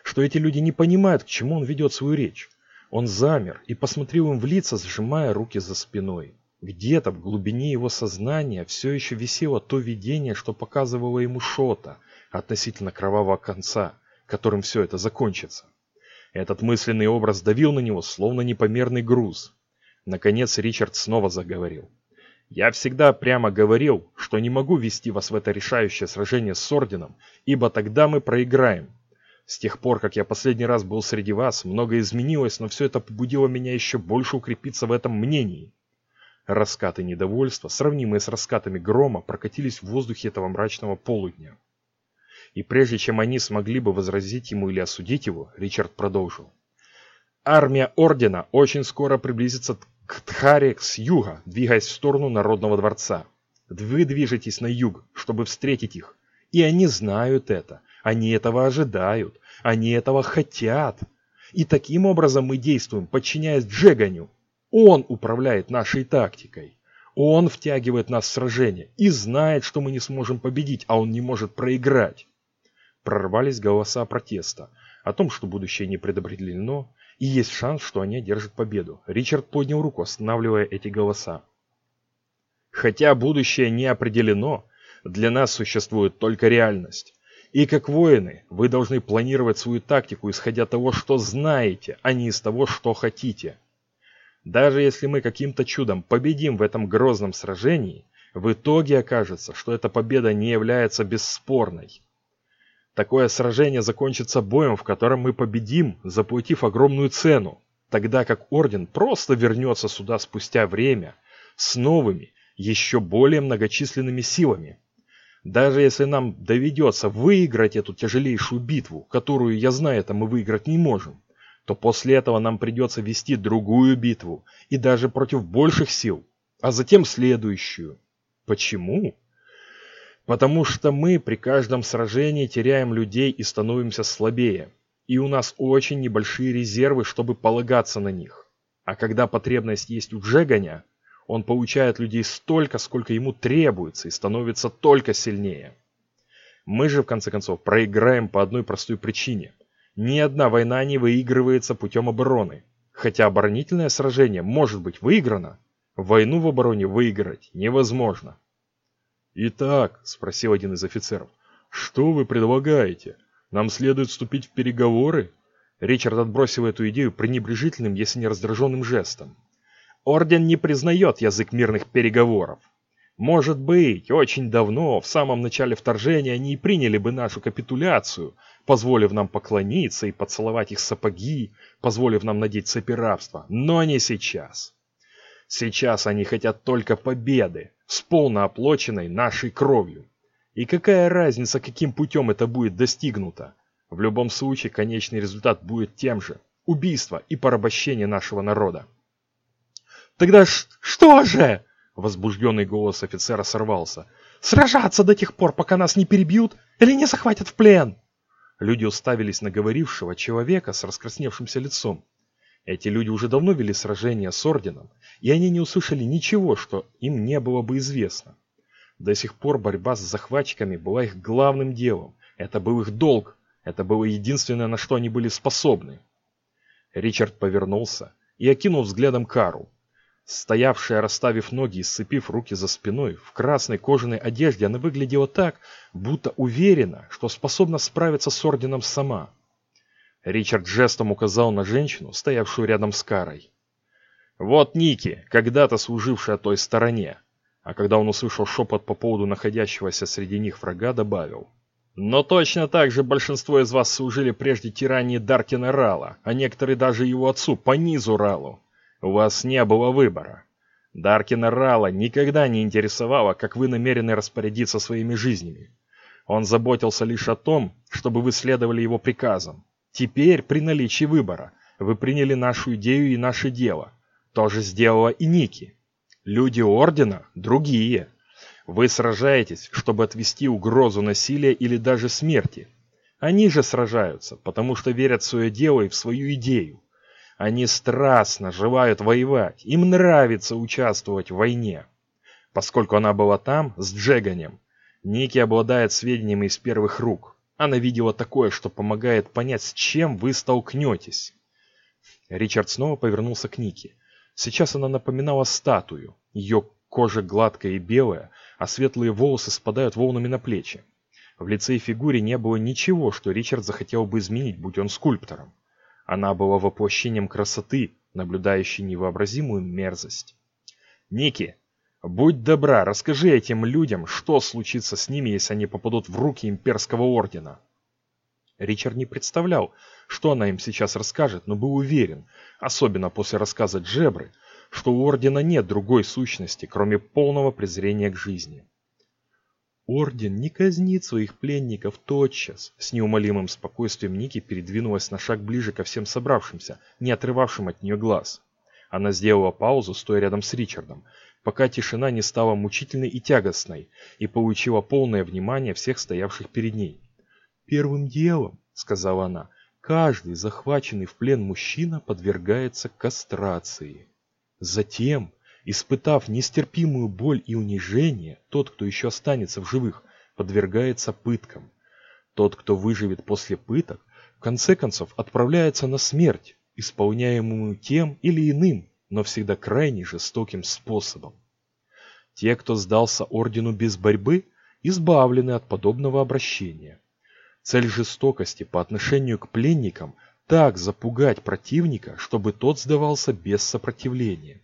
что эти люди не понимают, к чему он ведет свою речь. Он замер и посмотрел им в лица, сжимая руки за спиной. Где-то в глубине его сознания все еще висело то видение, что показывало ему Шота относительно кровавого конца, которым все это закончится. Этот мысленный образ давил на него, словно непомерный груз. Наконец Ричард снова заговорил. Я всегда прямо говорил, что не могу вести вас в это решающее сражение с Орденом, ибо тогда мы проиграем. С тех пор, как я последний раз был среди вас, многое изменилось, но все это побудило меня еще больше укрепиться в этом мнении. Раскаты недовольства, сравнимые с раскатами грома, прокатились в воздухе этого мрачного полудня. И прежде чем они смогли бы возразить ему или осудить его, Ричард продолжил. Армия Ордена очень скоро приблизится к Тхаре с юга, двигаясь в сторону Народного дворца. Вы движетесь на юг, чтобы встретить их. И они знают это. Они этого ожидают. Они этого хотят. И таким образом мы действуем, подчиняясь Джеганю. Он управляет нашей тактикой. Он втягивает нас в сражение и знает, что мы не сможем победить, а он не может проиграть. Прорвались голоса протеста о том, что будущее не предопределено, и есть шанс, что они одержат победу. Ричард поднял руку, останавливая эти голоса. Хотя будущее не определено, для нас существует только реальность. И как воины, вы должны планировать свою тактику, исходя того, что знаете, а не из того, что хотите. Даже если мы каким-то чудом победим в этом грозном сражении, в итоге окажется, что эта победа не является бесспорной. Такое сражение закончится боем, в котором мы победим, заплатив огромную цену, тогда как Орден просто вернется сюда спустя время с новыми, еще более многочисленными силами. Даже если нам доведется выиграть эту тяжелейшую битву, которую, я знаю, это мы выиграть не можем, то после этого нам придется вести другую битву, и даже против больших сил, а затем следующую. Почему? Потому что мы при каждом сражении теряем людей и становимся слабее, и у нас очень небольшие резервы, чтобы полагаться на них. А когда потребность есть у Джеганя, он получает людей столько, сколько ему требуется, и становится только сильнее. Мы же, в конце концов, проиграем по одной простой причине – ни одна война не выигрывается путем обороны. Хотя оборонительное сражение может быть выиграно, войну в обороне выиграть невозможно. «Итак», — спросил один из офицеров, — «что вы предлагаете? Нам следует вступить в переговоры?» Ричард отбросил эту идею пренебрежительным, если не раздраженным жестом. «Орден не признает язык мирных переговоров. Может быть, очень давно, в самом начале вторжения, они и приняли бы нашу капитуляцию, позволив нам поклониться и поцеловать их сапоги, позволив нам надеть цепи рабства, но не сейчас. Сейчас они хотят только победы, с полнооплоченной нашей кровью. И какая разница, каким путем это будет достигнуто? В любом случае, конечный результат будет тем же – убийство и порабощение нашего народа. «Тогда что же?» – возбужденный голос офицера сорвался. «Сражаться до тех пор, пока нас не перебьют или не захватят в плен?» Люди уставились на говорившего человека с раскрасневшимся лицом. Эти люди уже давно вели сражения с Орденом, и они не услышали ничего, что им не было бы известно. До сих пор борьба с захватчиками была их главным делом. Это был их долг. Это было единственное, на что они были способны. Ричард повернулся и окинул взглядом Кару. Стоявшая, расставив ноги и сцепив руки за спиной, в красной кожаной одежде, она выглядела так, будто уверена, что способна справиться с орденом сама. Ричард жестом указал на женщину, стоявшую рядом с Карой. «Вот Ники, когда-то служившая той стороне». А когда он услышал шепот по поводу находящегося среди них врага, добавил. «Но точно так же большинство из вас служили прежде тирании Даркина Рала, а некоторые даже его отцу по низу Ралу. У вас не было выбора. Даркина Рала никогда не интересовало, как вы намерены распорядиться своими жизнями. Он заботился лишь о том, чтобы вы следовали его приказам. Теперь, при наличии выбора, вы приняли нашу идею и наше дело. То же сделала и Ники. Люди Ордена другие. Вы сражаетесь, чтобы отвести угрозу насилия или даже смерти. Они же сражаются, потому что верят в свое дело и в свою идею. Они страстно желают воевать, им нравится участвовать в войне. Поскольку она была там, с Джеганем, Ники обладает сведениями из первых рук. Она видела такое, что помогает понять, с чем вы столкнетесь. Ричард снова повернулся к Нике. Сейчас она напоминала статую. Ее кожа гладкая и белая, а светлые волосы спадают волнами на плечи. В лице и фигуре не было ничего, что Ричард захотел бы изменить, будь он скульптором. Она была воплощением красоты, наблюдающей невообразимую мерзость. «Ники, будь добра, расскажи этим людям, что случится с ними, если они попадут в руки имперского ордена». Ричард не представлял, что она им сейчас расскажет, но был уверен, особенно после рассказа Джебры, что у Ордена нет другой сущности, кроме полного презрения к жизни. Орден не казнит своих пленников тотчас. С неумолимым спокойствием Ники передвинулась на шаг ближе ко всем собравшимся, не отрывавшим от нее глаз. Она сделала паузу, стоя рядом с Ричардом, пока тишина не стала мучительной и тягостной, и получила полное внимание всех стоявших перед ней. «Первым делом», — сказала она, — «каждый захваченный в плен мужчина подвергается кастрации. Затем Испытав нестерпимую боль и унижение, тот, кто еще останется в живых, подвергается пыткам. Тот, кто выживет после пыток, в конце концов отправляется на смерть, исполняемую тем или иным, но всегда крайне жестоким способом. Те, кто сдался ордену без борьбы, избавлены от подобного обращения. Цель жестокости по отношению к пленникам – так запугать противника, чтобы тот сдавался без сопротивления.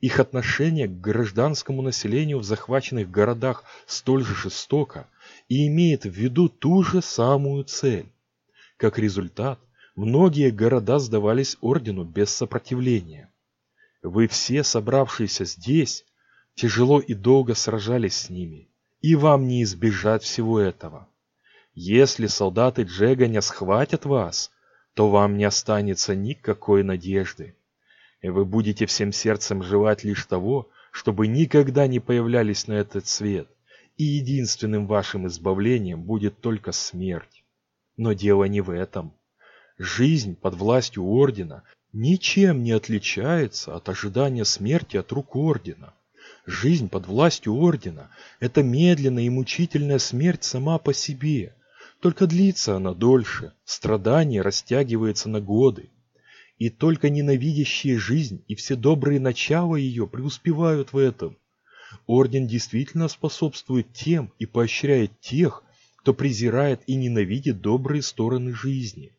Их отношение к гражданскому населению в захваченных городах столь же жестоко и имеет в виду ту же самую цель. Как результат, многие города сдавались ордену без сопротивления. Вы все, собравшиеся здесь, тяжело и долго сражались с ними, и вам не избежать всего этого. Если солдаты Джеганя схватят вас, то вам не останется никакой надежды и вы будете всем сердцем желать лишь того, чтобы никогда не появлялись на этот свет, и единственным вашим избавлением будет только смерть. Но дело не в этом. Жизнь под властью Ордена ничем не отличается от ожидания смерти от рук Ордена. Жизнь под властью Ордена – это медленная и мучительная смерть сама по себе. Только длится она дольше, страдание растягивается на годы. И только ненавидящие жизнь и все добрые начала ее преуспевают в этом. Орден действительно способствует тем и поощряет тех, кто презирает и ненавидит добрые стороны жизни.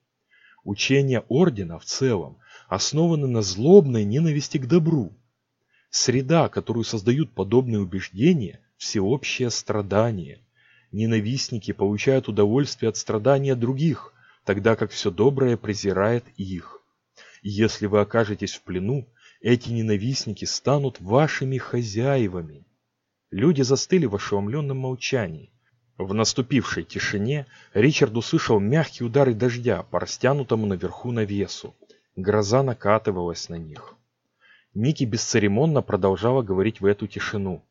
Учения Ордена в целом основаны на злобной ненависти к добру. Среда, которую создают подобные убеждения – всеобщее страдание. Ненавистники получают удовольствие от страдания других, тогда как все доброе презирает их. И если вы окажетесь в плену, эти ненавистники станут вашими хозяевами. Люди застыли в ошеломленном молчании. В наступившей тишине Ричард услышал мягкие удары дождя по растянутому наверху навесу. Гроза накатывалась на них. Ники бесцеремонно продолжала говорить в эту тишину.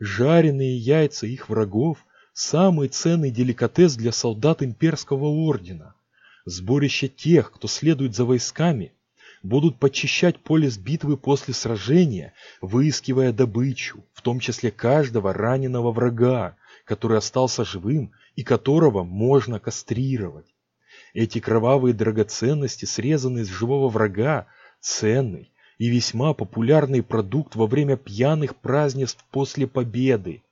Жареные яйца их врагов – самый ценный деликатес для солдат имперского ордена. Сборище тех, кто следует за войсками, будут подчищать поле с битвы после сражения, выискивая добычу, в том числе каждого раненого врага, который остался живым и которого можно кастрировать. Эти кровавые драгоценности, срезанные с живого врага, ценный и весьма популярный продукт во время пьяных празднеств после победы.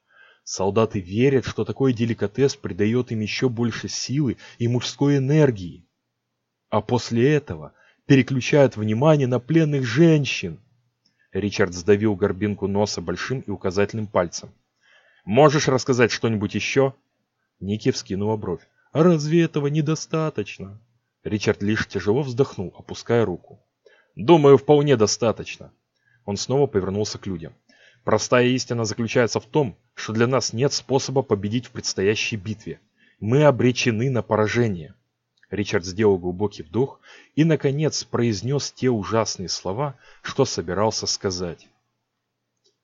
Солдаты верят, что такой деликатес придает им еще больше силы и мужской энергии. А после этого переключают внимание на пленных женщин. Ричард сдавил горбинку носа большим и указательным пальцем. «Можешь рассказать что-нибудь еще?» Ники вскинула бровь. «А разве этого недостаточно?» Ричард лишь тяжело вздохнул, опуская руку. «Думаю, вполне достаточно». Он снова повернулся к людям. Простая истина заключается в том, что для нас нет способа победить в предстоящей битве. Мы обречены на поражение. Ричард сделал глубокий вдох и, наконец, произнес те ужасные слова, что собирался сказать.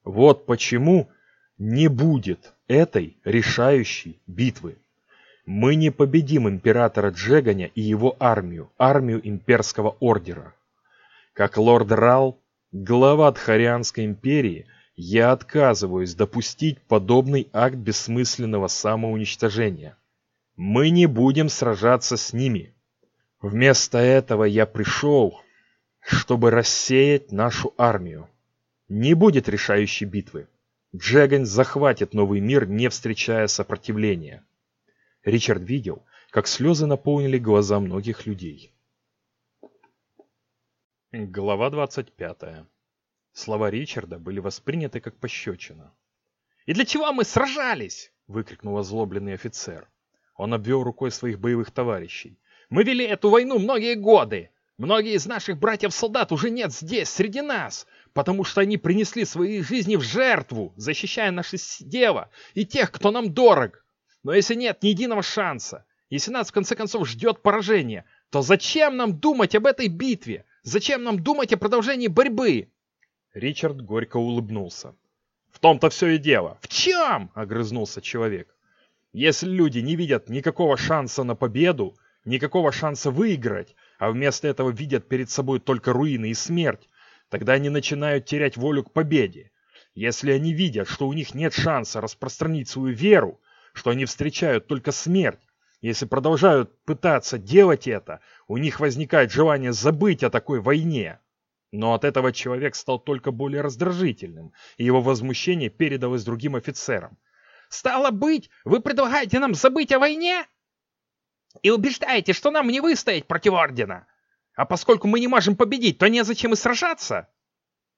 Вот почему не будет этой решающей битвы. Мы не победим императора Джеганя и его армию, армию имперского ордера. Как лорд Рал, глава Дхарианской империи, я отказываюсь допустить подобный акт бессмысленного самоуничтожения. Мы не будем сражаться с ними. Вместо этого я пришел, чтобы рассеять нашу армию. Не будет решающей битвы. Джегань захватит новый мир, не встречая сопротивления. Ричард видел, как слезы наполнили глаза многих людей. Глава 25. Слова Ричарда были восприняты как пощечина. «И для чего мы сражались?» — выкрикнул озлобленный офицер. Он обвел рукой своих боевых товарищей. «Мы вели эту войну многие годы. Многие из наших братьев-солдат уже нет здесь, среди нас, потому что они принесли свои жизни в жертву, защищая наше дева и тех, кто нам дорог. Но если нет ни единого шанса, если нас в конце концов ждет поражение, то зачем нам думать об этой битве? Зачем нам думать о продолжении борьбы? Ричард горько улыбнулся. В том-то все и дело. В чем? Огрызнулся человек. Если люди не видят никакого шанса на победу, никакого шанса выиграть, а вместо этого видят перед собой только руины и смерть, тогда они начинают терять волю к победе. Если они видят, что у них нет шанса распространить свою веру, что они встречают только смерть, если продолжают пытаться делать это, у них возникает желание забыть о такой войне. Но от этого человек стал только более раздражительным, и его возмущение передалось другим офицерам. «Стало быть, вы предлагаете нам забыть о войне?» и убеждаете, что нам не выстоять против Ордена. А поскольку мы не можем победить, то незачем и сражаться.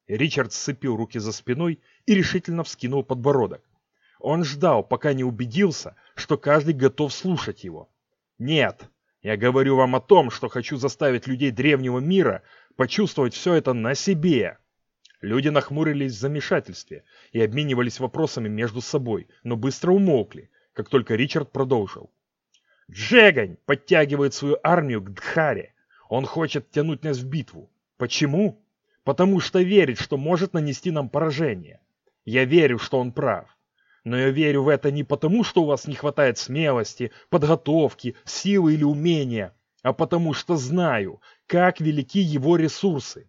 Ричард сцепил руки за спиной и решительно вскинул подбородок. Он ждал, пока не убедился, что каждый готов слушать его. Нет, я говорю вам о том, что хочу заставить людей древнего мира почувствовать все это на себе. Люди нахмурились в замешательстве и обменивались вопросами между собой, но быстро умолкли, как только Ричард продолжил. Джегань подтягивает свою армию к Дхаре. Он хочет тянуть нас в битву. Почему? Потому что верит, что может нанести нам поражение. Я верю, что он прав. Но я верю в это не потому, что у вас не хватает смелости, подготовки, силы или умения, а потому что знаю, как велики его ресурсы.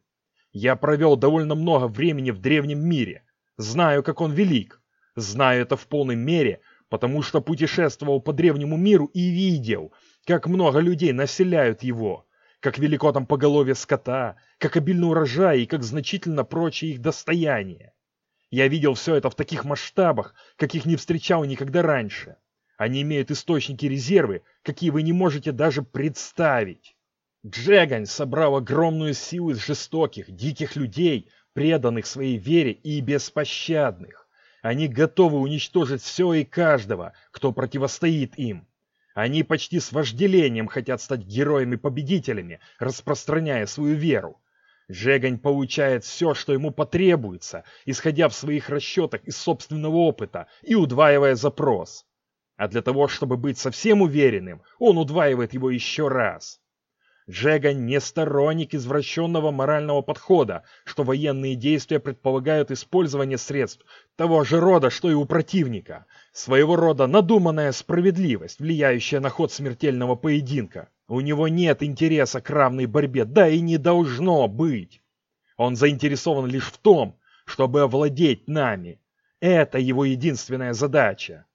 Я провел довольно много времени в древнем мире. Знаю, как он велик. Знаю это в полной мере, потому что путешествовал по древнему миру и видел, как много людей населяют его, как велико там поголовье скота, как обильный урожай и как значительно прочие их достояние. Я видел все это в таких масштабах, каких не встречал никогда раньше. Они имеют источники резервы, какие вы не можете даже представить. Джегань собрал огромную силу из жестоких, диких людей, преданных своей вере и беспощадных. Они готовы уничтожить все и каждого, кто противостоит им. Они почти с вожделением хотят стать героями-победителями, распространяя свою веру. Жегань получает все, что ему потребуется, исходя в своих расчетах из собственного опыта и удваивая запрос. А для того, чтобы быть совсем уверенным, он удваивает его еще раз. Джега не сторонник извращенного морального подхода, что военные действия предполагают использование средств того же рода, что и у противника. Своего рода надуманная справедливость, влияющая на ход смертельного поединка. У него нет интереса к равной борьбе, да и не должно быть. Он заинтересован лишь в том, чтобы овладеть нами. Это его единственная задача.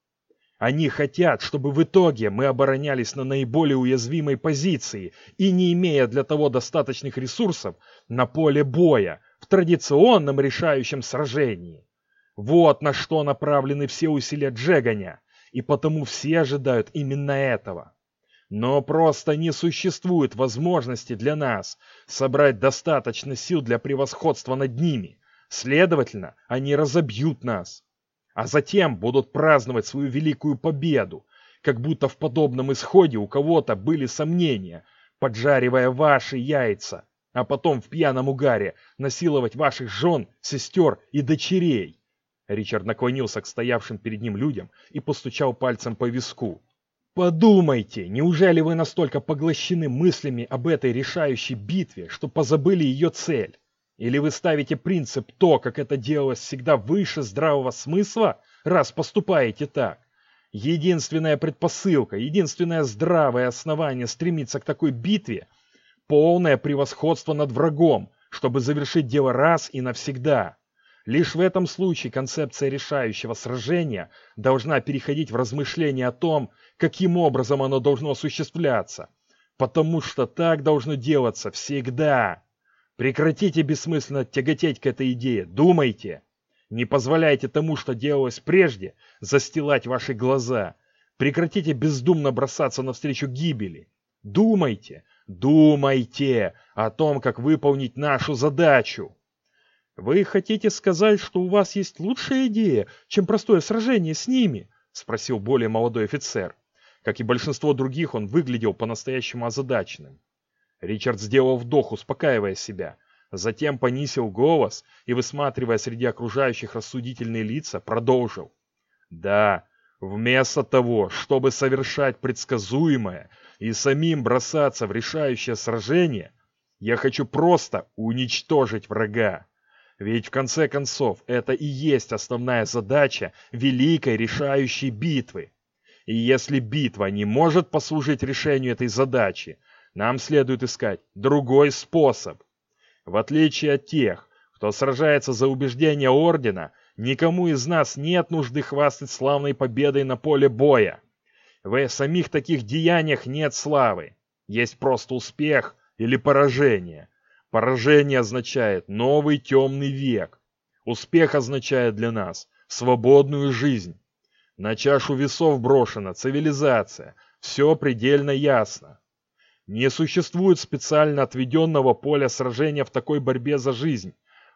Они хотят, чтобы в итоге мы оборонялись на наиболее уязвимой позиции и не имея для того достаточных ресурсов на поле боя в традиционном решающем сражении. Вот на что направлены все усилия Джеганя, и потому все ожидают именно этого. Но просто не существует возможности для нас собрать достаточно сил для превосходства над ними. Следовательно, они разобьют нас а затем будут праздновать свою великую победу, как будто в подобном исходе у кого-то были сомнения, поджаривая ваши яйца, а потом в пьяном угаре насиловать ваших жен, сестер и дочерей. Ричард наклонился к стоявшим перед ним людям и постучал пальцем по виску. Подумайте, неужели вы настолько поглощены мыслями об этой решающей битве, что позабыли ее цель? Или вы ставите принцип то, как это делалось всегда выше здравого смысла, раз поступаете так? Единственная предпосылка, единственное здравое основание стремиться к такой битве – полное превосходство над врагом, чтобы завершить дело раз и навсегда. Лишь в этом случае концепция решающего сражения должна переходить в размышления о том, каким образом оно должно осуществляться, потому что так должно делаться всегда. Прекратите бессмысленно тяготеть к этой идее. Думайте. Не позволяйте тому, что делалось прежде, застилать ваши глаза. Прекратите бездумно бросаться навстречу гибели. Думайте, думайте о том, как выполнить нашу задачу. Вы хотите сказать, что у вас есть лучшая идея, чем простое сражение с ними? Спросил более молодой офицер. Как и большинство других, он выглядел по-настоящему озадаченным. Ричард сделал вдох, успокаивая себя. Затем понизил голос и, высматривая среди окружающих рассудительные лица, продолжил. Да, вместо того, чтобы совершать предсказуемое и самим бросаться в решающее сражение, я хочу просто уничтожить врага. Ведь в конце концов это и есть основная задача великой решающей битвы. И если битва не может послужить решению этой задачи, нам следует искать другой способ. В отличие от тех, кто сражается за убеждения Ордена, никому из нас нет нужды хвастать славной победой на поле боя. В самих таких деяниях нет славы. Есть просто успех или поражение. Поражение означает новый темный век. Успех означает для нас свободную жизнь. На чашу весов брошена цивилизация. Все предельно ясно. Не существует специально отведенного поля сражения в такой борьбе за жизнь,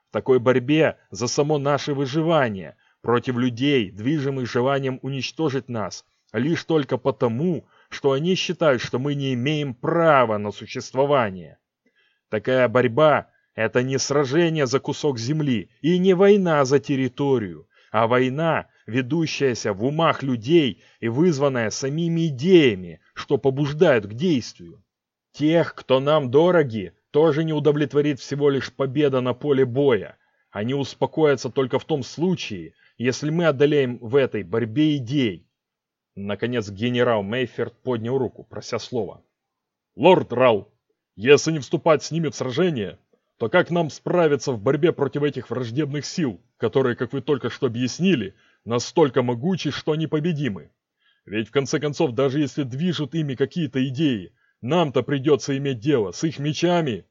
в такой борьбе за само наше выживание, против людей, движимых желанием уничтожить нас, лишь только потому, что они считают, что мы не имеем права на существование. Такая борьба – это не сражение за кусок земли и не война за территорию, а война, ведущаяся в умах людей и вызванная самими идеями, что побуждают к действию. Тех, кто нам дороги, тоже не удовлетворит всего лишь победа на поле боя. Они успокоятся только в том случае, если мы одолеем в этой борьбе идей. Наконец генерал Мейферт поднял руку, прося слова. «Лорд Рау, если не вступать с ними в сражение, то как нам справиться в борьбе против этих враждебных сил, которые, как вы только что объяснили, настолько могучи, что непобедимы? Ведь в конце концов, даже если движут ими какие-то идеи, нам-то придется иметь дело с их мечами.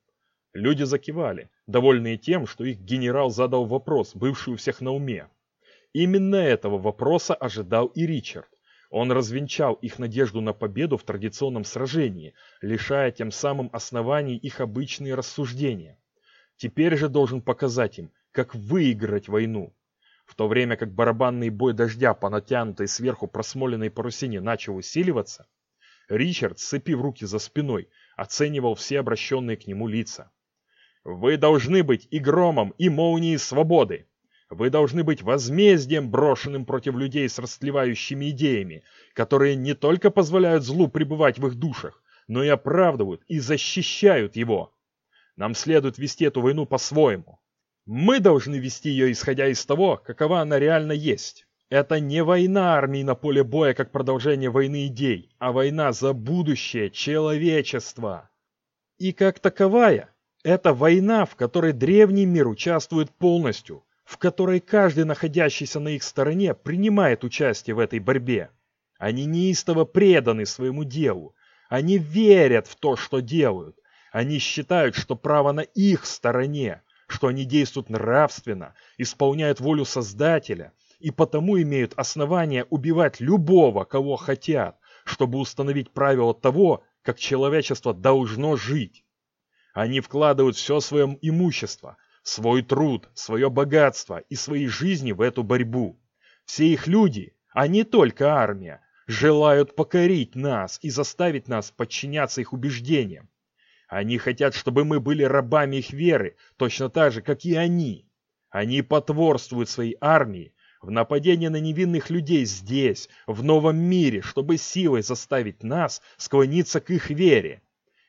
Люди закивали, довольные тем, что их генерал задал вопрос, бывший у всех на уме. Именно этого вопроса ожидал и Ричард. Он развенчал их надежду на победу в традиционном сражении, лишая тем самым оснований их обычные рассуждения. Теперь же должен показать им, как выиграть войну. В то время как барабанный бой дождя по натянутой сверху просмоленной парусине начал усиливаться, Ричард, сцепив руки за спиной, оценивал все обращенные к нему лица. «Вы должны быть и громом, и молнией свободы. Вы должны быть возмездием, брошенным против людей с растлевающими идеями, которые не только позволяют злу пребывать в их душах, но и оправдывают и защищают его. Нам следует вести эту войну по-своему. Мы должны вести ее, исходя из того, какова она реально есть. Это не война армии на поле боя, как продолжение войны идей, а война за будущее человечества. И как таковая, это война, в которой древний мир участвует полностью, в которой каждый, находящийся на их стороне, принимает участие в этой борьбе. Они неистово преданы своему делу. Они верят в то, что делают. Они считают, что право на их стороне, что они действуют нравственно, исполняют волю Создателя – и потому имеют основания убивать любого, кого хотят, чтобы установить правила того, как человечество должно жить. Они вкладывают все свое имущество, свой труд, свое богатство и свои жизни в эту борьбу. Все их люди, а не только армия, желают покорить нас и заставить нас подчиняться их убеждениям. Они хотят, чтобы мы были рабами их веры, точно так же, как и они. Они потворствуют своей армии, в нападение на невинных людей здесь, в новом мире, чтобы силой заставить нас склониться к их вере.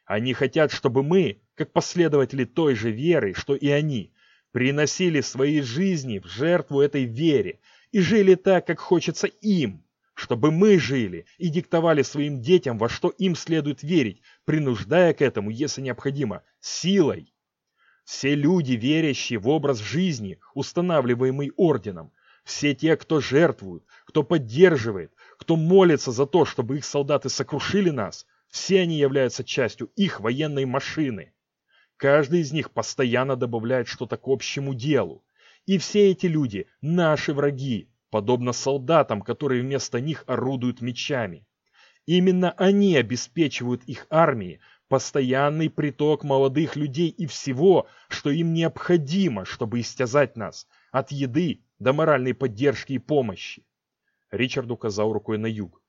Они хотят, чтобы мы, как последователи той же веры, что и они, приносили свои жизни в жертву этой вере и жили так, как хочется им, чтобы мы жили и диктовали своим детям, во что им следует верить, принуждая к этому, если необходимо, силой. Все люди, верящие в образ жизни, устанавливаемый орденом, все те, кто жертвует, кто поддерживает, кто молится за то, чтобы их солдаты сокрушили нас, все они являются частью их военной машины. Каждый из них постоянно добавляет что-то к общему делу. И все эти люди – наши враги, подобно солдатам, которые вместо них орудуют мечами. Именно они обеспечивают их армии постоянный приток молодых людей и всего, что им необходимо, чтобы истязать нас, от еды до моральной поддержки и помощи. Ричард указал рукой на юг.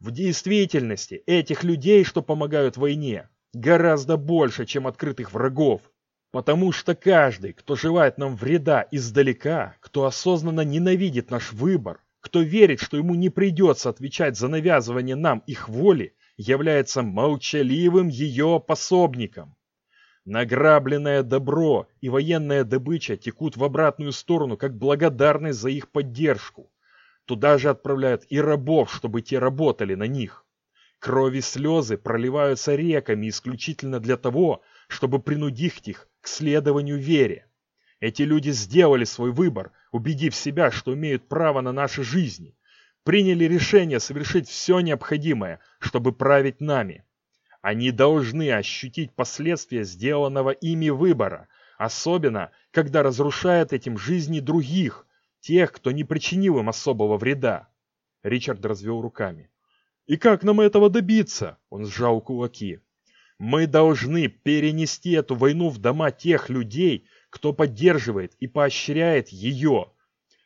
В действительности этих людей, что помогают войне, Гораздо больше, чем открытых врагов. Потому что каждый, кто желает нам вреда издалека, кто осознанно ненавидит наш выбор, кто верит, что ему не придется отвечать за навязывание нам их воли, является молчаливым ее пособником. Награбленное добро и военная добыча текут в обратную сторону, как благодарность за их поддержку. Туда же отправляют и рабов, чтобы те работали на них. Крови слезы проливаются реками исключительно для того, чтобы принудить их к следованию вере. Эти люди сделали свой выбор, убедив себя, что имеют право на наши жизни. Приняли решение совершить все необходимое, чтобы править нами. Они должны ощутить последствия сделанного ими выбора, особенно, когда разрушают этим жизни других, тех, кто не причинил им особого вреда. Ричард развел руками. «И как нам этого добиться?» Он сжал кулаки. «Мы должны перенести эту войну в дома тех людей, кто поддерживает и поощряет ее.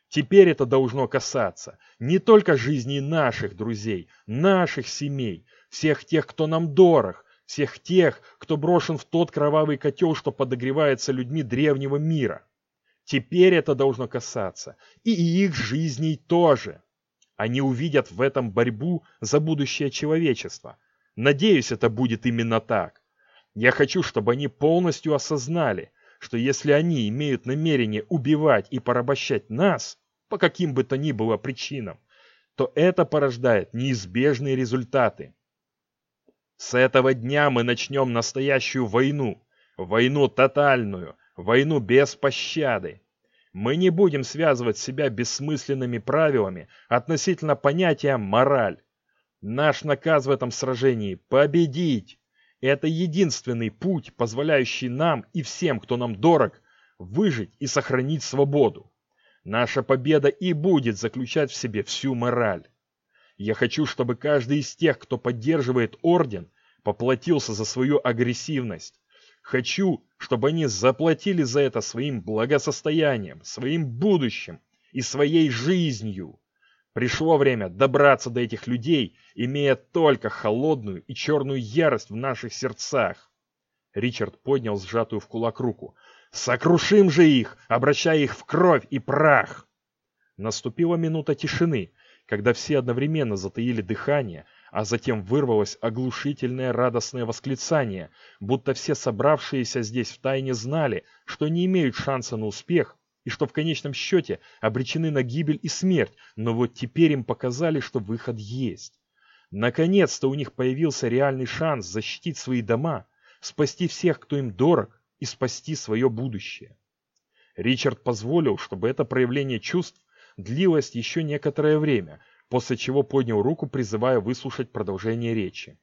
Теперь это должно касаться не только жизни наших друзей, наших семей, всех тех, кто нам дорог, всех тех, кто брошен в тот кровавый котел, что подогревается людьми древнего мира. Теперь это должно касаться и их жизней тоже. Они увидят в этом борьбу за будущее человечества. Надеюсь, это будет именно так. Я хочу, чтобы они полностью осознали, что если они имеют намерение убивать и порабощать нас, по каким бы то ни было причинам, то это порождает неизбежные результаты. С этого дня мы начнем настоящую войну. Войну тотальную, войну без пощады. Мы не будем связывать себя бессмысленными правилами относительно понятия «мораль». Наш наказ в этом сражении – победить. Это единственный путь, позволяющий нам и всем, кто нам дорог, выжить и сохранить свободу. Наша победа и будет заключать в себе всю мораль. Я хочу, чтобы каждый из тех, кто поддерживает орден, поплатился за свою агрессивность. Хочу, чтобы они заплатили за это своим благосостоянием, своим будущим и своей жизнью. Пришло время добраться до этих людей, имея только холодную и черную ярость в наших сердцах. Ричард поднял сжатую в кулак руку. «Сокрушим же их, обращая их в кровь и прах!» Наступила минута тишины, когда все одновременно затаили дыхание, а затем вырвалось оглушительное радостное восклицание, будто все собравшиеся здесь втайне знали, что не имеют шанса на успех и что в конечном счете обречены на гибель и смерть, но вот теперь им показали, что выход есть. Наконец-то у них появился реальный шанс защитить свои дома, спасти всех, кто им дорог, и спасти свое будущее. Ричард позволил, чтобы это проявление чувств длилось еще некоторое время – после чего поднял руку, призывая выслушать продолжение речи.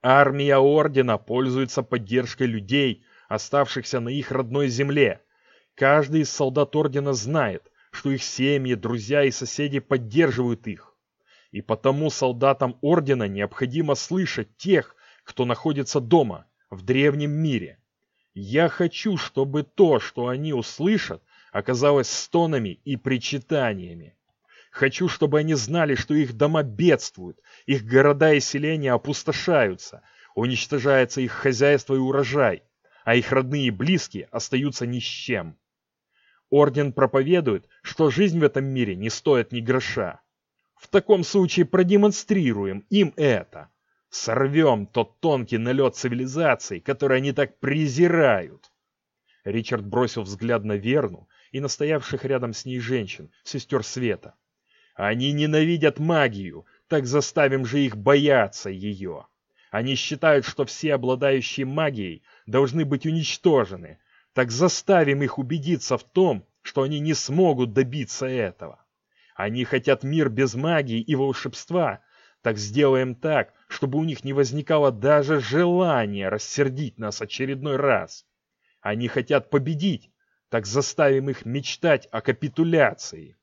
Армия Ордена пользуется поддержкой людей, оставшихся на их родной земле. Каждый из солдат Ордена знает, что их семьи, друзья и соседи поддерживают их. И потому солдатам Ордена необходимо слышать тех, кто находится дома, в древнем мире. Я хочу, чтобы то, что они услышат, оказалось стонами и причитаниями. Хочу, чтобы они знали, что их дома бедствуют, их города и селения опустошаются, уничтожается их хозяйство и урожай, а их родные и близкие остаются ни с чем. Орден проповедует, что жизнь в этом мире не стоит ни гроша. В таком случае продемонстрируем им это. Сорвем тот тонкий налет цивилизации, который они так презирают. Ричард бросил взгляд на Верну и настоявших рядом с ней женщин, сестер Света. Они ненавидят магию, так заставим же их бояться ее. Они считают, что все обладающие магией должны быть уничтожены, так заставим их убедиться в том, что они не смогут добиться этого. Они хотят мир без магии и волшебства, так сделаем так, чтобы у них не возникало даже желания рассердить нас очередной раз. Они хотят победить, так заставим их мечтать о капитуляции.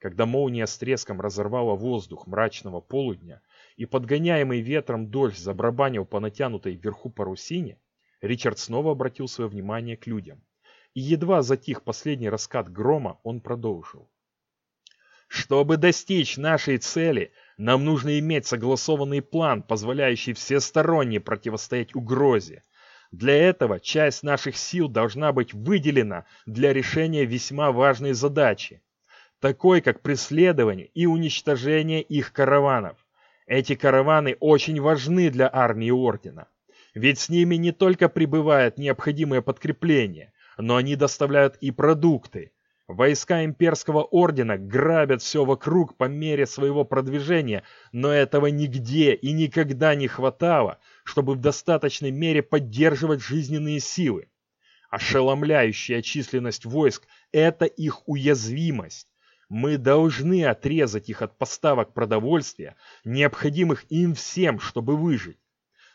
Когда молния с треском разорвала воздух мрачного полудня и подгоняемый ветром дождь забрабанил по натянутой вверху парусине, Ричард снова обратил свое внимание к людям. И едва затих последний раскат грома, он продолжил. Чтобы достичь нашей цели, нам нужно иметь согласованный план, позволяющий всесторонне противостоять угрозе. Для этого часть наших сил должна быть выделена для решения весьма важной задачи, такой как преследование и уничтожение их караванов. Эти караваны очень важны для армии Ордена, ведь с ними не только прибывает необходимое подкрепление, но они доставляют и продукты. Войска имперского ордена грабят все вокруг по мере своего продвижения, но этого нигде и никогда не хватало, чтобы в достаточной мере поддерживать жизненные силы. Ошеломляющая численность войск – это их уязвимость. Мы должны отрезать их от поставок продовольствия, необходимых им всем, чтобы выжить.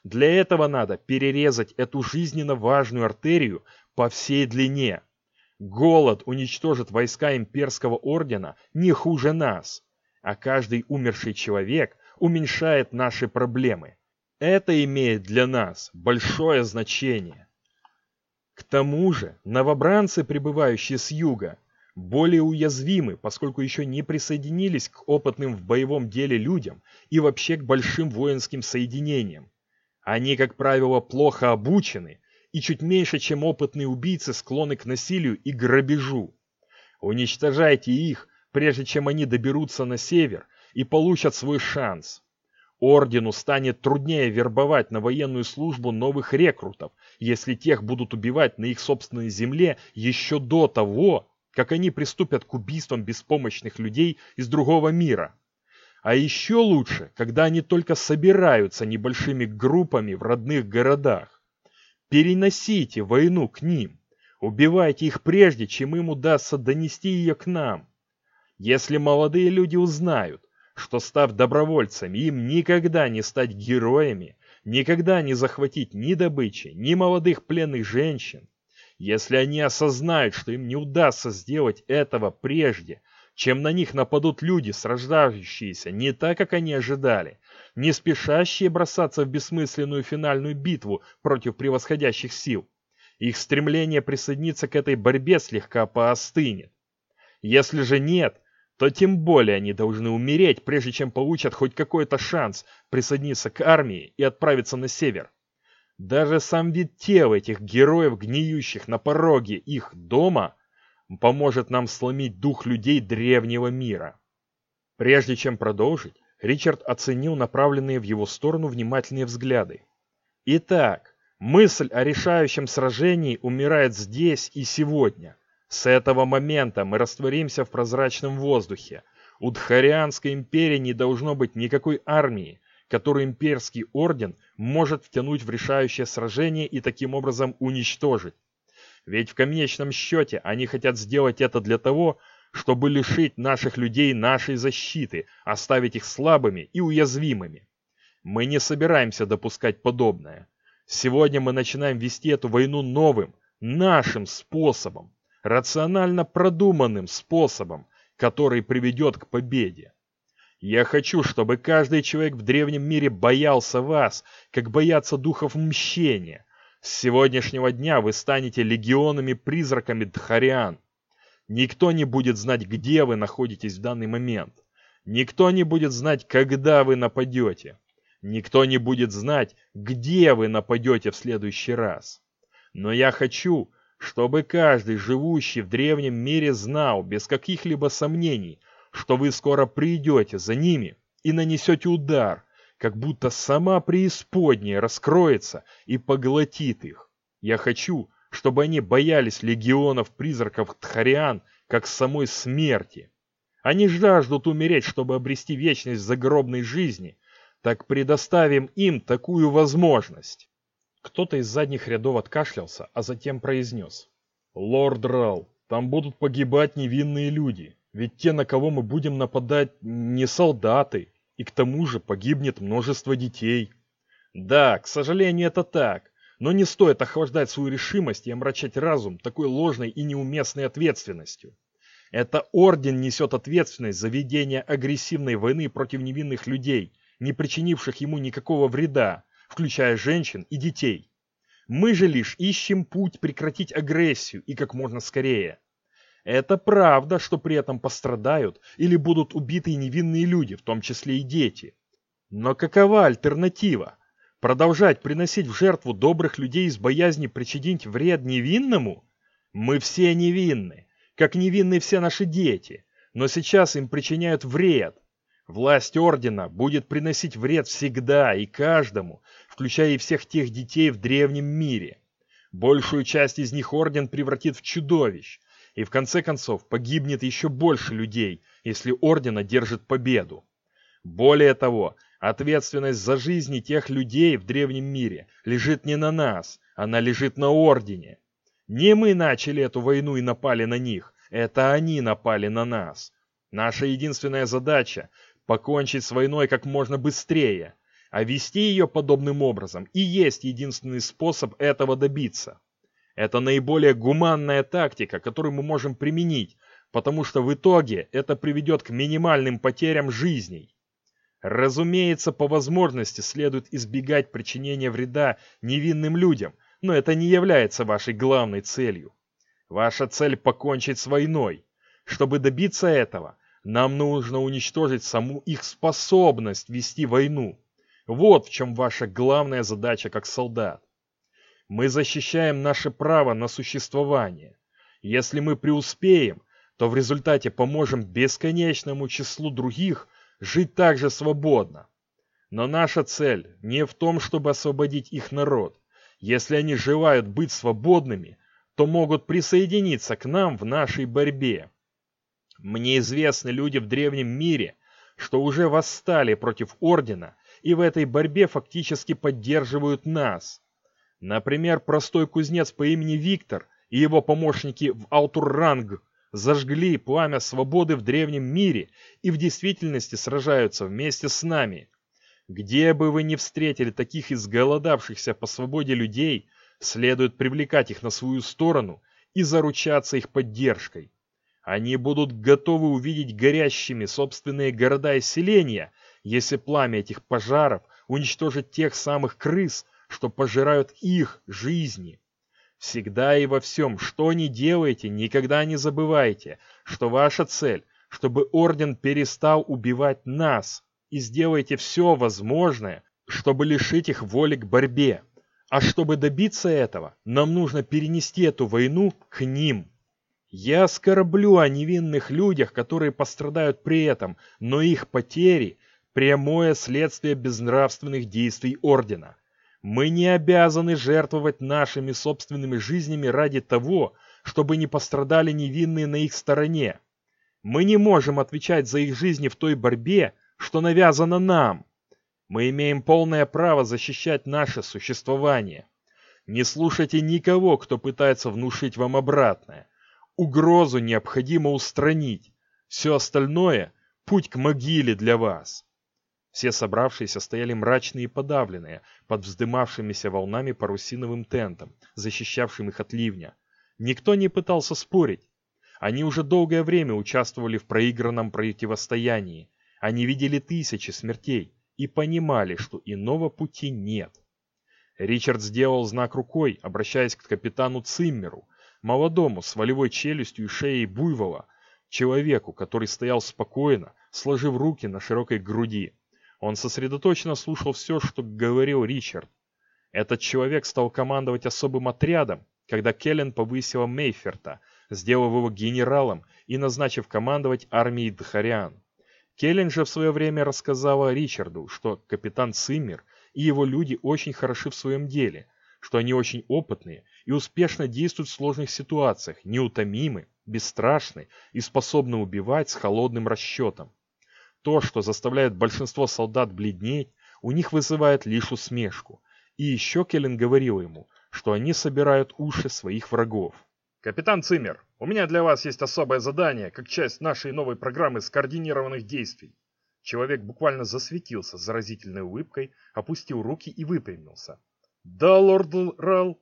Для этого надо перерезать эту жизненно важную артерию по всей длине. Голод уничтожит войска имперского ордена не хуже нас, а каждый умерший человек уменьшает наши проблемы. Это имеет для нас большое значение. К тому же новобранцы, прибывающие с юга, более уязвимы, поскольку еще не присоединились к опытным в боевом деле людям и вообще к большим воинским соединениям. Они, как правило, плохо обучены и чуть меньше, чем опытные убийцы, склонны к насилию и грабежу. Уничтожайте их, прежде чем они доберутся на север и получат свой шанс. Ордену станет труднее вербовать на военную службу новых рекрутов, если тех будут убивать на их собственной земле еще до того, как они приступят к убийствам беспомощных людей из другого мира. А еще лучше, когда они только собираются небольшими группами в родных городах. Переносите войну к ним. Убивайте их прежде, чем им удастся донести ее к нам. Если молодые люди узнают, что став добровольцами, им никогда не стать героями, никогда не захватить ни добычи, ни молодых пленных женщин. Если они осознают, что им не удастся сделать этого прежде, чем на них нападут люди, сражающиеся не так, как они ожидали, не спешащие бросаться в бессмысленную финальную битву против превосходящих сил, их стремление присоединиться к этой борьбе слегка поостынет. Если же нет, то тем более они должны умереть, прежде чем получат хоть какой-то шанс присоединиться к армии и отправиться на север. Даже сам вид тел этих героев, гниющих на пороге их дома, поможет нам сломить дух людей древнего мира. Прежде чем продолжить, Ричард оценил направленные в его сторону внимательные взгляды. Итак, мысль о решающем сражении умирает здесь и сегодня – с этого момента мы растворимся в прозрачном воздухе. У Дхарианской империи не должно быть никакой армии, которую имперский орден может втянуть в решающее сражение и таким образом уничтожить. Ведь в конечном счете они хотят сделать это для того, чтобы лишить наших людей нашей защиты, оставить их слабыми и уязвимыми. Мы не собираемся допускать подобное. Сегодня мы начинаем вести эту войну новым, нашим способом рационально продуманным способом, который приведет к победе. Я хочу, чтобы каждый человек в древнем мире боялся вас, как боятся духов мщения. С сегодняшнего дня вы станете легионами-призраками Дхариан. Никто не будет знать, где вы находитесь в данный момент. Никто не будет знать, когда вы нападете. Никто не будет знать, где вы нападете в следующий раз. Но я хочу, чтобы каждый, живущий в древнем мире, знал без каких-либо сомнений, что вы скоро придете за ними и нанесете удар, как будто сама преисподняя раскроется и поглотит их. Я хочу, чтобы они боялись легионов-призраков Тхариан, как самой смерти. Они жаждут умереть, чтобы обрести вечность загробной жизни, так предоставим им такую возможность. Кто-то из задних рядов откашлялся, а затем произнес. «Лорд Рал, там будут погибать невинные люди, ведь те, на кого мы будем нападать, не солдаты, и к тому же погибнет множество детей». «Да, к сожалению, это так, но не стоит охлаждать свою решимость и омрачать разум такой ложной и неуместной ответственностью. Это Орден несет ответственность за ведение агрессивной войны против невинных людей, не причинивших ему никакого вреда, включая женщин и детей. Мы же лишь ищем путь прекратить агрессию и как можно скорее. Это правда, что при этом пострадают или будут убиты невинные люди, в том числе и дети. Но какова альтернатива? Продолжать приносить в жертву добрых людей из боязни причинить вред невинному? Мы все невинны, как невинны все наши дети, но сейчас им причиняют вред. Власть Ордена будет приносить вред всегда и каждому, включая и всех тех детей в древнем мире. Большую часть из них Орден превратит в чудовищ, и в конце концов погибнет еще больше людей, если Орден одержит победу. Более того, ответственность за жизни тех людей в древнем мире лежит не на нас, она лежит на Ордене. Не мы начали эту войну и напали на них, это они напали на нас. Наша единственная задача – покончить с войной как можно быстрее, а вести ее подобным образом и есть единственный способ этого добиться. Это наиболее гуманная тактика, которую мы можем применить, потому что в итоге это приведет к минимальным потерям жизней. Разумеется, по возможности следует избегать причинения вреда невинным людям, но это не является вашей главной целью. Ваша цель покончить с войной. Чтобы добиться этого, нам нужно уничтожить саму их способность вести войну. Вот в чем ваша главная задача как солдат. Мы защищаем наше право на существование. Если мы преуспеем, то в результате поможем бесконечному числу других жить так же свободно. Но наша цель не в том, чтобы освободить их народ. Если они желают быть свободными, то могут присоединиться к нам в нашей борьбе. Мне известны люди в древнем мире, что уже восстали против Ордена и в этой борьбе фактически поддерживают нас. Например, простой кузнец по имени Виктор и его помощники в Алтурранг зажгли пламя свободы в древнем мире и в действительности сражаются вместе с нами. Где бы вы ни встретили таких изголодавшихся по свободе людей, следует привлекать их на свою сторону и заручаться их поддержкой. Они будут готовы увидеть горящими собственные города и селения, если пламя этих пожаров уничтожит тех самых крыс, что пожирают их жизни. Всегда и во всем, что ни делаете, никогда не забывайте, что ваша цель, чтобы Орден перестал убивать нас, и сделайте все возможное, чтобы лишить их воли к борьбе. А чтобы добиться этого, нам нужно перенести эту войну к ним. Я оскорблю о невинных людях, которые пострадают при этом, но их потери – прямое следствие безнравственных действий Ордена. Мы не обязаны жертвовать нашими собственными жизнями ради того, чтобы не пострадали невинные на их стороне. Мы не можем отвечать за их жизни в той борьбе, что навязано нам. Мы имеем полное право защищать наше существование. Не слушайте никого, кто пытается внушить вам обратное. Угрозу необходимо устранить. Все остальное – путь к могиле для вас. Все собравшиеся стояли мрачные и подавленные, под вздымавшимися волнами парусиновым тентом, защищавшим их от ливня. Никто не пытался спорить. Они уже долгое время участвовали в проигранном противостоянии. Они видели тысячи смертей и понимали, что иного пути нет. Ричард сделал знак рукой, обращаясь к капитану Циммеру, молодому, с волевой челюстью и шеей буйвола, человеку, который стоял спокойно, сложив руки на широкой груди. Он сосредоточенно слушал все, что говорил Ричард. Этот человек стал командовать особым отрядом, когда Келлен повысила Мейферта, сделав его генералом и назначив командовать армией Дхариан. Келлен же в свое время рассказала Ричарду, что капитан Циммер и его люди очень хороши в своем деле, что они очень опытные и успешно действуют в сложных ситуациях, неутомимы, бесстрашны и способны убивать с холодным расчетом. То, что заставляет большинство солдат бледнеть, у них вызывает лишь усмешку. И еще Келлен говорил ему, что они собирают уши своих врагов. «Капитан Циммер, у меня для вас есть особое задание, как часть нашей новой программы скоординированных действий». Человек буквально засветился заразительной улыбкой, опустил руки и выпрямился. «Да, лорд Рал,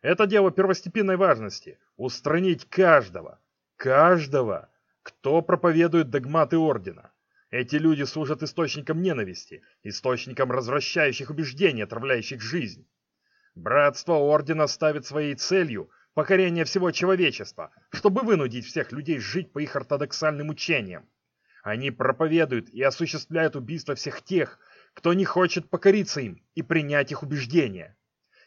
это дело первостепенной важности. Устранить каждого, каждого, кто проповедует догматы Ордена. Эти люди служат источником ненависти, источником развращающих убеждений, отравляющих жизнь. Братство Ордена ставит своей целью покорение всего человечества, чтобы вынудить всех людей жить по их ортодоксальным учениям. Они проповедуют и осуществляют убийство всех тех, кто не хочет покориться им и принять их убеждения.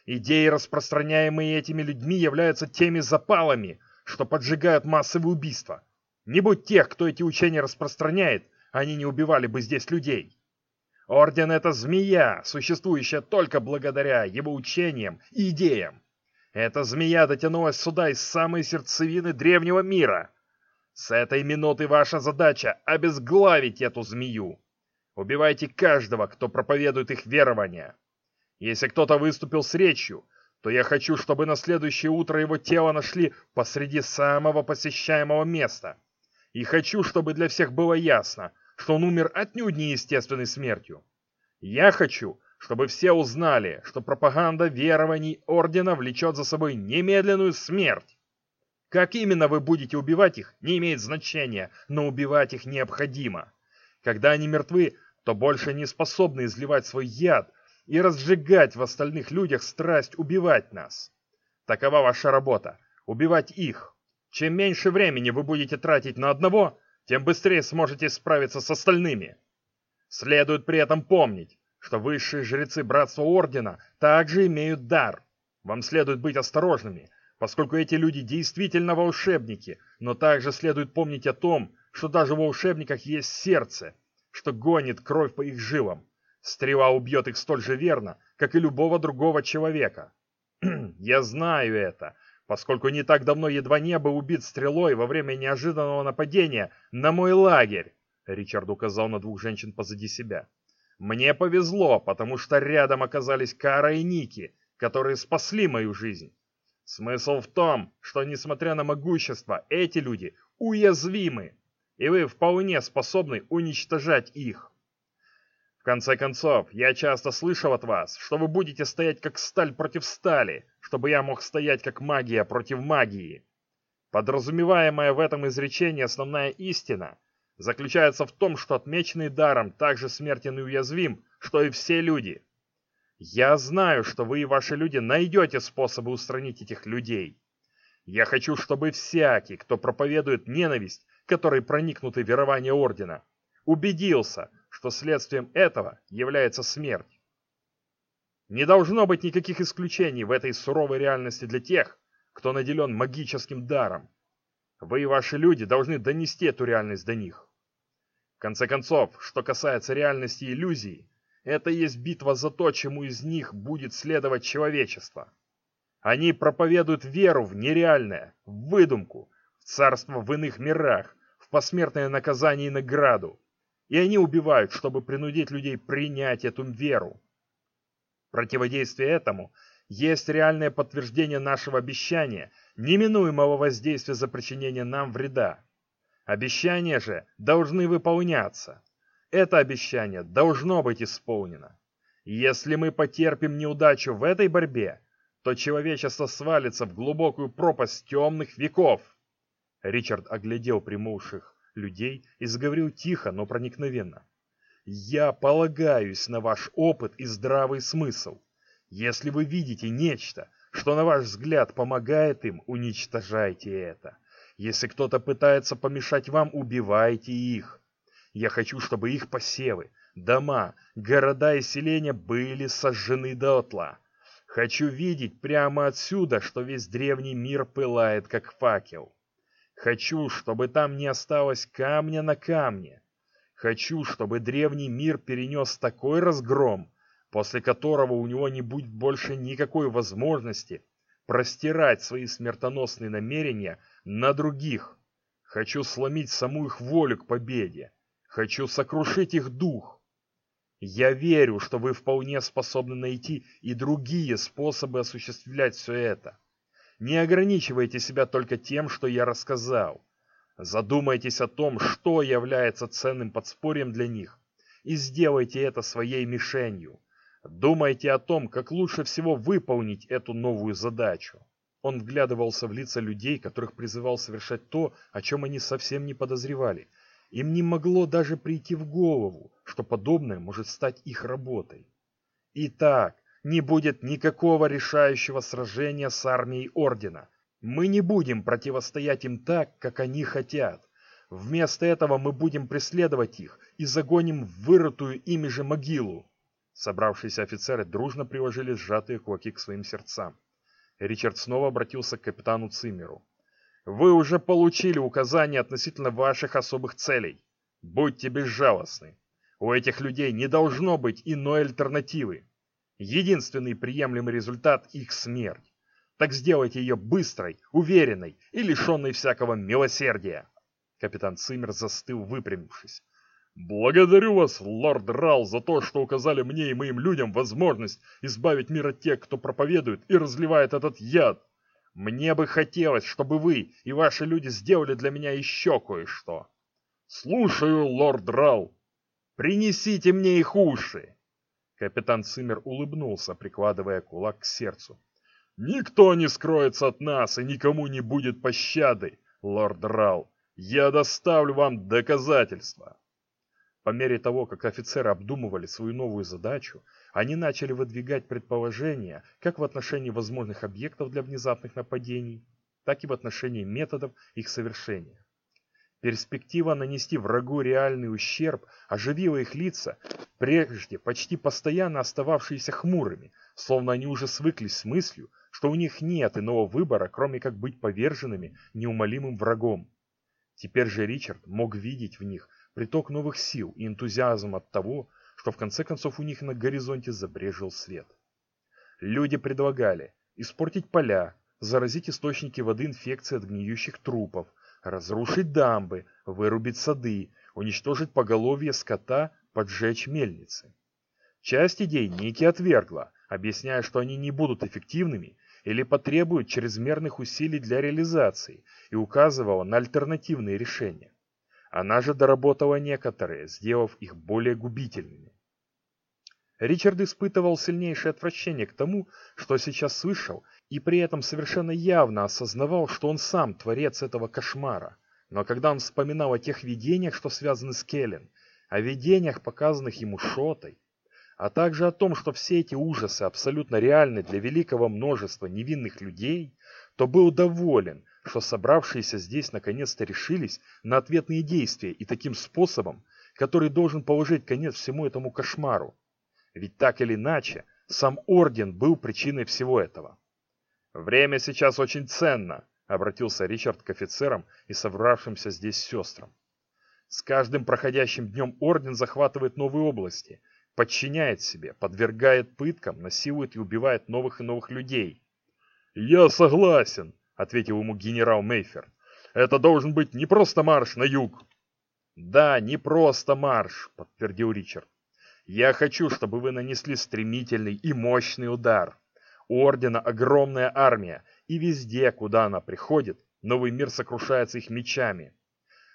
Идеи, распространяемые этими людьми, являются теми запалами, что поджигают массовые убийства. Не будь тех, кто эти учения распространяет, они не убивали бы здесь людей. Орден — это змея, существующая только благодаря его учениям и идеям. Эта змея дотянулась сюда из самой сердцевины древнего мира. С этой минуты ваша задача — обезглавить эту змею. Убивайте каждого, кто проповедует их верования. Если кто-то выступил с речью, то я хочу, чтобы на следующее утро его тело нашли посреди самого посещаемого места. И хочу, чтобы для всех было ясно, что он умер отнюдь не естественной смертью. Я хочу, чтобы все узнали, что пропаганда верований Ордена влечет за собой немедленную смерть. Как именно вы будете убивать их, не имеет значения, но убивать их необходимо. Когда они мертвы, то больше не способны изливать свой яд и разжигать в остальных людях страсть убивать нас. Такова ваша работа – убивать их. Чем меньше времени вы будете тратить на одного, тем быстрее сможете справиться с остальными. Следует при этом помнить, что высшие жрецы Братства Ордена также имеют дар. Вам следует быть осторожными, поскольку эти люди действительно волшебники, но также следует помнить о том, что даже в волшебниках есть сердце, что гонит кровь по их жилам. Стрела убьет их столь же верно, как и любого другого человека. Я знаю это, поскольку не так давно едва не был убит стрелой во время неожиданного нападения на мой лагерь. Ричард указал на двух женщин позади себя. Мне повезло, потому что рядом оказались Кара и Ники, которые спасли мою жизнь. Смысл в том, что, несмотря на могущество, эти люди уязвимы, и вы вполне способны уничтожать их. В конце концов, я часто слышал от вас, что вы будете стоять как сталь против стали, чтобы я мог стоять как магия против магии. Подразумеваемая в этом изречении основная истина заключается в том, что отмеченный даром так же смертен и уязвим, что и все люди. Я знаю, что вы и ваши люди найдете способы устранить этих людей. Я хочу, чтобы всякий, кто проповедует ненависть, который проникнуты в верование Ордена, убедился, что следствием этого является смерть. Не должно быть никаких исключений в этой суровой реальности для тех, кто наделен магическим даром. Вы и ваши люди должны донести эту реальность до них. В конце концов, что касается реальности иллюзии, это есть битва за то, чему из них будет следовать человечество. Они проповедуют веру в нереальное, в выдумку, в царство в иных мирах, в посмертное наказание и награду, и они убивают, чтобы принудить людей принять эту веру. Противодействие этому есть реальное подтверждение нашего обещания, неминуемого воздействия за причинение нам вреда. Обещания же должны выполняться. Это обещание должно быть исполнено. Если мы потерпим неудачу в этой борьбе, то человечество свалится в глубокую пропасть темных веков. Ричард оглядел примолвших людей и заговорил тихо, но проникновенно. «Я полагаюсь на ваш опыт и здравый смысл. Если вы видите нечто, что на ваш взгляд помогает им, уничтожайте это. Если кто-то пытается помешать вам, убивайте их. Я хочу, чтобы их посевы, дома, города и селения были сожжены дотла. Хочу видеть прямо отсюда, что весь древний мир пылает, как факел. Хочу, чтобы там не осталось камня на камне. Хочу, чтобы древний мир перенес такой разгром, после которого у него не будет больше никакой возможности простирать свои смертоносные намерения на других. Хочу сломить саму их волю к победе. Хочу сокрушить их дух. Я верю, что вы вполне способны найти и другие способы осуществлять все это. Не ограничивайте себя только тем, что я рассказал. Задумайтесь о том, что является ценным подспорьем для них, и сделайте это своей мишенью. Думайте о том, как лучше всего выполнить эту новую задачу. Он вглядывался в лица людей, которых призывал совершать то, о чем они совсем не подозревали. Им не могло даже прийти в голову, что подобное может стать их работой. Итак, не будет никакого решающего сражения с армией Ордена. Мы не будем противостоять им так, как они хотят. Вместо этого мы будем преследовать их и загоним в вырытую ими же могилу. Собравшиеся офицеры дружно приложили сжатые кулаки к своим сердцам. Ричард снова обратился к капитану Циммеру. «Вы уже получили указания относительно ваших особых целей. Будьте безжалостны. У этих людей не должно быть иной альтернативы. Единственный приемлемый результат – их смерть. Так сделайте ее быстрой, уверенной и лишенной всякого милосердия. Капитан Циммер застыл, выпрямившись. «Благодарю вас, лорд Рал, за то, что указали мне и моим людям возможность избавить мир от тех, кто проповедует и разливает этот яд. Мне бы хотелось, чтобы вы и ваши люди сделали для меня еще кое-что. Слушаю, лорд Рал. Принесите мне их уши!» Капитан Циммер улыбнулся, прикладывая кулак к сердцу. «Никто не скроется от нас, и никому не будет пощады, лорд Рал. Я доставлю вам доказательства. По мере того, как офицеры обдумывали свою новую задачу, они начали выдвигать предположения как в отношении возможных объектов для внезапных нападений, так и в отношении методов их совершения. Перспектива нанести врагу реальный ущерб оживила их лица, прежде почти постоянно остававшиеся хмурыми, словно они уже свыклись с мыслью, что у них нет иного выбора, кроме как быть поверженными неумолимым врагом. Теперь же Ричард мог видеть в них приток новых сил и энтузиазм от того, что в конце концов у них на горизонте забрежил свет. Люди предлагали испортить поля, заразить источники воды инфекцией от гниющих трупов, разрушить дамбы, вырубить сады, уничтожить поголовье скота, поджечь мельницы. Часть идей Ники отвергла, объясняя, что они не будут эффективными или потребуют чрезмерных усилий для реализации и указывала на альтернативные решения. Она же доработала некоторые, сделав их более губительными. Ричард испытывал сильнейшее отвращение к тому, что сейчас слышал, и при этом совершенно явно осознавал, что он сам творец этого кошмара. Но когда он вспоминал о тех видениях, что связаны с Келлен, о видениях, показанных ему Шотой, а также о том, что все эти ужасы абсолютно реальны для великого множества невинных людей, то был доволен, что собравшиеся здесь наконец-то решились на ответные действия и таким способом, который должен положить конец всему этому кошмару. Ведь так или иначе, сам Орден был причиной всего этого. «Время сейчас очень ценно», — обратился Ричард к офицерам и собравшимся здесь сестрам. «С каждым проходящим днем Орден захватывает новые области — подчиняет себе, подвергает пыткам, насилует и убивает новых и новых людей. «Я согласен», — ответил ему генерал Мейфер. «Это должен быть не просто марш на юг». «Да, не просто марш», — подтвердил Ричард. «Я хочу, чтобы вы нанесли стремительный и мощный удар. У Ордена огромная армия, и везде, куда она приходит, новый мир сокрушается их мечами.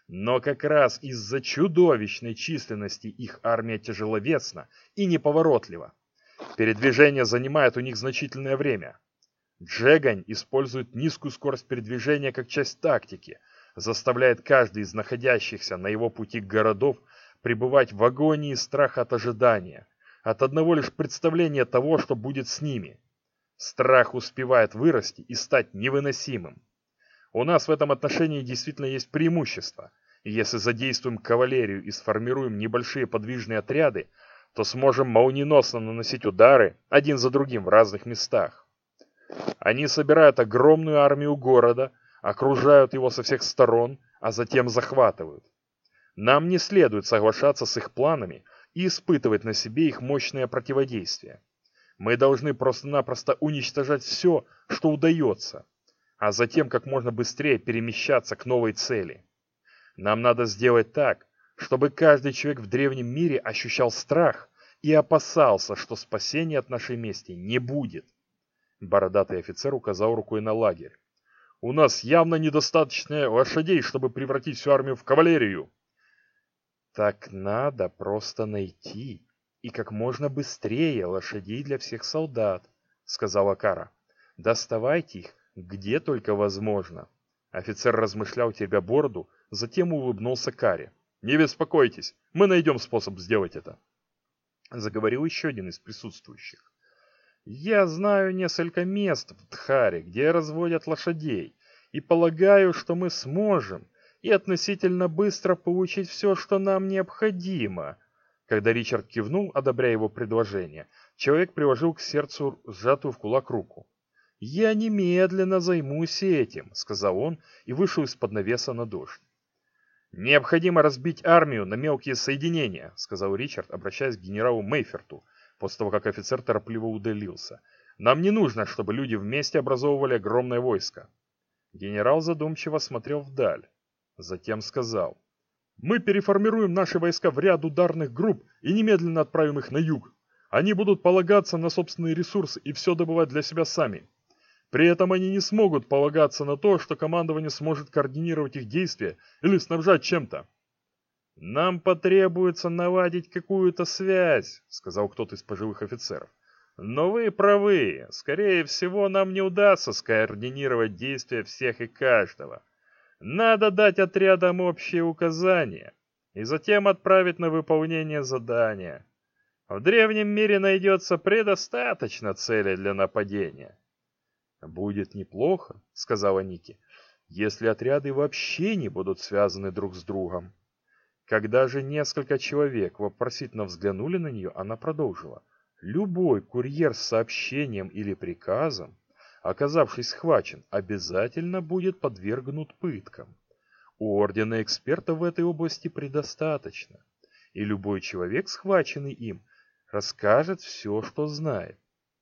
Но как раз из-за чудовищной численности их армия тяжеловесна и неповоротлива. Передвижение занимает у них значительное время. Джегань использует низкую скорость передвижения как часть тактики, заставляет каждый из находящихся на его пути городов пребывать в агонии страха от ожидания, от одного лишь представления того, что будет с ними. Страх успевает вырасти и стать невыносимым. У нас в этом отношении действительно есть преимущество. И если задействуем кавалерию и сформируем небольшие подвижные отряды, то сможем молниеносно наносить удары один за другим в разных местах. Они собирают огромную армию города, окружают его со всех сторон, а затем захватывают. Нам не следует соглашаться с их планами и испытывать на себе их мощное противодействие. Мы должны просто-напросто уничтожать все, что удается, а затем как можно быстрее перемещаться к новой цели. Нам надо сделать так, чтобы каждый человек в древнем мире ощущал страх и опасался, что спасения от нашей мести не будет. Бородатый офицер указал рукой на лагерь. «У нас явно недостаточно лошадей, чтобы превратить всю армию в кавалерию». «Так надо просто найти и как можно быстрее лошадей для всех солдат», — сказала Кара. «Доставайте их где только возможно. Офицер размышлял, теребя бороду, затем улыбнулся Каре. «Не беспокойтесь, мы найдем способ сделать это», — заговорил еще один из присутствующих. «Я знаю несколько мест в Тхаре, где разводят лошадей, и полагаю, что мы сможем и относительно быстро получить все, что нам необходимо. Когда Ричард кивнул, одобряя его предложение, человек приложил к сердцу сжатую в кулак руку. «Я немедленно займусь этим», — сказал он и вышел из-под навеса на дождь. «Необходимо разбить армию на мелкие соединения», — сказал Ричард, обращаясь к генералу Мейферту, после того, как офицер торопливо удалился. «Нам не нужно, чтобы люди вместе образовывали огромное войско». Генерал задумчиво смотрел вдаль. Затем сказал. «Мы переформируем наши войска в ряд ударных групп и немедленно отправим их на юг. Они будут полагаться на собственные ресурсы и все добывать для себя сами. При этом они не смогут полагаться на то, что командование сможет координировать их действия или снабжать чем-то. «Нам потребуется наладить какую-то связь», — сказал кто-то из пожилых офицеров. «Но вы правы. Скорее всего, нам не удастся скоординировать действия всех и каждого. Надо дать отрядам общие указания и затем отправить на выполнение задания. В древнем мире найдется предостаточно целей для нападения». «Будет неплохо», — сказала Ники, — «если отряды вообще не будут связаны друг с другом». Когда же несколько человек вопросительно взглянули на нее, она продолжила. Любой курьер с сообщением или приказом, оказавшись схвачен, обязательно будет подвергнут пыткам. У ордена экспертов в этой области предостаточно, и любой человек, схваченный им, расскажет все, что знает.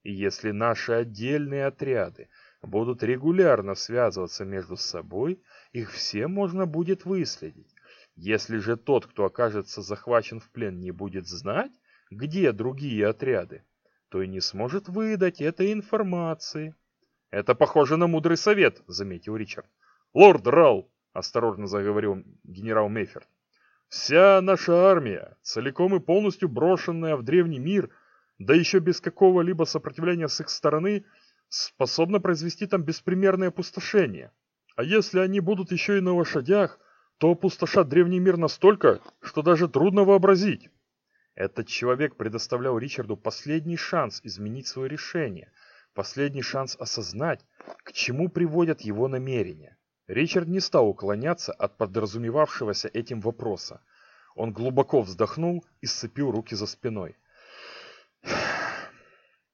И если наши отдельные отряды будут регулярно связываться между собой, их все можно будет выследить. Если же тот, кто окажется захвачен в плен, не будет знать, где другие отряды, то и не сможет выдать этой информации. «Это похоже на мудрый совет», — заметил Ричард. «Лорд Ралл», — осторожно заговорил генерал Мейферт, — «вся наша армия, целиком и полностью брошенная в древний мир, да еще без какого-либо сопротивления с их стороны, способна произвести там беспримерное опустошение. А если они будут еще и на лошадях, то опустошат древний мир настолько, что даже трудно вообразить. Этот человек предоставлял Ричарду последний шанс изменить свое решение, последний шанс осознать, к чему приводят его намерения. Ричард не стал уклоняться от подразумевавшегося этим вопроса. Он глубоко вздохнул и сцепил руки за спиной.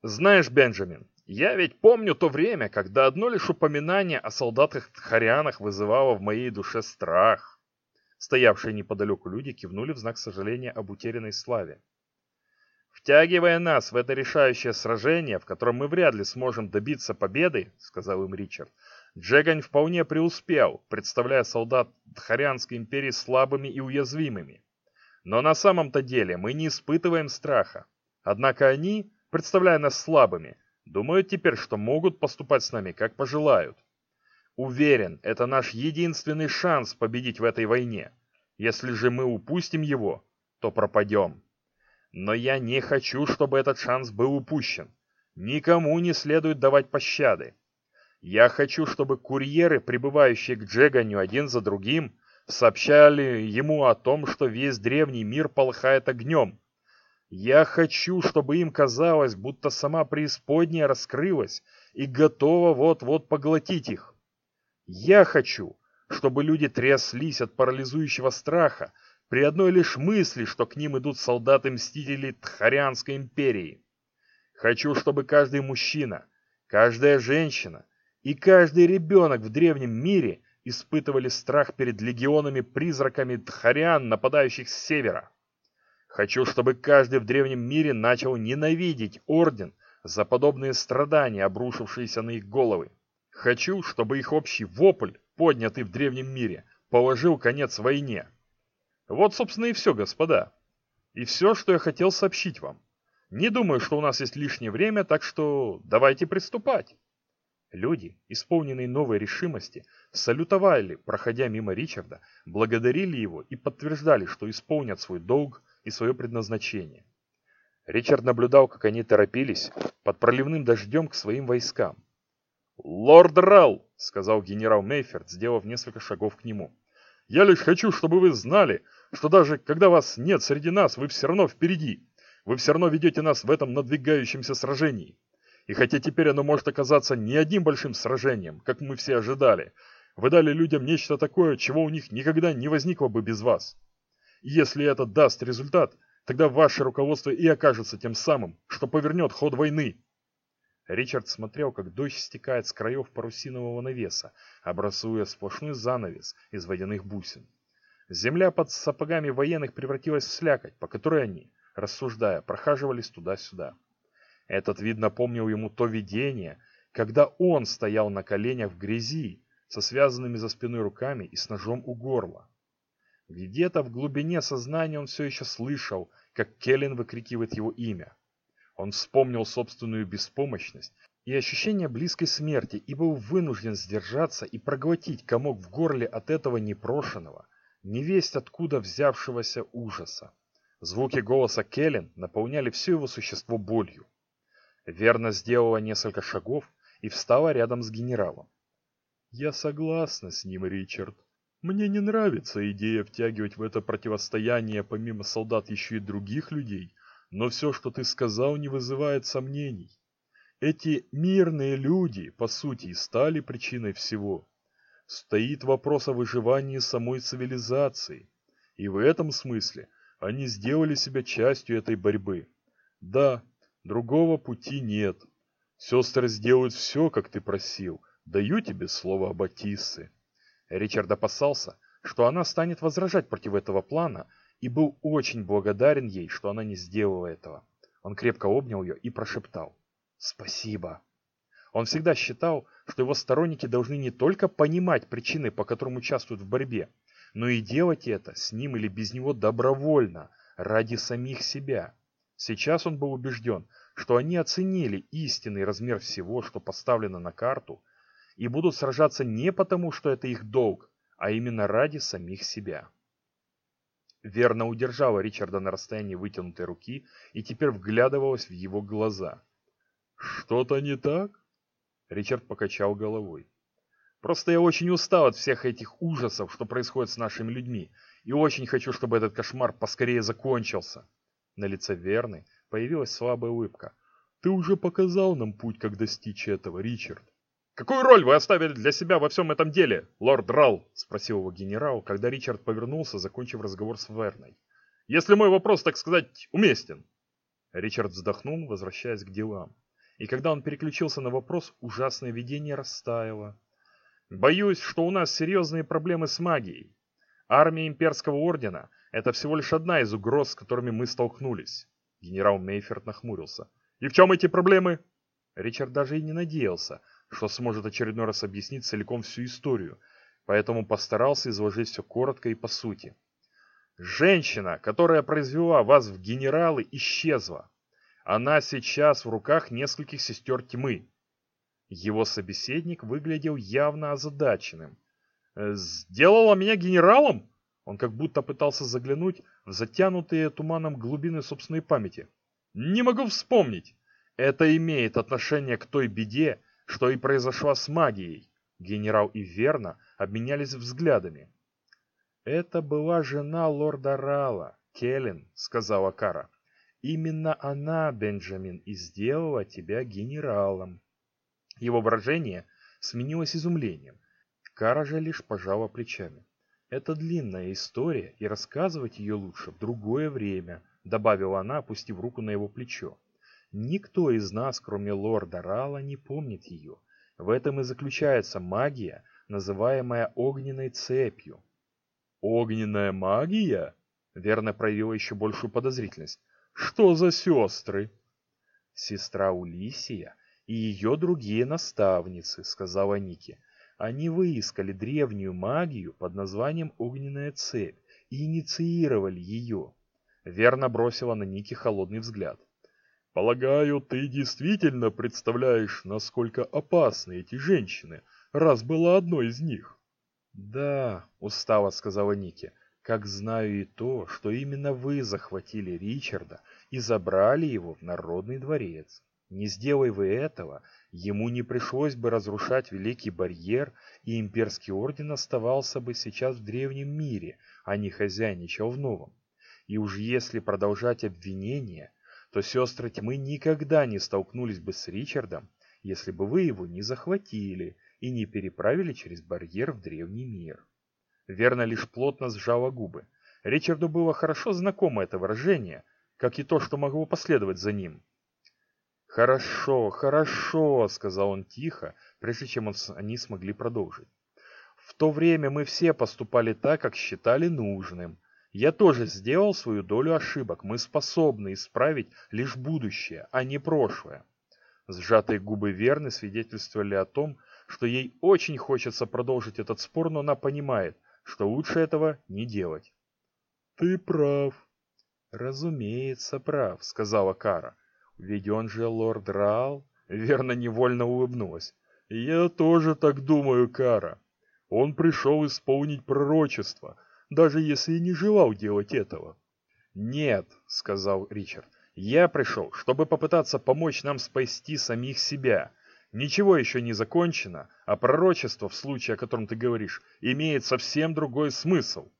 «Знаешь, Бенджамин, я ведь помню то время, когда одно лишь упоминание о солдатах-тхарианах вызывало в моей душе страх. Стоявшие неподалеку люди кивнули в знак сожаления об утерянной славе. «Втягивая нас в это решающее сражение, в котором мы вряд ли сможем добиться победы», — сказал им Ричард, Джегань вполне преуспел, представляя солдат Дхарианской империи слабыми и уязвимыми. Но на самом-то деле мы не испытываем страха. Однако они, представляя нас слабыми, Думают теперь, что могут поступать с нами, как пожелают. Уверен, это наш единственный шанс победить в этой войне. Если же мы упустим его, то пропадем. Но я не хочу, чтобы этот шанс был упущен. Никому не следует давать пощады. Я хочу, чтобы курьеры, прибывающие к Джеганю один за другим, сообщали ему о том, что весь древний мир полыхает огнем, я хочу, чтобы им казалось, будто сама преисподняя раскрылась и готова вот-вот поглотить их. Я хочу, чтобы люди тряслись от парализующего страха при одной лишь мысли, что к ним идут солдаты-мстители Тхарианской империи. Хочу, чтобы каждый мужчина, каждая женщина и каждый ребенок в древнем мире испытывали страх перед легионами-призраками Тхариан, нападающих с севера. Хочу, чтобы каждый в древнем мире начал ненавидеть Орден за подобные страдания, обрушившиеся на их головы. Хочу, чтобы их общий вопль, поднятый в древнем мире, положил конец войне. Вот, собственно, и все, господа. И все, что я хотел сообщить вам. Не думаю, что у нас есть лишнее время, так что давайте приступать. Люди, исполненные новой решимости, салютовали, проходя мимо Ричарда, благодарили его и подтверждали, что исполнят свой долг и свое предназначение. Ричард наблюдал, как они торопились под проливным дождем к своим войскам. «Лорд Ралл!» — сказал генерал Мейферт, сделав несколько шагов к нему. «Я лишь хочу, чтобы вы знали, что даже когда вас нет среди нас, вы все равно впереди. Вы все равно ведете нас в этом надвигающемся сражении. И хотя теперь оно может оказаться не одним большим сражением, как мы все ожидали, Вы дали людям нечто такое, чего у них никогда не возникло бы без вас. Если это даст результат, тогда ваше руководство и окажется тем самым, что повернет ход войны. Ричард смотрел, как дождь стекает с краев парусинового навеса, образуя сплошной занавес из водяных бусин. Земля под сапогами военных превратилась в слякоть, по которой они, рассуждая, прохаживались туда-сюда. Этот вид напомнил ему то видение, когда он стоял на коленях в грязи, со связанными за спиной руками и с ножом у горла. Где-то в глубине сознания он все еще слышал, как Келлен выкрикивает его имя. Он вспомнил собственную беспомощность и ощущение близкой смерти и был вынужден сдержаться и проглотить комок в горле от этого непрошенного, невесть откуда взявшегося ужаса. Звуки голоса Келлен наполняли все его существо болью. Верно сделала несколько шагов и встала рядом с генералом. «Я согласна с ним, Ричард. Мне не нравится идея втягивать в это противостояние помимо солдат еще и других людей, но все, что ты сказал, не вызывает сомнений. Эти мирные люди, по сути, стали причиной всего. Стоит вопрос о выживании самой цивилизации, и в этом смысле они сделали себя частью этой борьбы. Да, Другого пути нет. Сестры сделают все, как ты просил. Даю тебе слово Батиссы. Ричард опасался, что она станет возражать против этого плана, и был очень благодарен ей, что она не сделала этого. Он крепко обнял ее и прошептал «Спасибо». Он всегда считал, что его сторонники должны не только понимать причины, по которым участвуют в борьбе, но и делать это с ним или без него добровольно, ради самих себя. Сейчас он был убежден, что они оценили истинный размер всего, что поставлено на карту, и будут сражаться не потому, что это их долг, а именно ради самих себя. Верно удержала Ричарда на расстоянии вытянутой руки и теперь вглядывалась в его глаза. «Что-то не так?» Ричард покачал головой. «Просто я очень устал от всех этих ужасов, что происходит с нашими людьми, и очень хочу, чтобы этот кошмар поскорее закончился». На лице Верны появилась слабая улыбка. «Ты уже показал нам путь, как достичь этого, Ричард». «Какую роль вы оставили для себя во всем этом деле, лорд Ралл?» – спросил его генерал, когда Ричард повернулся, закончив разговор с Верной. «Если мой вопрос, так сказать, уместен». Ричард вздохнул, возвращаясь к делам. И когда он переключился на вопрос, ужасное видение растаяло. «Боюсь, что у нас серьезные проблемы с магией. Армия имперского ордена – это всего лишь одна из угроз, с которыми мы столкнулись. Генерал Мейферт нахмурился. И в чем эти проблемы? Ричард даже и не надеялся, что сможет очередной раз объяснить целиком всю историю, поэтому постарался изложить все коротко и по сути. Женщина, которая произвела вас в генералы, исчезла. Она сейчас в руках нескольких сестер тьмы. Его собеседник выглядел явно озадаченным. «Э, «Сделала меня генералом?» Он как будто пытался заглянуть в затянутые туманом глубины собственной памяти. «Не могу вспомнить. Это имеет отношение к той беде, что и произошла с магией». Генерал и Верна обменялись взглядами. «Это была жена лорда Рала, Келлен», — сказала Кара. «Именно она, Бенджамин, и сделала тебя генералом». Его выражение сменилось изумлением. Кара же лишь пожала плечами. Это длинная история, и рассказывать ее лучше в другое время, добавила она, опустив руку на его плечо. Никто из нас, кроме лорда Рала, не помнит ее. В этом и заключается магия, называемая огненной цепью. Огненная магия? Верно проявила еще большую подозрительность. Что за сестры? Сестра Улисия и ее другие наставницы, сказала Ники. Они выискали древнюю магию под названием «Огненная цепь» и инициировали ее. Верно бросила на Ники холодный взгляд. «Полагаю, ты действительно представляешь, насколько опасны эти женщины, раз была одной из них?» «Да», — устало сказала Ники, — «как знаю и то, что именно вы захватили Ричарда и забрали его в Народный дворец. Не сделай вы этого, Ему не пришлось бы разрушать Великий Барьер, и Имперский Орден оставался бы сейчас в Древнем мире, а не хозяйничал в Новом. И уж если продолжать обвинение, то сестры тьмы никогда не столкнулись бы с Ричардом, если бы вы его не захватили и не переправили через барьер в древний мир. Верно лишь плотно сжала губы. Ричарду было хорошо знакомо это выражение, как и то, что могло последовать за ним. «Хорошо, хорошо», — сказал он тихо, прежде чем он, они смогли продолжить. «В то время мы все поступали так, как считали нужным. Я тоже сделал свою долю ошибок. Мы способны исправить лишь будущее, а не прошлое». Сжатые губы Верны свидетельствовали о том, что ей очень хочется продолжить этот спор, но она понимает, что лучше этого не делать. «Ты прав». «Разумеется, прав», — сказала Кара. «Ведь он же лорд Раал?» Верно невольно улыбнулась. «Я тоже так думаю, Кара. Он пришел исполнить пророчество, даже если и не желал делать этого». «Нет», — сказал Ричард, — «я пришел, чтобы попытаться помочь нам спасти самих себя. Ничего еще не закончено, а пророчество, в случае, о котором ты говоришь, имеет совсем другой смысл».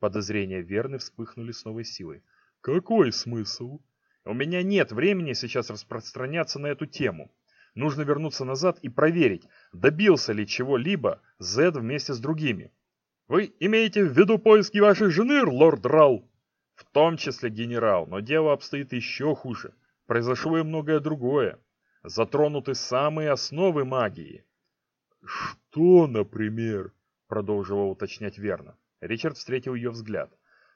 Подозрения Верны вспыхнули с новой силой. «Какой смысл?» «У меня нет времени сейчас распространяться на эту тему. Нужно вернуться назад и проверить, добился ли чего-либо Зед вместе с другими». «Вы имеете в виду поиски вашей жены, лорд Рал?» «В том числе генерал, но дело обстоит еще хуже. Произошло и многое другое. Затронуты самые основы магии». «Что, например?» — продолжила уточнять Верна. Ричард встретил ее взгляд.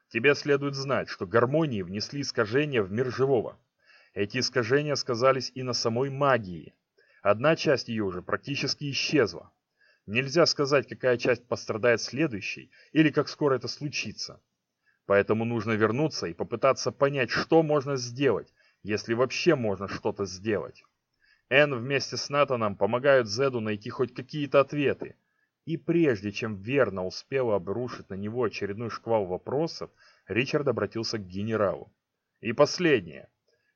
«Тебе следует знать, что гармонии внесли искажения в мир живого. Эти искажения сказались и на самой магии. Одна часть ее уже практически исчезла. Нельзя сказать, какая часть пострадает следующей, или как скоро это случится. Поэтому нужно вернуться и попытаться понять, что можно сделать, если вообще можно что-то сделать. Энн вместе с Натаном помогают Зеду найти хоть какие-то ответы, и прежде чем верно успела обрушить на него очередной шквал вопросов, Ричард обратился к генералу. И последнее.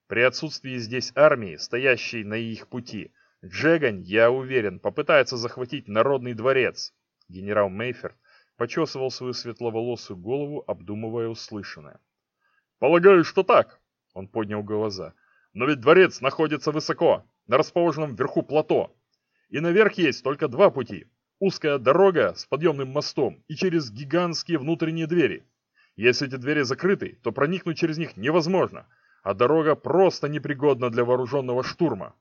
При отсутствии здесь армии, стоящей на их пути, Джегань, я уверен, попытается захватить Народный дворец. Генерал Мейферт почесывал свою светловолосую голову, обдумывая услышанное. «Полагаю, что так», — он поднял глаза. «Но ведь дворец находится высоко, на расположенном вверху плато. И наверх есть только два пути узкая дорога с подъемным мостом и через гигантские внутренние двери. Если эти двери закрыты, то проникнуть через них невозможно, а дорога просто непригодна для вооруженного штурма.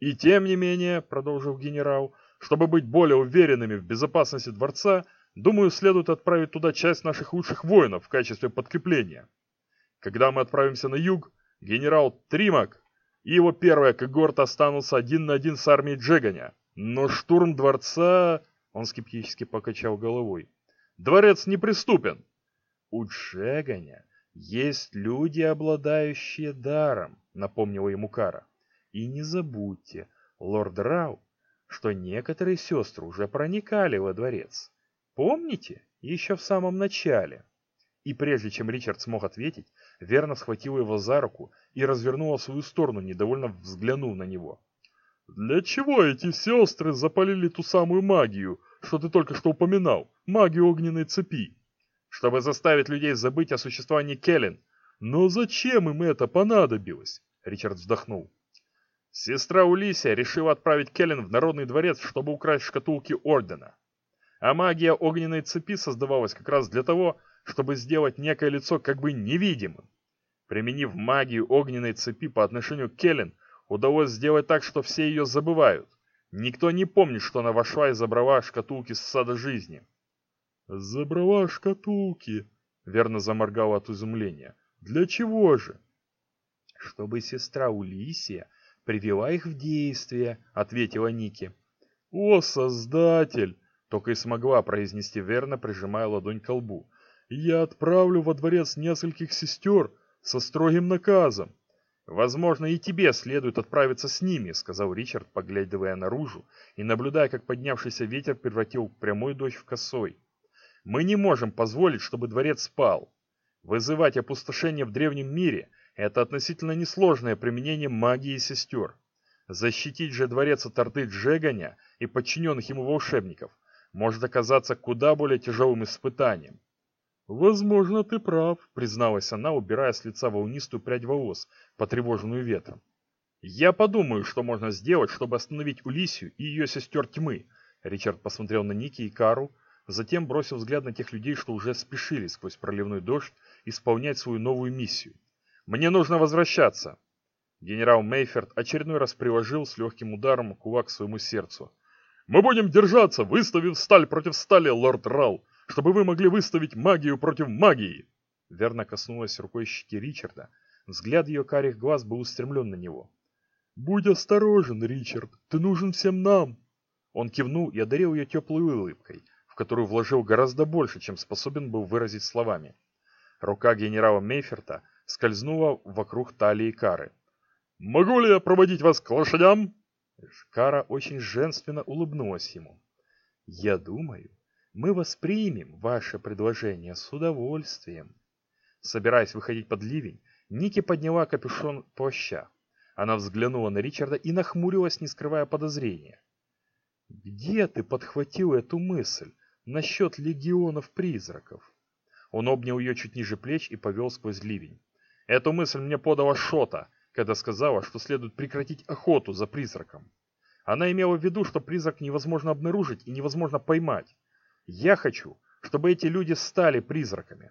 И тем не менее, продолжил генерал, чтобы быть более уверенными в безопасности дворца, думаю, следует отправить туда часть наших лучших воинов в качестве подкрепления. Когда мы отправимся на юг, генерал Тримак и его первая когорта останутся один на один с армией Джеганя. Но штурм дворца... Он скептически покачал головой. Дворец неприступен. У Джеганя есть люди, обладающие даром, напомнила ему Кара. И не забудьте, лорд Рау, что некоторые сестры уже проникали во дворец. Помните? Еще в самом начале. И прежде чем Ричард смог ответить, Верна схватила его за руку и развернула в свою сторону, недовольно взглянув на него. Для чего эти сестры запалили ту самую магию, что ты только что упоминал, магию огненной цепи? Чтобы заставить людей забыть о существовании Келлен. Но зачем им это понадобилось? Ричард вздохнул. Сестра Улисия решила отправить Келлен в Народный дворец, чтобы украсть шкатулки Ордена. А магия огненной цепи создавалась как раз для того, чтобы сделать некое лицо как бы невидимым. Применив магию огненной цепи по отношению к Келлен, удалось сделать так, что все ее забывают. Никто не помнит, что она вошла и забрала шкатулки с сада жизни. «Забрала шкатулки», — верно заморгал от изумления. «Для чего же?» «Чтобы сестра Улисия привела их в действие», — ответила Ники. «О, Создатель!» — только и смогла произнести верно, прижимая ладонь к лбу. «Я отправлю во дворец нескольких сестер со строгим наказом. «Возможно, и тебе следует отправиться с ними», — сказал Ричард, поглядывая наружу и наблюдая, как поднявшийся ветер превратил прямой дождь в косой. «Мы не можем позволить, чтобы дворец спал. Вызывать опустошение в древнем мире — это относительно несложное применение магии сестер. Защитить же дворец от орды Джеганя и подчиненных ему волшебников может оказаться куда более тяжелым испытанием. «Возможно, ты прав», — призналась она, убирая с лица волнистую прядь волос, потревоженную ветром. «Я подумаю, что можно сделать, чтобы остановить Улисию и ее сестер тьмы. Ричард посмотрел на Ники и Кару, затем бросил взгляд на тех людей, что уже спешили сквозь проливной дождь исполнять свою новую миссию. «Мне нужно возвращаться!» Генерал Мейферт очередной раз приложил с легким ударом кулак к своему сердцу. «Мы будем держаться, выставив сталь против стали, лорд Рал, чтобы вы могли выставить магию против магии!» Верно коснулась рукой щеки Ричарда. Взгляд ее карих глаз был устремлен на него. «Будь осторожен, Ричард, ты нужен всем нам!» Он кивнул и одарил ее теплой улыбкой, в которую вложил гораздо больше, чем способен был выразить словами. Рука генерала Мейферта скользнула вокруг талии Кары. «Могу ли я проводить вас к лошадям?» Кара очень женственно улыбнулась ему. «Я думаю, мы воспримем ваше предложение с удовольствием». Собираясь выходить под ливень, Ники подняла капюшон плаща. Она взглянула на Ричарда и нахмурилась, не скрывая подозрения. «Где ты подхватил эту мысль насчет легионов-призраков?» Он обнял ее чуть ниже плеч и повел сквозь ливень. «Эту мысль мне подала Шота, когда сказала, что следует прекратить охоту за призраком. Она имела в виду, что призрак невозможно обнаружить и невозможно поймать. Я хочу, чтобы эти люди стали призраками».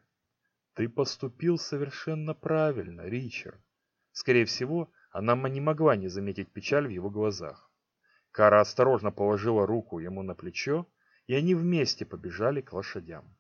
«Ты поступил совершенно правильно, Ричард. Скорее всего, она не могла не заметить печаль в его глазах. Кара осторожно положила руку ему на плечо, и они вместе побежали к лошадям.